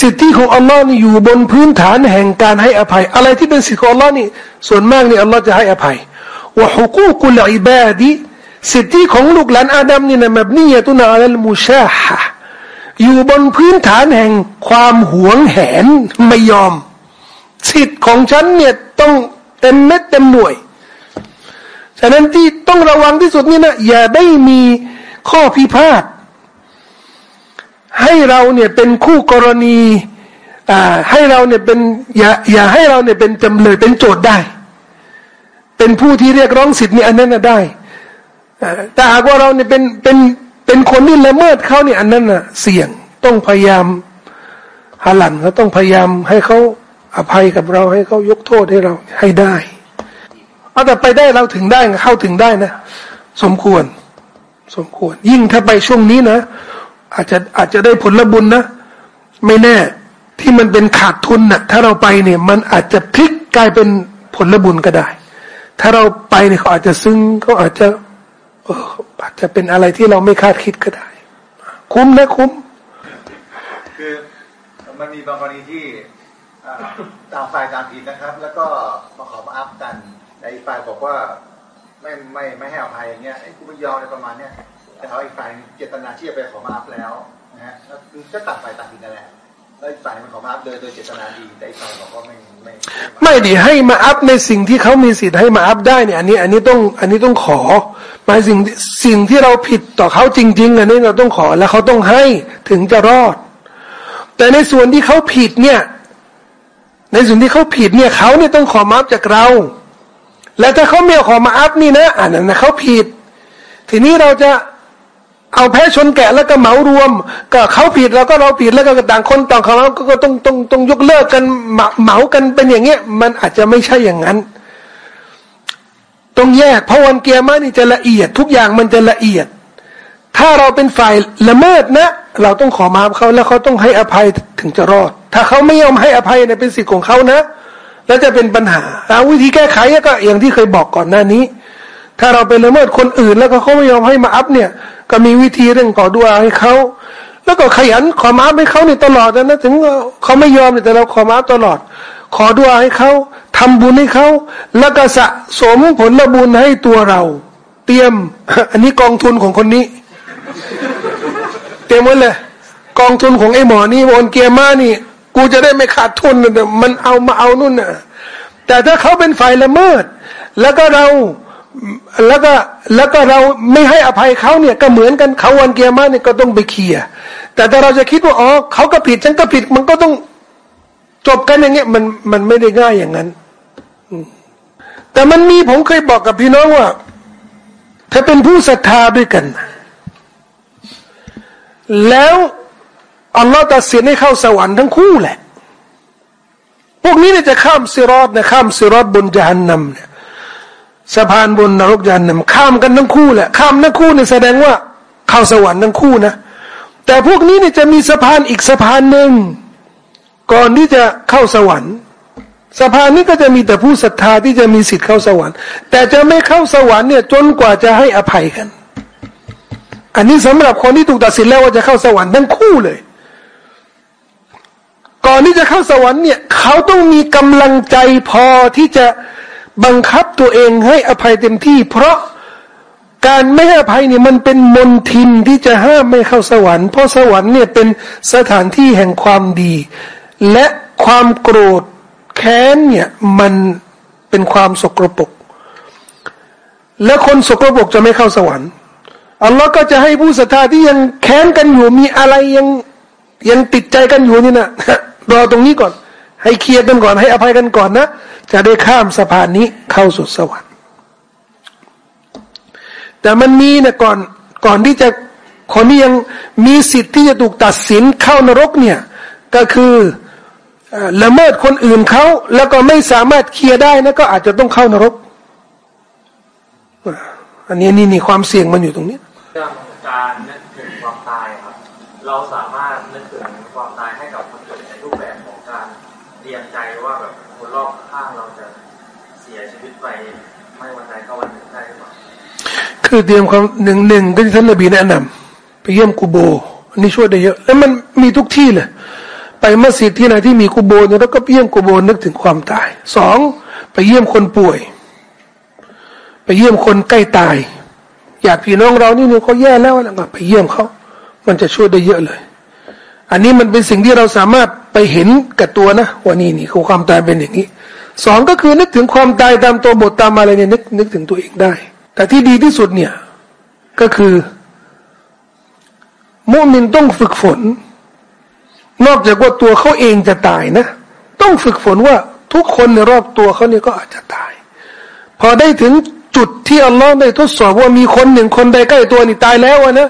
สิทธิของอัลลอฮ์นี่อยู่บนพื้นฐานแห่งการให้อภัย อะไรที่เป็นสิทธิของอัลลอฮ์นี่ส่วนมากนี่อัลลอฮ์จะให้อภัยว่าฮุกูกุลอิบาดี สิทธิของลูกหลานอาดัมนี่นะมับนียตุนาลัลมุชาฮะอยู่บนพื้นฐานแห่งความหวงแหนไม่ยอม สิทธิ์ของฉันเนี่ยต้องเต็มเม็ดเต็มหน่วย ฉะนั้นที่ต้องระวังที่สุดนี่นะอย่าได้มีข้อพิพาทให้เราเนี่ยเป็นคู่กรณีอ่าให้เราเนี่ยเป็นอย่าอย่าให้เราเนี่ยเป็นจำเลยเป็นโจทย์ได้ เป็นผู้ที่เรียกร้องสิทธิ์นี่อันนั้นนะได้ แต่หากว่าเราเนี่ยเป็นเป็นเป็นคนที่ละเมิดเขาเนี่ยอันนั้นน่ะ เสี่ยงต้องพยายามหาหลันเขาต้องพยายามให้เขาอภัยกับเราให้เขายกโทษให้เราให้ได้เอาแต่ไปได้เราถึงได้เข้าถึงได้นะ สมควร สมควร ยิ่งถ้าไปช่วงนี้นะ อาจจะอาจจะได้ผลบุญนะ ไม่แน่ที่มันเป็นขาดทุนนะ่ะ ถ้าเราไปเนี่ย มันอาจจะพลิกกลายเป็นผลบุญก็ได้ ถ้าเราไปเนี่ยเขาอาจจะซึ้งเขาอาจจะ เอออาจจะเป็นอะไรที่เราไม่คาดคิดก็ได้ คุ้มนะคุ้ม คือมันมีบางกรณีที่ต่างฝ่ายต่างผิดนะครับ แล้วก็มาขอมาอัพกันแต่อีกฝ่ายบอกว่าไม่ไม่ไม่ให้อภัยอย่างเงี้ยไอ้กูไม่ยอมในประมาณเนี้ยแต่เขาอีกฝ่ายเจตนาที่จะไปขอมาอัพแล้วนะฮะก็ต่างฝ่ายต่างผิดนั่นแหละ แล้ฝ่ายขอมาอัพโดยโดยเจตนาดีแต่อีกฝ่ายบอกว่าไม่ไม่ไม่ดีให้มาอัพในสิ่งที่เขามีสิทธิ์ให้มาอัพได้เนี่ยอันนี้อันนี้ต้องอันนี้ต้องขอหมายสิ่งสิ่งที่เราผิดต่อเขาจริง ๆ อันนี้เราต้องขอแล้วเขาต้องให้ถึงจะรอด แต่ในส่วนที่เขาผิดเนี่ย ในส่วนที่เขาผิดเนี่ยเขาเนี่ยต้องขอมาอัพจากเรา แล้วถ้าเขาไม่ขอมาอัพนี่นะอันนั้นนะเขาผิด ทีนี้เราจะ เอาแพ้ชนแกะแล้วก็เหมารวมก็เขาผิดแล้วก็เราผิดแล้วก็ต่างคนต่างเขาก็ต้องต้องต้องยกเลิกกันเหมากันเป็นอย่างเงี้ยมันอาจจะไม่ใช่อย่างนั้นต้องแยกเพราะวันเกียร์มานี่จะละเอียด ทุกอย่างมันจะละเอียด ถ้าเราเป็นฝ่ายละเมิดนะ เราต้องขอมาเขาแล้วเขาต้องให้อภัยถึงจะรอด ถ้าเขาไม่ยอมให้อภัยเนี่ยเป็นสิทธิ์ของเขานะ แล้วจะเป็นปัญหาวิธีแก้ไขก็อย่างที่เคยบอกก่อนหน้านี้ ถ้าเราไปละเมิดคนอื่น แล้วก็เขาไม่ยอมให้ maaf เนี่ย ก็มีวิธีเรื่องขอดูอาให้เขาแล้วก็ขยันขอ maaf ให้เขาเนี่ยตลอดนะถึงเขาไม่ยอมเนี่ยแต่เราขอ maaf ตลอด ขอดูอาให้เขาทำบุญให้เขาแล้วก็สะสมผลบุญให้ตัวเรา เตรียม อันนี้กองทุนของคนนี้ เตรียมไว้เลยกองทุนของไอ้หมอนี่โอนเกียร์มานี่ กูจะได้ไม่ขาดทุนนะมันเอามาเอานู่นน่ะแต่ถ้าเขาเป็นฝ่ายละเมิด แล้วก็เรา แล้วก็แล้วก็เราไม่ให้อภัยเขาเนี่ยก็เหมือนกันเขาวันเกียร์มาเนี่ยก็ต้องไปเคลียร์แต่ถ้าเราจะคิดว่าอ๋อเขาก็ผิดฉันก็ผิดมันก็ต้องจบกันอย่างเงี้ยมันมันไม่ได้ง่ายอย่างนั้นแต่มันมีผมเคยบอกกับพี่น้องว่า ถ้าเป็นผู้ศรัทธาด้วยกัน แล้วอัลลอฮ์ตัดสินให้เข้าสวรรค์ทั้งคู่แหละ พวกนี้เนี่ยจะข้ามสิรอดนะข้ามสิรอดบนจานนำเนี่ย สะพานบนนรกจานนำข้ามกันทั้งคู่แหละข้ามทั้งคู่เนี่ยแสดงว่าเข้าสวรรค์ทั้งคู่นะ แต่พวกนี้เนี่ยจะมีสะพานอีกสะพานหนึ่งก่อนที่จะเข้าสวรรค์สะพานนี้ก็จะมีแต่ผู้ศรัทธาที่จะมีสิทธิ์เข้าสวรรค์ แต่จะไม่เข้าสวรรค์เนี่ยจนกว่าจะให้อภัยกัน อันนี้สำหรับคนที่ถูกตัดสินแล้วว่าจะเข้าสวรรค์ทั้งคู่เลย ก่อนที่จะเข้าสวรรค์เนี่ย เขาต้องมีกำลังใจพอที่จะ บังคับตัวเองให้อภัยเต็มที่ เพราะการไม่ให้อภัยเนี่ยมันเป็นมนทินที่จะห้ามไม่เข้าสวรรค์เพราะสวรรค์เนี่ยเป็นสถานที่แห่งความดี และความโกรธแค้นเนี่ยมันเป็นความสกรปรกและคนสกรปรกจะไม่เข้าสวรรค์อัลลอฮ์ก็จะให้ผู้ศรัทธาที่ยังแค้นกันอยู่มีอะไรยังยังติดใจกันอยู่นี่นะรอตรงนี้ก่อน ให้เคลียร์กันก่อนให้อภัยกันก่อนนะ จะได้ข้ามสะพานนี้เข้าสู่สวรรค์ แต่มันมีนะก่อนก่อนที่จะคนที่ยังมีสิทธิ์ที่จะถูกตัดสินเข้านรกเนี่ย ก็คือละเมิดคนอื่นเขาแล้วก็ไม่สามารถเคลียร์ได้นะก็อาจจะต้องเข้านรก อันนี้นี่นี่ความเสี่ยงมันอยู่ตรงนี้เรื่องการนึกถึงความตายครับ เราสา คือเตรียมความหนึ่งหนึ่งก็ที่ท่านนบีแนะนำไปเยี่ยมกูโบอันนี้ช่วยได้เยอะ แล้วมันมีทุกที่เลยไปมัสยิดที่ไหนที่มีกูโบเนี่ยเราก็เยี่ยมกูโบนึกถึงความตายสองไปเยี่ยมคนป่วย ไปเยี่ยมคนใกล้ตายอยากพี่น้องเรานี่เนี่ยเขาแย่แล้วนะไปเยี่ยมเขา มันจะช่วยได้เยอะเลย อันนี้มันเป็นสิ่งที่เราสามารถไปเห็นกับตัวนะว่านี่นี่คือความตายเป็นอย่างนี้สองก็คือนึกถึงความตายตามตัวบทตามอะไรเนี่ยนึกนึกถึงตัวเองได้ แต่ที่ดีที่สุดเนี่ย ก็คือ มุมินต้องฝึกฝน นอกจากว่าตัวเขาเองจะตายนะ ต้องฝึกฝนว่าทุกคนในรอบตัวเขาเนี่ยก็อาจจะตาย พอได้ถึงจุดที่อัลลอฮ์ได้ทดสอบว่ามีคนหนึ่งคนใดใกล้ตัวนี่ตายแล้วนะ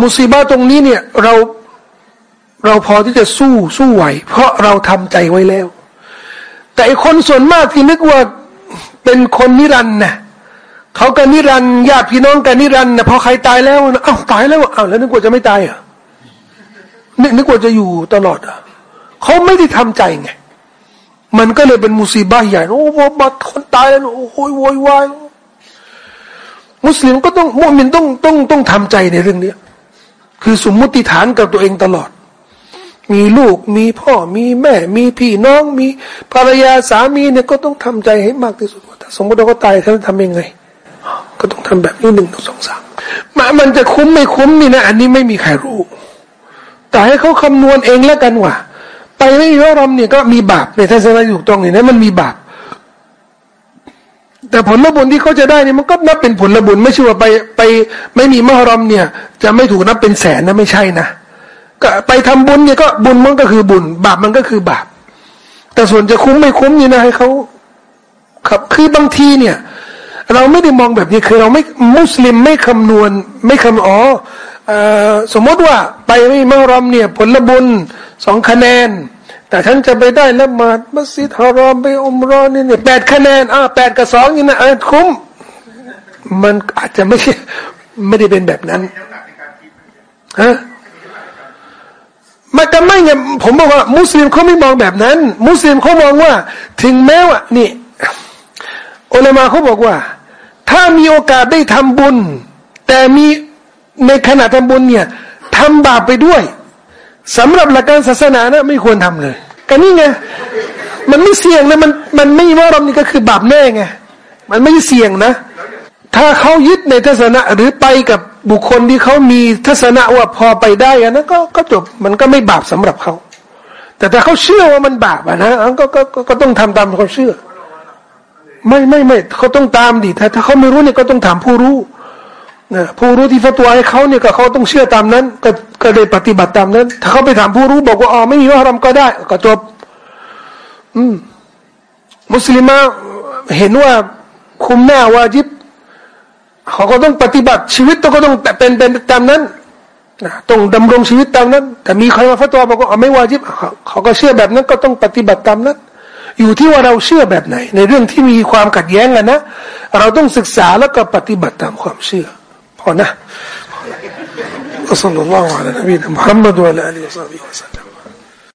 มุสีบ้าตรงนี้เนี่ยเราเราพอที่จะสู้สู้ไหว เพราะเราทำใจไว้แล้ว แต่คนส่วนมากที่นึกว่าเป็นคนนิรันด์นะ เขากันนิรันด์ญาติพี่น้องกันนิรันด์นะพอใครตายแล้วนะอ้าวตายแล้วอ้าวแล้วนึกว่าจะไม่ตายอะนึกนึกว่าจะอยู่ตลอดอะเขาไม่ได้ทำใจไงมันก็เลยเป็นมุสีบ้าใหญ่โอ้โหมาคนตายแล้วโอ้โหโวยวายมุสลิมก็ต้องมุมินต้องต้องต้องทำใจในเรื่องนี้คือสมมุติฐานกับตัวเองตลอด มีลูกมีพ่อมีแม่ มีพี่น้องมีภรรยาสามีเนี่ยก็ต้องทำใจให้มากที่สุดถ้าสมมติเราก็ตายท่านทำยังไง ก็ต้องทำแบบนี้หนึ่งสองสามมามันจะคุ้มไม่คุ้มนี่นะ อันนี้ไม่มีใครรู้ แต่ให้เขาคำนวณเองแล้วกันว่าไปไม่ยอมเนี่ยก็มีบาปในทัศนคติถูกต้องนี่นะมันมีบาปแต่ผลบุญที่เขาจะได้นี่มันก็นับเป็นผลบุญไม่ใช่ว่าไปไป ไม่มีมหรมเนี่ย จะไม่ถูกนับเป็นแสนนะไม่ใช่นะก็ไปทำบุญเนี่ยก็บุญมันก็คือบุญ บาปมันก็คือบาป แต่ส่วนจะคุ้มไม่คุ้มนี่นะให้เขาครับคือบางทีเนี่ย เราไม่ได้มองแบบนี้คือเราไม่มุสลิมไม่คำนวณไม่คำอ๋อสมมติว่าไปไม่มหรอมเนี่ยผลบุญสองคะแนน แต่ฉันจะไปได้ละหมาดมัสยิดฮารอมไปอมรอนี่เนี่ยแปดคะแนนอ่าแปดกับสองนี่นะคุ้ม มันอาจจะไม่ใช่ไม่ได้เป็นแบบนั้นฮะมันจะไม่ไงผมบอกว่ามุสลิมเขาไม่มองแบบนั้น มุสลิมเขามองว่า ถึงแม้ว่านี่อุลามาเขาบอกว่า ถ้ามีโอกาสได้ทำบุญ แต่มีในขณะทำบุญเนี่ยทำบาปไปด้วยสำหรับหลักการศาสนานะไม่ควรทำเลยกันนี่ไงมันไม่เสี่ยงนะมันมันไม่ว่ารอบนี้ก็คือบาปแน่ไงมันไม่เสี่ยงนะ ถ้าเขายึดในทัศนะหรือไปกับบุคคลที่เขามีทัศนะว่าพอไปได้อะนะก็ก็จบมันก็ไม่บาปสำหรับเขาแต่ถ้าเขาเชื่อว่ามันบาปอะนะก็ก็ก็ต้องทำตามเขามเชื่อ ไม่ไม่ไม่เขาต้องตามดิถ้าถ้าเขาไม่รู้เนี่ยก็ต้องถามผู้รู้นะผู้รู้ที่ฟัตวให้เขาเนี่ยก็เขาต้องเชื่อตามนั้น ก็ก็ได้ปฏิบัติตามนั้น ถ้าเขาไปถามผู้รู้บอกว่าอ๋อไม่มีวะรำก็ได้ ก็จบอืมมุสลิมเห็นว่าคุมหน้าวาจิบเขาก็ต้องปฏิบัติชีวิตต้องก็ต้องเป็นเป็นตามนั้นนะต้องดำรงชีวิตตามนั้น แต่มีใครมาฟัตวบอกว่าอ๋อไม่วาจิบเขาก็เชื่อแบบนั้นก็ต้องปฏิบัติตามนั้น อยู่ที่ว่าเราเชื่อแบบไหน ในเรื่องที่มีความขัดแย้งกันนะ เราต้องศึกษาแล้วก็ปฏิบัติตามความเชื่อพอนะอัลลอฮฺอัลลอฮฺอัลลัลลอฮฺอัลลอฮฺอัลลัลลอฮฺอัลลอฮฺ